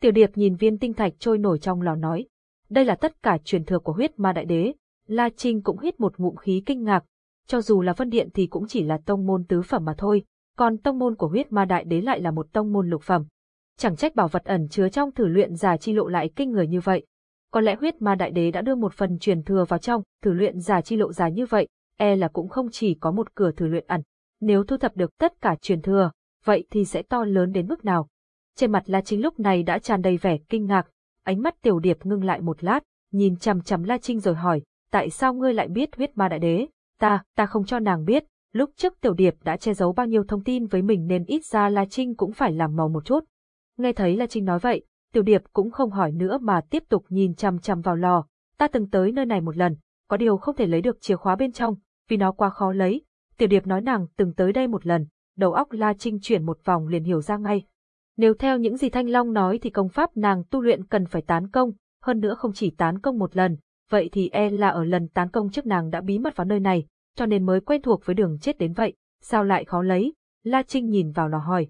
Tiểu Điệp nhìn viên tinh thạch trôi nổi trong lò nói, đây là tất cả truyền thừa của huyết ma đại đế. La Trinh cũng hít một ngụm khí kinh ngạc, cho dù là Vân Điện thì cũng chỉ là tông môn tứ phẩm mà thôi, còn tông môn của huyết ma đại đế lại là một tông môn lục phẩm. Chẳng trách bảo vật ẩn chứa trong thử luyện giả chi lộ lại kinh người như vậy. Có lẽ huyết ma đại đế đã đưa một phần truyền thừa vào trong thử luyện giả chi lộ dài như vậy, e là cũng không chỉ có một cửa thử luyện ẩn. Nếu thu thập được tất cả truyền thừa, vậy thì sẽ to lớn đến mức nào? Trên mặt La Trinh lúc này đã tràn đầy vẻ kinh ngạc, ánh mắt tiểu điệp ngưng lại một lát, nhìn chằm chằm La Trinh rồi hỏi, tại sao ngươi lại biết huyết ma đại đế? Ta, ta không cho nàng biết, lúc trước tiểu điệp đã che giấu bao nhiêu thông tin với mình nên ít ra La Trinh cũng phải làm màu một chút. Nghe thấy La Trinh nói vậy, tiểu điệp cũng không hỏi nữa mà tiếp tục nhìn chằm chằm vào lò, ta từng tới nơi này một lần, có điều không thể lấy được chìa khóa bên trong, vì nó quá khó lấy. Tiểu điệp nói nàng từng tới đây một lần, đầu óc La Trinh chuyển một vòng liền hiểu ra ngay. Nếu theo những gì Thanh Long nói thì công pháp nàng tu luyện cần phải tán công, hơn nữa không chỉ tán công một lần, vậy thì e là ở lần tán công trước nàng đã bí mật vào nơi này, cho nên mới quen thuộc với đường chết đến vậy, sao lại khó lấy? La Trinh nhìn vào lò hỏi.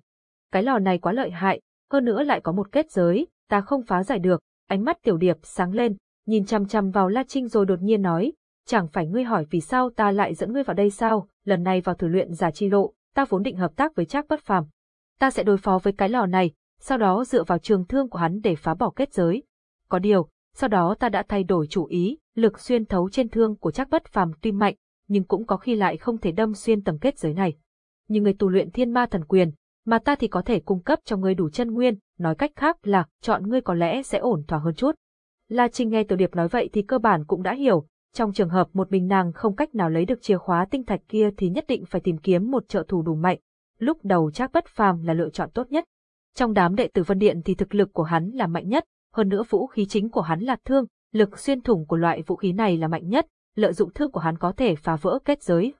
Cái lò này quá lợi hại, hơn nữa lại có một kết giới, ta không phá giải được, ánh mắt tiểu điệp sáng lên, nhìn chăm chăm vào La Trinh rồi đột nhiên nói, chẳng phải ngươi hỏi vì sao ta lại dẫn ngươi vào đây sao, lần này vào thử luyện giả chi lộ, ta vốn định hợp tác với Trác Bất Phàm. Ta sẽ đối phó với cái lò này, sau đó dựa vào trường thương của hắn để phá bỏ kết giới. Có điều, sau đó ta đã thay đổi chủ ý, lực xuyên thấu trên thương của Trác Bất Phàm tuy mạnh, nhưng cũng có khi lại không thể đâm xuyên tầng kết giới này. Như người tu luyện thiên ma thần quyền, mà ta thì có thể cung cấp cho ngươi đủ chân nguyên, nói cách khác là chọn ngươi có lẽ sẽ ổn thỏa hơn chút. La Trinh nghe Tiểu Điệp nói vậy thì cơ bản cũng đã hiểu, trong trường hợp một mình nàng không cách nào lấy được chìa khóa tinh thạch kia thì nhất định phải tìm kiếm một trợ thủ đủ mạnh. Lúc đầu chắc bất phàm là lựa chọn tốt nhất. Trong đám đệ tử Vân Điện thì thực lực của hắn là mạnh nhất, hơn nữa vũ khí chính của hắn là thương, lực xuyên thủng của loại vũ khí này là mạnh nhất, lợi dụng thương của hắn có thể phá vỡ kết giới.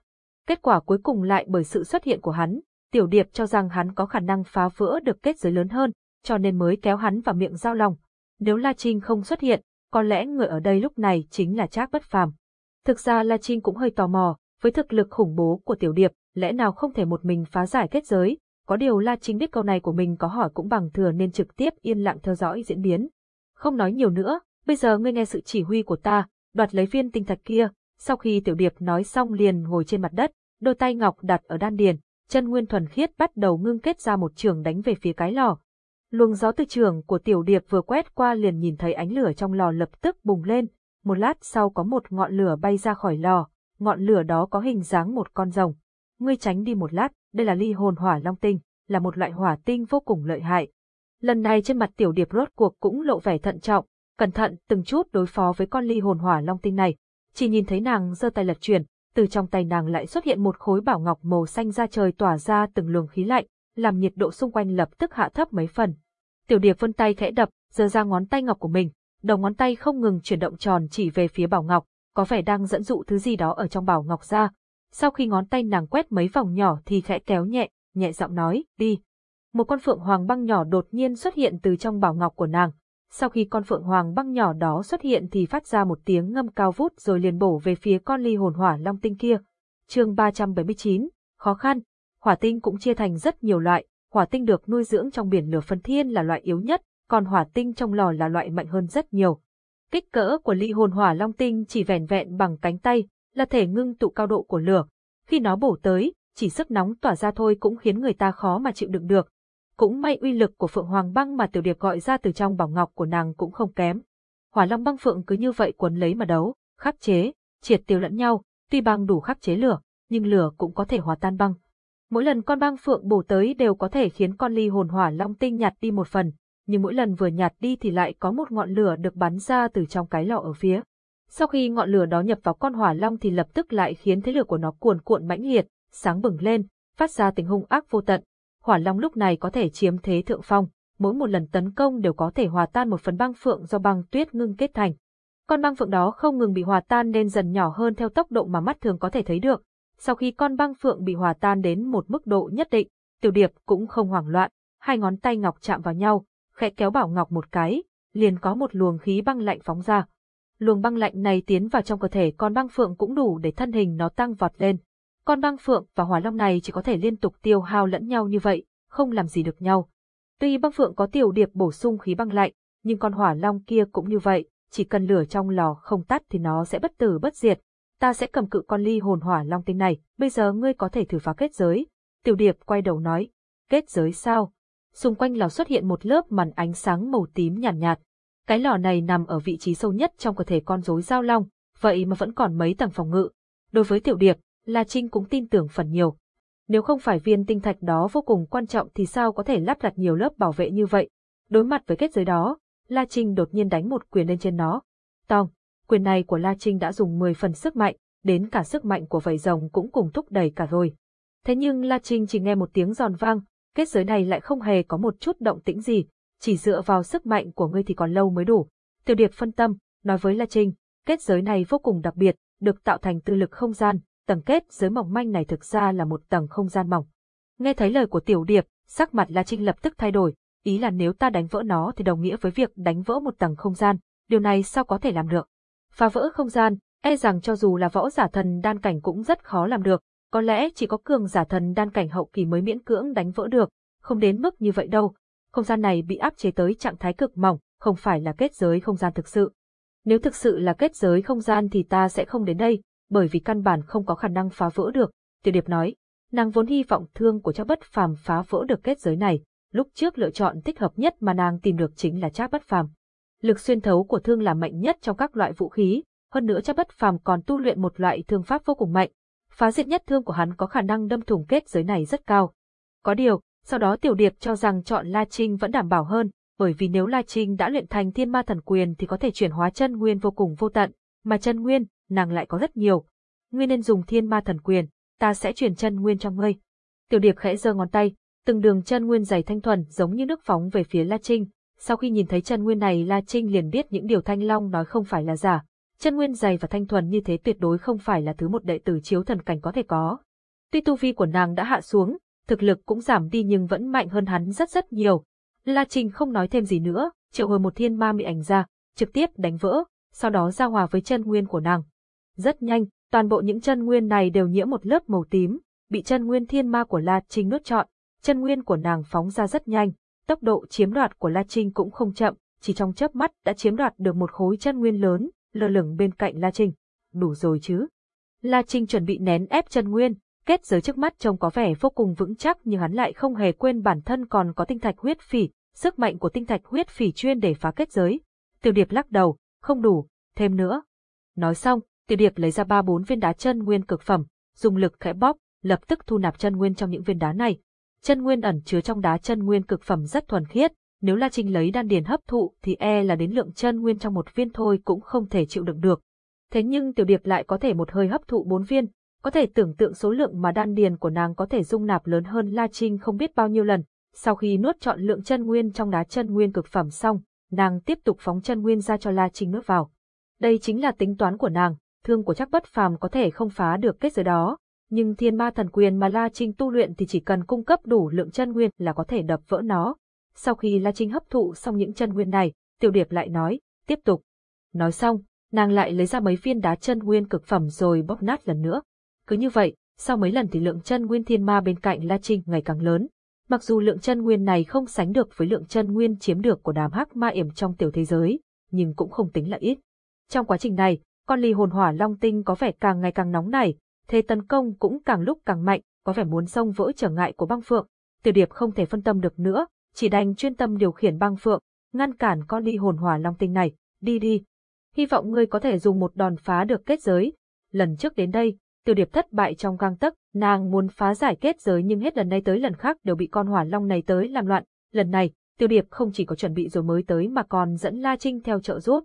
Kết quả cuối cùng lại bởi sự xuất hiện của hắn, Tiểu Điệp cho rằng hắn có khả năng phá vỡ được kết giới lớn hơn, cho nên mới kéo hắn vào miệng giao lòng. Nếu La Trinh không xuất hiện, có lẽ người ở đây lúc này chính là Trác Bất Phàm. Thực ra La Trinh cũng hơi tò mò, với thực lực khủng bố của Tiểu Điệp, lẽ nào không thể một mình phá giải kết giới, có điều La Trinh biết câu này của mình có hỏi cũng bằng thừa nên trực tiếp yên lặng theo dõi diễn biến. Không nói nhiều nữa, bây giờ ngươi nghe sự chỉ huy của ta, đoạt lấy viên tinh thạch kia, sau khi Tiểu Điệp nói xong liền ngồi trên mặt đất, đôi tay ngọc đặt ở đan điền, chân nguyên thuần khiết bắt đầu ngưng kết ra một trường đánh về phía cái lò. Luồng gió từ trường của tiểu điệp vừa quét qua liền nhìn thấy ánh lửa trong lò lập tức bùng lên, một lát sau có một ngọn lửa bay ra khỏi lò, ngọn lửa đó có hình dáng một con rồng. Ngươi tránh đi một lát, đây là ly hồn hỏa long tinh, là một loại hỏa tinh vô cùng lợi hại. Lần này trên mặt tiểu điệp rốt cuộc cũng lộ vẻ thận trọng, cẩn thận từng chút đối phó với con ly hồn hỏa long tinh này. Chỉ nhìn thấy nàng giơ tay lật chuyển, từ trong tay nàng lại xuất hiện một khối bảo ngọc màu xanh ra trời tỏa ra từng luồng khí lạnh, làm nhiệt độ xung quanh lập tức hạ thấp mấy phần. Tiểu Điệp vươn tay khẽ đập, giơ ra ngón tay ngọc của mình, đầu ngón tay không ngừng chuyển động tròn chỉ về phía bảo ngọc, có vẻ đang dẫn dụ thứ gì đó ở trong bảo ngọc ra. Sau khi ngón tay nàng quét mấy vòng nhỏ thì khẽ kéo nhẹ, nhẹ giọng nói, đi. Một con phượng hoàng băng nhỏ đột nhiên xuất hiện từ trong bảo ngọc của nàng. Sau khi con phượng hoàng băng nhỏ đó xuất hiện thì phát ra một tiếng ngâm cao vút rồi liền bổ về phía con ly hồn hỏa long tinh kia. chương 379, khó khăn. Hỏa tinh cũng chia thành rất nhiều loại, hỏa tinh được nuôi dưỡng trong biển lửa phân thiên là loại yếu nhất, còn hỏa tinh trong lò là loại mạnh hơn rất nhiều. Kích cỡ của ly hồn hỏa long tinh chỉ vẻn vẹn bằng cánh tay, là thể ngưng tụ cao độ của lửa. Khi nó bổ tới, chỉ sức nóng tỏa ra thôi cũng khiến người ta khó mà chịu đựng được. Cũng may uy lực của Phượng Hoàng băng mà Tiểu Điệp gọi ra từ trong bảo ngọc của nàng cũng không kém. Hỏa Long băng phượng cứ như vậy quấn lấy mà đấu, khắc chế, triệt tiêu lẫn nhau, tuy băng đủ khắc chế lửa, nhưng lửa cũng có thể hòa tan băng. Mỗi lần con băng phượng bổ tới đều có thể khiến con ly hồn hỏa long tinh nhạt đi một phần, nhưng mỗi lần vừa nhạt đi thì lại có một ngọn lửa được bắn ra từ trong cái lọ ở phía. Sau khi ngọn lửa đó nhập vào con hỏa long thì lập tức lại khiến thế lửa của nó cuồn cuộn mãnh liệt, sáng bừng lên, phát ra tình hung ác vô tận. Hỏa long lúc này có thể chiếm thế thượng phong, mỗi một lần tấn công đều có thể hòa tan một phần băng phượng do băng tuyết ngưng kết thành. Con băng phượng đó không ngừng bị hòa tan nên dần nhỏ hơn theo tốc độ mà mắt thường có thể thấy được, sau khi con băng phượng bị hòa tan đến một mức độ nhất định, tiểu điệp cũng không hoảng loạn, hai ngón tay ngọc chạm vào nhau, khẽ kéo bảo ngọc một cái, liền có một luồng khí băng lạnh phóng ra. Luồng băng lạnh này tiến vào trong cơ thể con băng phượng cũng đủ để thân hình nó tăng vọt lên. Con băng phượng và hỏa long này chỉ có thể liên tục tiêu hao lẫn nhau như vậy, không làm gì được nhau. Tuy băng phượng có tiểu điệp bổ sung khí băng lạnh, nhưng con hỏa long kia cũng như vậy, chỉ cần lửa trong lò không tắt thì nó sẽ bất tử bất diệt. Ta sẽ cầm cự con ly hồn hỏa long tinh này, bây giờ ngươi có thể thử phá kết giới. Tiểu điệp quay đầu nói, kết giới sao? Xung quanh lò xuất hiện một lớp màn ánh sáng màu tím nhàn nhạt, nhạt. Cái lò này nằm ở vị trí sâu nhất trong cơ thể con rối giao long, vậy mà vẫn còn mấy tầng phòng ngự. Đối với tiểu điệp, La Trinh cũng tin tưởng phần nhiều. Nếu không phải viên tinh thạch đó vô cùng quan trọng thì sao có thể lắp đặt nhiều lớp bảo vệ như vậy? Đối mặt với kết giới đó, La Trinh đột nhiên đánh một quyền lên trên nó. Tòng, quyền này của La Trinh đã dùng 10 phần sức mạnh, đến cả sức mạnh của vảy rồng cũng cùng thúc đẩy cả rồi. Thế nhưng La Trinh chỉ nghe một tiếng giòn vang, kết giới này lại không hề có một chút động tĩnh gì, chỉ dựa vào sức mạnh của ngươi thì còn lâu mới đủ. Tiểu Điệp phân tâm, nói với La Trinh, kết giới này vô cùng đặc biệt, được tạo thành từ lực không gian, tầng kết giới mỏng manh này thực ra là một tầng không gian mỏng. Nghe thấy lời của Tiểu Điệp, sắc mặt La Trinh lập tức thay đổi, ý là nếu ta đánh vỡ nó thì đồng nghĩa với việc đánh vỡ một tầng không gian, điều này sao có thể làm được. Phá vỡ không gian, e rằng cho dù là võ giả thần đan cảnh cũng rất khó làm được, có lẽ chỉ có cường giả thần đan cảnh hậu kỳ mới miễn cưỡng đánh vỡ được, không đến mức như vậy đâu. Không gian này bị áp chế tới trạng thái cực mỏng, không phải là kết giới không gian thực sự. Nếu thực sự là kết giới không gian thì ta sẽ không đến đây, bởi vì căn bản không có khả năng phá vỡ được, Tiểu Điệp nói. Nàng vốn hy vọng thương của Trác Bất Phàm phá vỡ được kết giới này, lúc trước lựa chọn thích hợp nhất mà nàng tìm được chính là Trác Bất Phàm. Lực xuyên thấu của thương là mạnh nhất trong các loại vũ khí, hơn nữa chắc Bất Phàm còn tu luyện một loại thương pháp vô cùng mạnh, phá diệt nhất thương của hắn có khả năng đâm thủng kết giới này rất cao. Có điều, sau đó Tiểu Điệp cho rằng chọn La Trinh vẫn đảm bảo hơn, bởi vì nếu La Trinh đã luyện thành Thiên Ma Thần Quyền thì có thể chuyển hóa chân nguyên vô cùng vô tận, mà chân nguyên, nàng lại có rất nhiều. Ngươi nên dùng Thiên Ma Thần Quyền, ta sẽ chuyển chân nguyên cho ngươi. Tiểu Điệp khẽ giơ ngón tay, từng đường chân nguyên dày thanh thuần giống như nước phóng về phía La Trinh. Sau khi nhìn thấy chân nguyên này La Trinh liền biết những điều Thanh Long nói không phải là giả. Chân nguyên dày và thanh thuần như thế tuyệt đối không phải là thứ một đệ tử chiếu thần cảnh có thể có. Tuy tu vi của nàng đã hạ xuống, thực lực cũng giảm đi nhưng vẫn mạnh hơn hắn rất rất nhiều. La Trinh không nói thêm gì nữa, triệu hồi một thiên ma mị ảnh ra, trực tiếp đánh vỡ, sau đó giao hòa với chân nguyên của nàng. Rất nhanh, toàn bộ những chân nguyên này đều nhiễm một lớp màu tím, bị chân nguyên thiên ma của La Trinh nuốt trọn, chân nguyên của nàng phóng ra rất nhanh, tốc độ chiếm đoạt của La Trinh cũng không chậm, chỉ trong chớp mắt đã chiếm đoạt được một khối chân nguyên lớn, lơ lửng bên cạnh La Trinh. Đủ rồi chứ. La Trinh chuẩn bị nén ép chân nguyên, kết giới trước mắt trông có vẻ vô cùng vững chắc nhưng hắn lại không hề quên bản thân còn có tinh thạch huyết phỉ, sức mạnh của tinh thạch huyết phỉ chuyên để phá kết giới. Tiểu Điệp lắc đầu, không đủ, thêm nữa. Nói xong, Tiểu Điệp lấy ra ba bốn viên đá chân nguyên cực phẩm, dùng lực khẽ bóp, lập tức thu nạp chân nguyên trong những viên đá này. Chân nguyên ẩn chứa trong đá chân nguyên cực phẩm rất thuần khiết, nếu La Trinh lấy đan điền hấp thụ thì e là đến lượng chân nguyên trong một viên thôi cũng không thể chịu đựng được. Thế nhưng Tiểu Điệp lại có thể một hơi hấp thụ bốn viên, có thể tưởng tượng số lượng mà đan điền của nàng có thể dung nạp lớn hơn La Trinh không biết bao nhiêu lần. Sau khi nuốt trọn lượng chân nguyên trong đá chân nguyên cực phẩm xong, nàng tiếp tục phóng chân nguyên ra cho La Trinh nuốt vào. Đây chính là tính toán của nàng, thương của chắc bất phàm có thể không phá được kết giới đó, nhưng thiên ma thần quyền mà La Trinh tu luyện thì chỉ cần cung cấp đủ lượng chân nguyên là có thể đập vỡ nó. Sau khi La Trinh hấp thụ xong những chân nguyên này, Tiểu Điệp lại nói, tiếp tục. Nói xong, nàng lại lấy ra mấy viên đá chân nguyên cực phẩm rồi bóp nát lần nữa. Cứ như vậy, sau mấy lần thì lượng chân nguyên thiên ma bên cạnh La Trinh ngày càng lớn. Mặc dù lượng chân nguyên này không sánh được với lượng chân nguyên chiếm được của đám hắc ma yểm trong tiểu thế giới, nhưng cũng không tính là ít. Trong quá trình này, con ly hồn hỏa long tinh có vẻ càng ngày càng nóng nảy, thế tấn công cũng càng lúc càng mạnh, có vẻ muốn xông vỡ trở ngại của băng phượng. Tiểu điệp không thể phân tâm được nữa, chỉ đành chuyên tâm điều khiển băng phượng, ngăn cản con ly hồn hỏa long tinh này, đi đi. Hy vọng ngươi có thể dùng một đòn phá được kết giới. Lần trước đến đây, tiểu điệp thất bại trong gang tấc, nàng muốn phá giải kết giới nhưng hết lần này tới lần khác đều bị con hỏa long này tới làm loạn. Lần này, tiểu điệp không chỉ có chuẩn bị rồi mới tới mà còn dẫn La Trinh theo trợ giúp.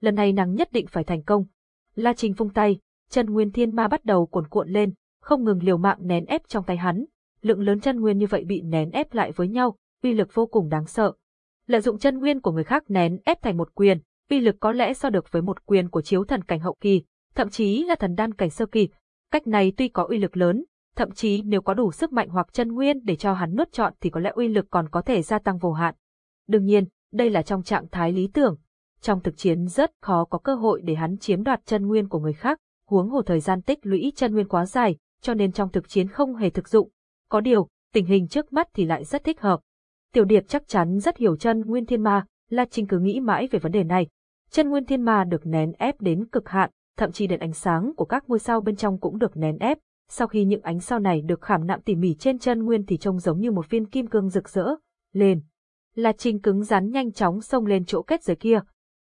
Lần này nàng nhất định phải thành công. La Trinh phung tay, chân nguyên thiên ma bắt đầu cuồn cuộn lên, không ngừng liều mạng nén ép trong tay hắn. Lượng lớn chân nguyên như vậy bị nén ép lại với nhau, uy lực vô cùng đáng sợ. Lợi dụng chân nguyên của người khác nén ép thành một quyền, uy lực có lẽ so được với một quyền của chiếu thần cảnh hậu kỳ, thậm chí là thần đan cảnh sơ kỳ. Cách này tuy có uy lực lớn, thậm chí nếu có đủ sức mạnh hoặc chân nguyên để cho hắn nuốt trọn thì có lẽ uy lực còn có thể gia tăng vô hạn. Đương nhiên, đây là trong trạng thái lý tưởng. Trong thực chiến rất khó có cơ hội để hắn chiếm đoạt chân nguyên của người khác, huống hồ thời gian tích lũy chân nguyên quá dài, cho nên trong thực chiến không hề thực dụng. Có điều, tình hình trước mắt thì lại rất thích hợp. Tiểu Điệp chắc chắn rất hiểu chân Nguyên Thiên Ma, La Trinh cứ nghĩ mãi về vấn đề này. Chân Nguyên Thiên Ma được nén ép đến cực hạn, thậm chí đến ánh sáng của các ngôi sao bên trong cũng được nén ép. Sau khi những ánh sao này được khảm nạm tỉ mỉ trên chân Nguyên thì trông giống như một viên kim cương rực rỡ. Lên! La Trinh cứng rắn nhanh chóng xông lên chỗ kết giới kia.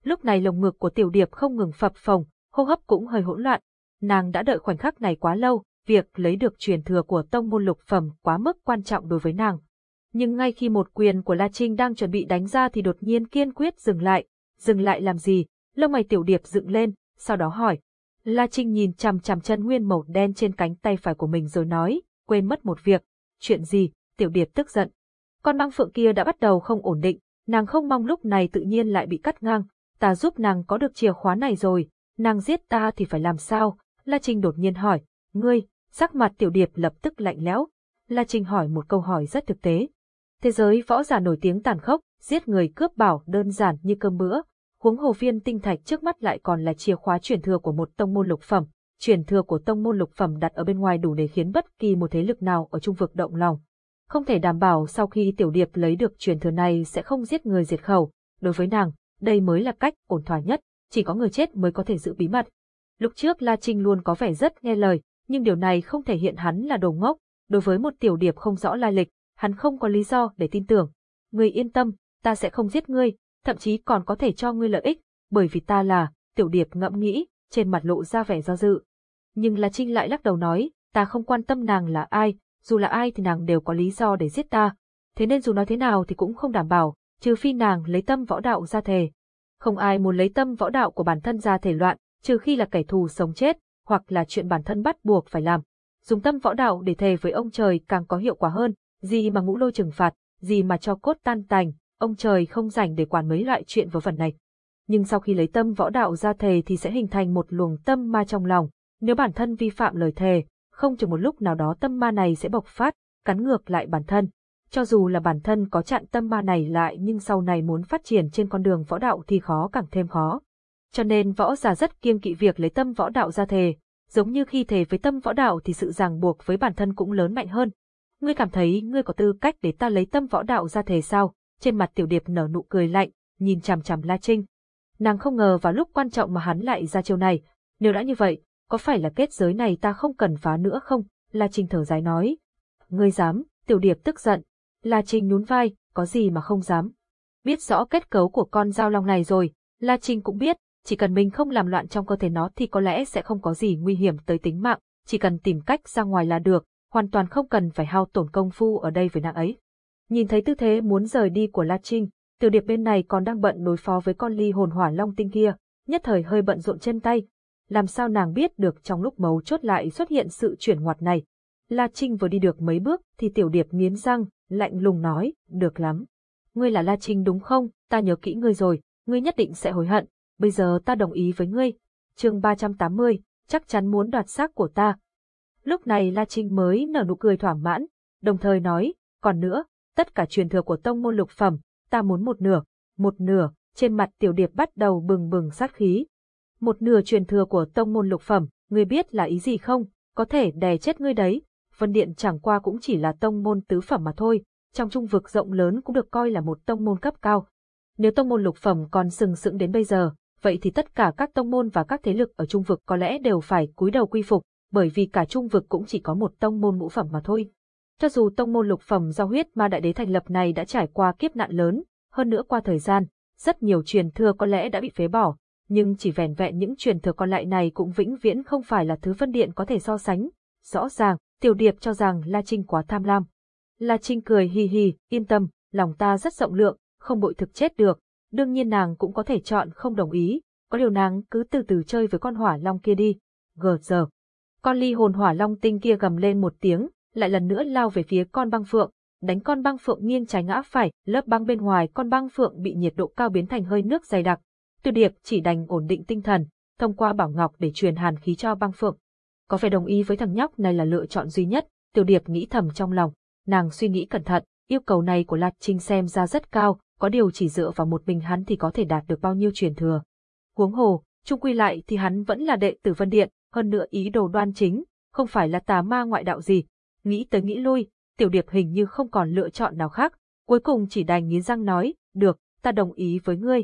Lúc này lồng ngực của Tiểu Điệp không ngừng phập phồng, hô hấp cũng hơi hỗn loạn. Nàng đã đợi khoảnh khắc này quá lâu, việc lấy được truyền thừa của tông môn lục phẩm quá mức quan trọng đối với nàng. Nhưng ngay khi một quyền của La Trinh đang chuẩn bị đánh ra thì đột nhiên kiên quyết dừng lại. Dừng lại làm gì? Lông mày tiểu điệp dựng lên, sau đó hỏi. La Trinh nhìn chằm chằm chân nguyên màu đen trên cánh tay phải của mình rồi nói, quên mất một việc. Chuyện gì? Tiểu điệp tức giận. Con băng phượng kia đã bắt đầu không ổn định, nàng không mong lúc này tự nhiên lại bị cắt ngang. Ta giúp nàng có được chìa khóa này rồi, nàng giết ta thì phải làm sao? La Trinh đột nhiên hỏi, ngươi, sắc mặt tiểu điệp lập tức lạnh lẽo. La Trinh hỏi một câu hỏi rất thực tế. Thế giới võ giả nổi tiếng tàn khốc, giết người cướp bảo đơn giản như cơm bữa, huống hồ viên tinh thạch trước mắt lại còn là chìa khóa truyền thừa của một tông môn lục phẩm. Truyền thừa của tông môn lục phẩm đặt ở bên ngoài đủ để khiến bất kỳ một thế lực nào ở trung vực động lòng. Không thể đảm bảo sau khi tiểu điệp lấy được truyền thừa này sẽ không giết người diệt khẩu. Đối với nàng, đây mới là cách ổn thỏa nhất, chỉ có người chết mới có thể giữ bí mật. Lúc trước La Trinh luôn có vẻ rất nghe lời, nhưng điều này không thể hiện hắn là đồ ngốc. Đối với một tiểu điệp không rõ lai lịch, hắn không có lý do để tin tưởng. Ngươi yên tâm, ta sẽ không giết ngươi, thậm chí còn có thể cho ngươi lợi ích, bởi vì ta là, tiểu điệp ngẫm nghĩ, trên mặt lộ ra vẻ do dự. Nhưng La Trinh lại lắc đầu nói, ta không quan tâm nàng là ai, dù là ai thì nàng đều có lý do để giết ta. Thế nên dù nói thế nào thì cũng không đảm bảo, trừ phi nàng lấy tâm võ đạo ra thề. Không ai muốn lấy tâm võ đạo của bản thân ra thể loạn, trừ khi là kẻ thù sống chết, hoặc là chuyện bản thân bắt buộc phải làm. Dùng tâm võ đạo để thề với ông trời càng có hiệu quả hơn, gì mà ngũ lôi trừng phạt, gì mà cho cốt tan tành, ông trời không rảnh để quản mấy loại chuyện vớ vẩn này. Nhưng sau khi lấy tâm võ đạo ra thề thì sẽ hình thành một luồng tâm ma trong lòng, nếu bản thân vi phạm lời thề, không chừng một lúc nào đó tâm ma này sẽ bộc phát, cắn ngược lại bản thân. Cho dù là bản thân có chặn tâm ma này lại nhưng sau này muốn phát triển trên con đường võ đạo thì khó càng thêm khó. Cho nên võ giả rất kiêng kỵ việc lấy tâm võ đạo ra thề, giống như khi thề với tâm võ đạo thì sự ràng buộc với bản thân cũng lớn mạnh hơn. Ngươi cảm thấy ngươi có tư cách để ta lấy tâm võ đạo ra thề sao? Trên mặt tiểu điệp nở nụ cười lạnh, nhìn chằm chằm La Trinh. Nàng không ngờ vào lúc quan trọng mà hắn lại ra chiêu này. Nếu đã như vậy, có phải là kết giới này ta không cần phá nữa không? La Trinh thở dài nói. Ngươi dám, tiểu điệp tức giận. La Trinh nhún vai, có gì mà không dám. Biết rõ kết cấu của con dao long này rồi, La Trinh cũng biết, chỉ cần mình không làm loạn trong cơ thể nó thì có lẽ sẽ không có gì nguy hiểm tới tính mạng, chỉ cần tìm cách ra ngoài là được, hoàn toàn không cần phải hao tổn công phu ở đây với nàng ấy. Nhìn thấy tư thế muốn rời đi của La Trinh, tiểu điệp bên này còn đang bận đối phó với con ly hồn hỏa long tinh kia, nhất thời hơi bận rộn chân tay. Làm sao nàng biết được trong lúc mấu chốt lại xuất hiện sự chuyển ngoặt này. La Trinh vừa đi được mấy bước thì tiểu điệp nghiến răng, lạnh lùng nói, được lắm. Ngươi là La Trinh đúng không, ta nhớ kỹ ngươi rồi, ngươi nhất định sẽ hối hận, bây giờ ta đồng ý với ngươi. chương 380, chắc chắn muốn đoạt xác của ta. Lúc này La Trinh mới nở nụ cười thỏa mãn, đồng thời nói, còn nữa, tất cả truyền thừa của tông môn lục phẩm, ta muốn một nửa, một nửa, trên mặt tiểu điệp bắt đầu bừng bừng sát khí. Một nửa truyền thừa của tông môn lục phẩm, ngươi biết là ý gì không, có thể đè chết ngươi đấy, Vân Điện chẳng qua cũng chỉ là tông môn tứ phẩm mà thôi, trong trung vực rộng lớn cũng được coi là một tông môn cấp cao. Nếu tông môn lục phẩm còn sừng sững đến bây giờ, vậy thì tất cả các tông môn và các thế lực ở trung vực có lẽ đều phải cúi đầu quy phục, bởi vì cả trung vực cũng chỉ có một tông môn ngũ phẩm mà thôi. Cho dù tông môn lục phẩm do huyết ma đại đế thành lập này đã trải qua kiếp nạn lớn, hơn nữa qua thời gian, rất nhiều truyền thừa có lẽ đã bị phế bỏ, nhưng chỉ vẻn vẹn những truyền thừa còn lại này cũng vĩnh viễn không phải là thứ phân điện có thể so sánh. Rõ ràng, Tiểu Điệp cho rằng La Trinh quá tham lam. La Trinh cười hì hì, yên tâm, lòng ta rất rộng lượng, không bội thực chết được, đương nhiên nàng cũng có thể chọn không đồng ý, có điều nàng cứ từ từ chơi với con hỏa long kia đi. Gờ giờ. Con ly hồn hỏa long tinh kia gầm lên một tiếng, lại lần nữa lao về phía con băng phượng, đánh con băng phượng nghiêng trái ngã phải, lớp băng bên ngoài con băng phượng bị nhiệt độ cao biến thành hơi nước dày đặc. Tiêu điệp chỉ đành ổn định tinh thần, thông qua bảo ngọc để truyền hàn khí cho băng phượng. Có phải đồng ý với thằng nhóc này là lựa chọn duy nhất, tiểu điệp nghĩ thầm trong lòng, nàng suy nghĩ cẩn thận, yêu cầu này của Lạc Trinh xem ra rất cao, có điều chỉ dựa vào một mình hắn thì có thể đạt được bao nhiêu truyền thừa. Huống hồ, chung quy lại thì hắn vẫn là đệ tử Vân Điện, hơn nữa ý đồ đoan chính, không phải là tà ma ngoại đạo gì. Nghĩ tới nghĩ lui, Tiểu Điệp hình như không còn lựa chọn nào khác, cuối cùng chỉ đành nghiến răng nói, được, ta đồng ý với ngươi.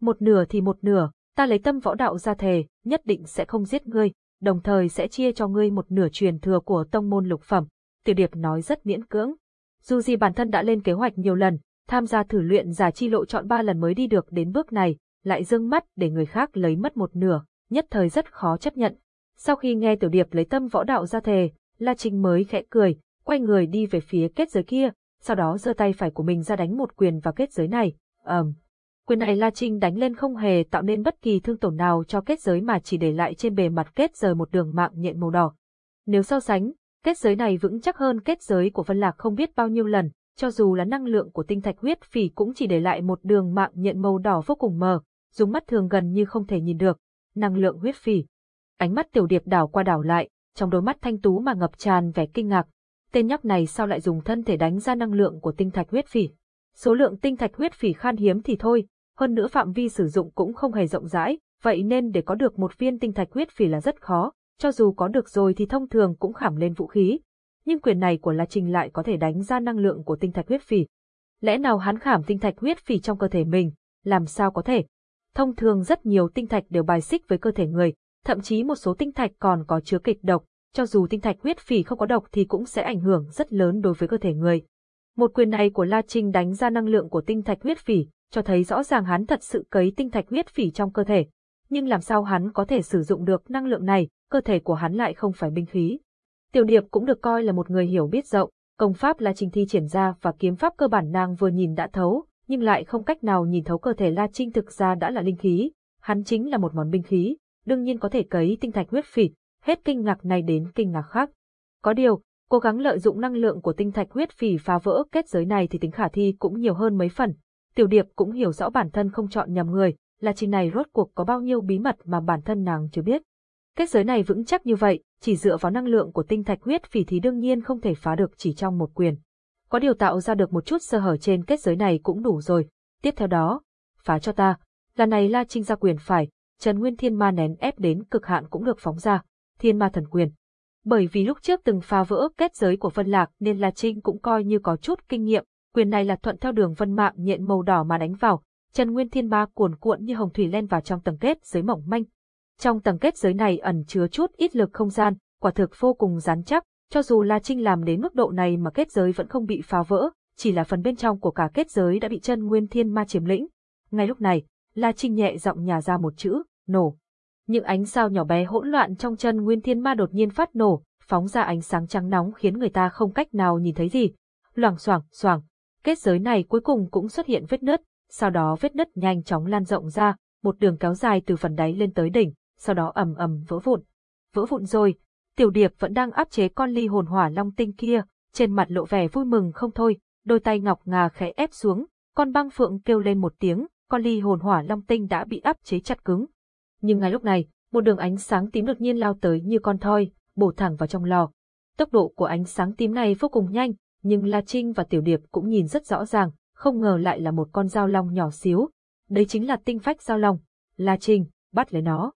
Một nửa thì một nửa, ta lấy tâm võ đạo ra thề, nhất định sẽ không giết ngươi, đồng thời sẽ chia cho ngươi một nửa truyền thừa của tông môn lục phẩm. Tiểu Điệp nói rất miễn cưỡng. Dù gì bản thân đã lên kế hoạch nhiều lần, tham gia thử luyện giả chi lộ chọn ba lần mới đi được đến bước này, lại dưng mắt để người khác lấy mất một nửa, nhất thời rất khó chấp nhận. Sau khi nghe Tiểu Điệp lấy tâm võ đạo ra thề, La Trinh mới khẽ cười, quay người đi về phía kết giới kia, sau đó giơ tay phải của mình ra đánh một quyền vào kết giới này. Ầm. Um. Quyền này La Trinh đánh lên không hề tạo nên bất kỳ thương tổn nào cho kết giới mà chỉ để lại trên bề mặt kết giới một đường mạng nhện màu đỏ. Nếu so sánh, kết giới này vững chắc hơn kết giới của Vân Lạc không biết bao nhiêu lần, cho dù là năng lượng của tinh thạch huyết phỉ cũng chỉ để lại một đường mạng nhện màu đỏ vô cùng mờ, dùng mắt thường gần như không thể nhìn được. Năng lượng huyết phỉ. Ánh mắt tiểu điệp đảo qua đảo lại, trong đôi mắt thanh tú mà ngập tràn vẻ kinh ngạc. Tên nhóc này sao lại dùng thân thể đánh ra năng lượng của tinh thạch huyết phỉ? Số lượng tinh thạch huyết phỉ khan hiếm thì thôi, hơn nữa phạm vi sử dụng cũng không hề rộng rãi, vậy nên để có được một viên tinh thạch huyết phỉ là rất khó, cho dù có được rồi thì thông thường cũng khảm lên vũ khí. Nhưng quyền này của La Trình lại có thể đánh ra năng lượng của tinh thạch huyết phỉ. Lẽ nào hắn khảm tinh thạch huyết phỉ trong cơ thể mình, làm sao có thể? Thông thường rất nhiều tinh thạch đều bài xích với cơ thể người, thậm chí một số tinh thạch còn có chứa kịch độc, cho dù tinh thạch huyết phỉ không có độc thì cũng sẽ ảnh hưởng rất lớn đối với cơ thể người. Một quyền này của La Trinh đánh ra năng lượng của tinh thạch huyết phỉ, cho thấy rõ ràng hắn thật sự cấy tinh thạch huyết phỉ trong cơ thể. Nhưng làm sao hắn có thể sử dụng được năng lượng này, cơ thể của hắn lại không phải binh khí. Tiểu Điệp cũng được coi là một người hiểu biết rộng, công pháp La Trinh thi triển ra và kiếm pháp cơ bản nàng vừa nhìn đã thấu, nhưng lại không cách nào nhìn thấu cơ thể La Trinh thực ra đã là linh khí, hắn chính là một món binh khí, đương nhiên có thể cấy tinh thạch huyết phỉ, hết kinh ngạc này đến kinh ngạc khác. Có điều, cố gắng lợi dụng năng lượng của tinh thạch huyết phỉ phá vỡ kết giới này thì tính khả thi cũng nhiều hơn mấy phần. Tiểu Điệp cũng hiểu rõ bản thân không chọn nhầm người, là trình này rốt cuộc có bao nhiêu bí mật mà bản thân nàng chưa biết. Kết giới này vững chắc như vậy, chỉ dựa vào năng lượng của tinh thạch huyết phỉ thì đương nhiên không thể phá được chỉ trong một quyền. Có điều tạo ra được một chút sơ hở trên kết giới này cũng đủ rồi. Tiếp theo đó, phá cho ta. Lần này La Trinh ra quyền phải, Trần Nguyên Thiên Ma nén ép đến cực hạn cũng được phóng ra. Thiên Ma thần quyền. Bởi vì lúc trước từng phá vỡ kết giới của Vân Lạc nên La Trinh cũng coi như có chút kinh nghiệm, quyền này là thuận theo đường vân mạng nhện màu đỏ mà đánh vào, Trần Nguyên Thiên Ma cuồn cuộn như hồng thủy len vào trong tầng kết giới mỏng manh. Trong tầng kết giới này ẩn chứa chút ít lực không gian, quả thực vô cùng rắn chắc, cho dù La Trinh làm đến mức độ này mà kết giới vẫn không bị phá vỡ, chỉ là phần bên trong của cả kết giới đã bị chân Nguyên Thiên Ma chiếm lĩnh. Ngay lúc này, La Trinh nhẹ giọng nhà ra một chữ, nổ. Những ánh sao nhỏ bé hỗn loạn trong chân Nguyên Thiên Ma đột nhiên phát nổ, phóng ra ánh sáng trắng nóng khiến người ta không cách nào nhìn thấy gì. Loảng xoảng, xoảng, kết giới này cuối cùng cũng xuất hiện vết nứt, sau đó vết nứt nhanh chóng lan rộng ra, một đường kéo dài từ phần đáy lên tới đỉnh, sau đó ầm ầm vỡ vụn. Vỡ vụn rồi, Tiểu Điệp vẫn đang áp chế con ly hồn hỏa long tinh kia, trên mặt lộ vẻ vui mừng không thôi, đôi tay ngọc ngà khẽ ép xuống, con băng phượng kêu lên một tiếng, con ly hồn hỏa long tinh đã bị áp chế chặt cứng. Nhưng ngay lúc này, một đường ánh sáng tím đột nhiên lao tới như con thoi, bổ thẳng vào trong lò. Tốc độ của ánh sáng tím này vô cùng nhanh, nhưng La Trinh và Tiểu Điệp cũng nhìn rất rõ ràng, không ngờ lại là một con dao long nhỏ xíu. Đấy chính là tinh phách dao long. La Trinh, bắt lấy nó.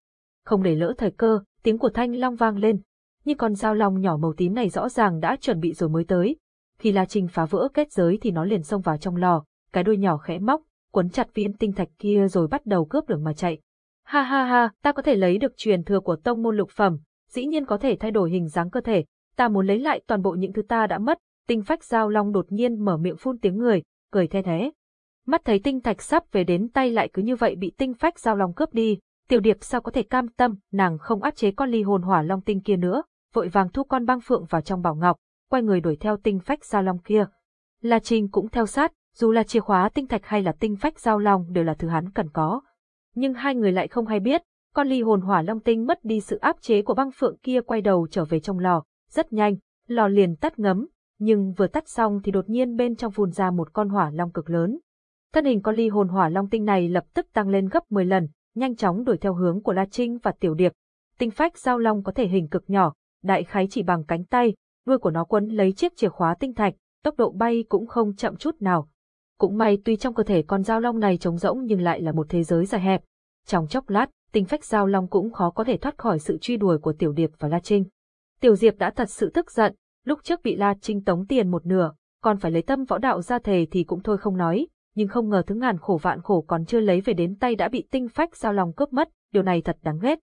Không để lỡ thời cơ, tiếng của thanh long vang lên. Nhưng con dao long nhỏ màu tím này rõ ràng đã chuẩn bị rồi mới tới. Khi La Trinh phá vỡ kết giới thì nó liền xông vào trong lò, cái đuôi nhỏ khẽ móc, quấn chặt viên tinh thạch kia rồi bắt đầu cướp đường mà chạy. Ha ha ha, ta có thể lấy được truyền thừa của tông môn lục phẩm, dĩ nhiên có thể thay đổi hình dáng cơ thể, ta muốn lấy lại toàn bộ những thứ ta đã mất, tinh phách giao long đột nhiên mở miệng phun tiếng người, cười the thế. Mắt thấy tinh thạch sắp về đến tay lại cứ như vậy bị tinh phách giao long cướp đi, tiểu điệp sao có thể cam tâm, nàng không áp chế con ly hồn hỏa long tinh kia nữa, vội vàng thu con băng phượng vào trong bảo ngọc, quay người đuổi theo tinh phách giao long kia. La Trinh cũng theo sát, dù là chìa khóa tinh thạch hay là tinh phách giao long đều là thứ hắn cần có. Nhưng hai người lại không hay biết, con ly hồn hỏa long tinh mất đi sự áp chế của băng phượng kia quay đầu trở về trong lò, rất nhanh, lò liền tắt ngấm, nhưng vừa tắt xong thì đột nhiên bên trong phun ra một con hỏa long cực lớn. Thân hình con ly hồn hỏa long tinh này lập tức tăng lên gấp 10 lần, nhanh chóng đuổi theo hướng của La Trinh và Tiểu Điệp. Tinh phách giao long có thể hình cực nhỏ, đại khái chỉ bằng cánh tay, đuôi của nó quấn lấy chiếc chìa khóa tinh thạch, tốc độ bay cũng không chậm chút nào. Cũng may tuy trong cơ thể con giao long này trống rỗng nhưng lại là một thế giới dài hẹp. Trong chốc lát, tinh phách giao long cũng khó có thể thoát khỏi sự truy đuổi của Tiểu Điệp và La Trinh. Tiểu Diệp đã thật sự tức giận, Lúc trước bị La Trinh tống tiền một nửa, còn phải lấy tâm võ đạo ra thề thì cũng thôi không nói, nhưng không ngờ thứ ngàn khổ vạn khổ còn chưa lấy về đến tay đã bị tinh phách giao lòng cướp mất, điều này thật đáng ghét.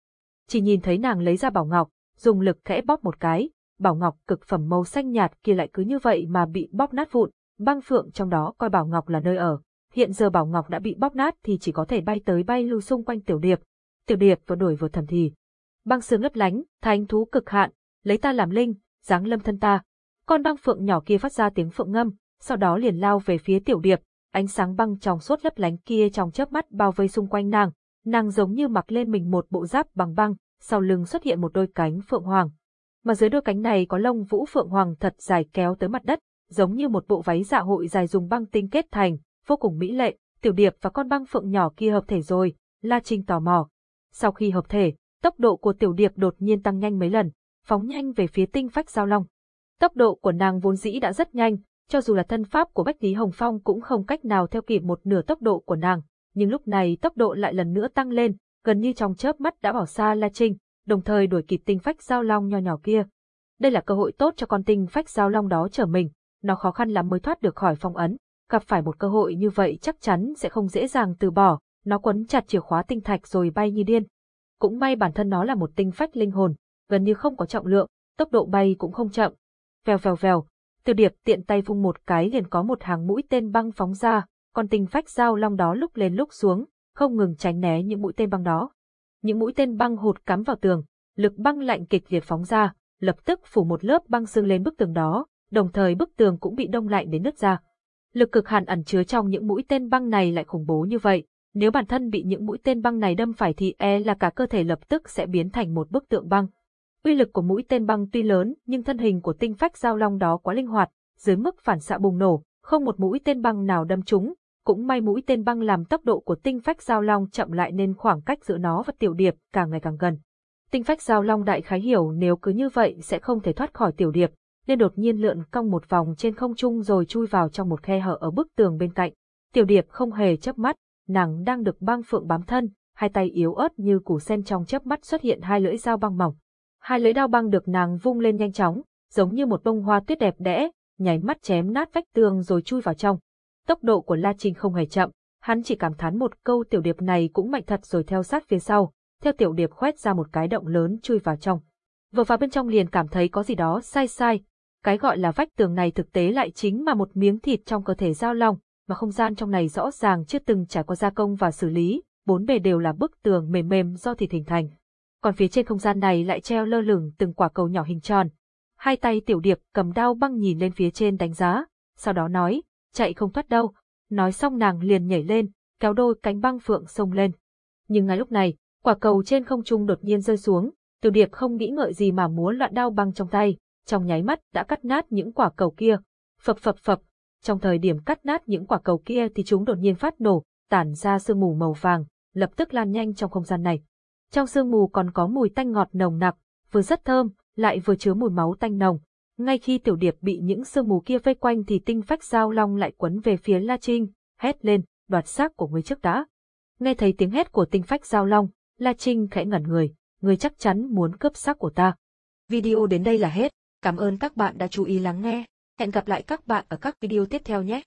Chỉ nhìn thấy nàng lấy ra bảo ngọc, dùng lực khẽ bóp một cái, bảo ngọc cực phẩm màu xanh nhạt kia lại cứ như vậy mà bị bóp nát vụn, băng phượng trong đó coi bảo ngọc là nơi ở. Hiện giờ bảo ngọc đã bị bóp nát thì chỉ có thể bay tới bay lưu xung quanh tiểu điệp. Tiểu điệp vừa đuổi vừa thầm thì. Băng sương lấp lánh, thánh thú cực hạn, lấy ta làm linh, dáng lâm thân ta. Con băng phượng nhỏ kia phát ra tiếng phượng ngâm, sau đó liền lao về phía tiểu điệp, ánh sáng băng trong suốt lấp lánh kia trong chớp mắt bao vây xung quanh nàng, nàng giống như mặc lên mình một bộ giáp bằng băng, sau lưng xuất hiện một đôi cánh phượng hoàng. Mà dưới đôi cánh này có lông vũ phượng hoàng thật dài kéo tới mặt đất, giống như một bộ váy dạ hội dài dùng băng tinh kết thành, vô cùng mỹ lệ, tiểu điệp và con băng phượng nhỏ kia hợp thể rồi, La Trinh tò mò. Sau khi hợp thể, tốc độ của tiểu điệp đột nhiên tăng nhanh mấy lần, phóng nhanh về phía tinh phách giao long. Tốc độ của nàng vốn dĩ đã rất nhanh, cho dù là thân pháp của Bách Lý Hồng Phong cũng không cách nào theo kịp một nửa tốc độ của nàng, nhưng lúc này tốc độ lại lần nữa tăng lên, gần như trong chớp mắt đã bỏ xa La Trinh, đồng thời đuổi kịp tinh phách giao long nho nhỏ kia. Đây là cơ hội tốt cho con tinh phách giao long đó trở mình, nó khó khăn lắm mới thoát được khỏi phong ấn, gặp phải một cơ hội như vậy chắc chắn sẽ không dễ dàng từ bỏ, nó quấn chặt chìa khóa tinh thạch rồi bay như điên. Cũng may bản thân nó là một tinh phách linh hồn, gần như không có trọng lượng, tốc độ bay cũng không chậm. Vèo vèo vèo, Tiêu Điệp tiện tay vung một cái liền có một hàng mũi tên băng phóng ra, còn tinh phách dao long đó lúc lên lúc xuống, không ngừng tránh né những mũi tên băng đó. Những mũi tên băng hụt cắm vào tường, lực băng lạnh kịch liệt phóng ra, lập tức phủ một lớp băng sương lên bức tường đó, đồng thời bức tường cũng bị đông lạnh đến nứt ra. Lực cực hàn ẩn chứa trong những mũi tên băng này lại khủng bố như vậy, nếu bản thân bị những mũi tên băng này đâm phải thì e là cả cơ thể lập tức sẽ biến thành một bức tượng băng. Uy lực của mũi tên băng tuy lớn, nhưng thân hình của tinh phách giao long đó quá linh hoạt, dưới mức phản xạ bùng nổ, không một mũi tên băng nào đâm trúng, cũng may mũi tên băng làm tốc độ của tinh phách giao long chậm lại nên khoảng cách giữa nó và tiểu điệp càng ngày càng gần. Tinh phách giao long đại khái hiểu nếu cứ như vậy sẽ không thể thoát khỏi tiểu điệp, nên đột nhiên lượn cong một vòng trên không trung rồi chui vào trong một khe hở ở bức tường bên cạnh. Tiểu điệp không hề chớp mắt, nàng đang được băng phượng bám thân, hai tay yếu ớt như củ sen trong chớp mắt xuất hiện hai lưỡi dao băng mỏng. Hai lưỡi đao băng được nàng vung lên nhanh chóng, giống như một bông hoa tuyết đẹp đẽ, nháy mắt chém nát vách tường rồi chui vào trong. Tốc độ của La Trinh không hề chậm, hắn chỉ cảm thán một câu tiểu điệp này cũng mạnh thật rồi theo sát phía sau, theo tiểu điệp khoét ra một cái động lớn chui vào trong. Vừa vào bên trong liền cảm thấy có gì đó sai sai, cái gọi là vách tường này thực tế lại chính mà một miếng thịt trong cơ thể giao long, mà không gian trong này rõ ràng chưa từng trải qua gia công và xử lý, bốn bề đều là bức tường mềm mềm do thịt hình thành. Còn phía trên không gian này lại treo lơ lửng từng quả cầu nhỏ hình tròn. Hai tay tiểu điệp cầm đao băng nhìn lên phía trên đánh giá, sau đó nói, chạy không thoát đâu. Nói xong nàng liền nhảy lên, kéo đôi cánh băng phượng sông lên. Nhưng ngay lúc này, quả cầu trên không trung đột nhiên rơi xuống, tiểu điệp không nghĩ ngợi gì mà múa loạn đao băng trong tay, trong nháy mắt đã cắt nát những quả cầu kia. Phập phập phập, trong thời điểm cắt nát những quả cầu kia thì chúng đột nhiên phát nổ, tản ra sương mù màu vàng, lập tức lan nhanh trong không gian này. Trong sương mù còn có mùi tanh ngọt nồng nặc, vừa rất thơm, lại vừa chứa mùi máu tanh nồng. Ngay khi tiểu điệp bị những sương mù kia vây quanh thì tinh phách giao long lại quấn về phía La Trinh, hét lên, đoạt xác của người trước đã. Nghe thấy tiếng hét của tinh phách giao long, La Trinh khẽ ngẩn người, ngươi chắc chắn muốn cướp xác của ta. Video đến đây là hết. Cảm ơn các bạn đã chú ý lắng nghe. Hẹn gặp lại các bạn ở các video tiếp theo nhé.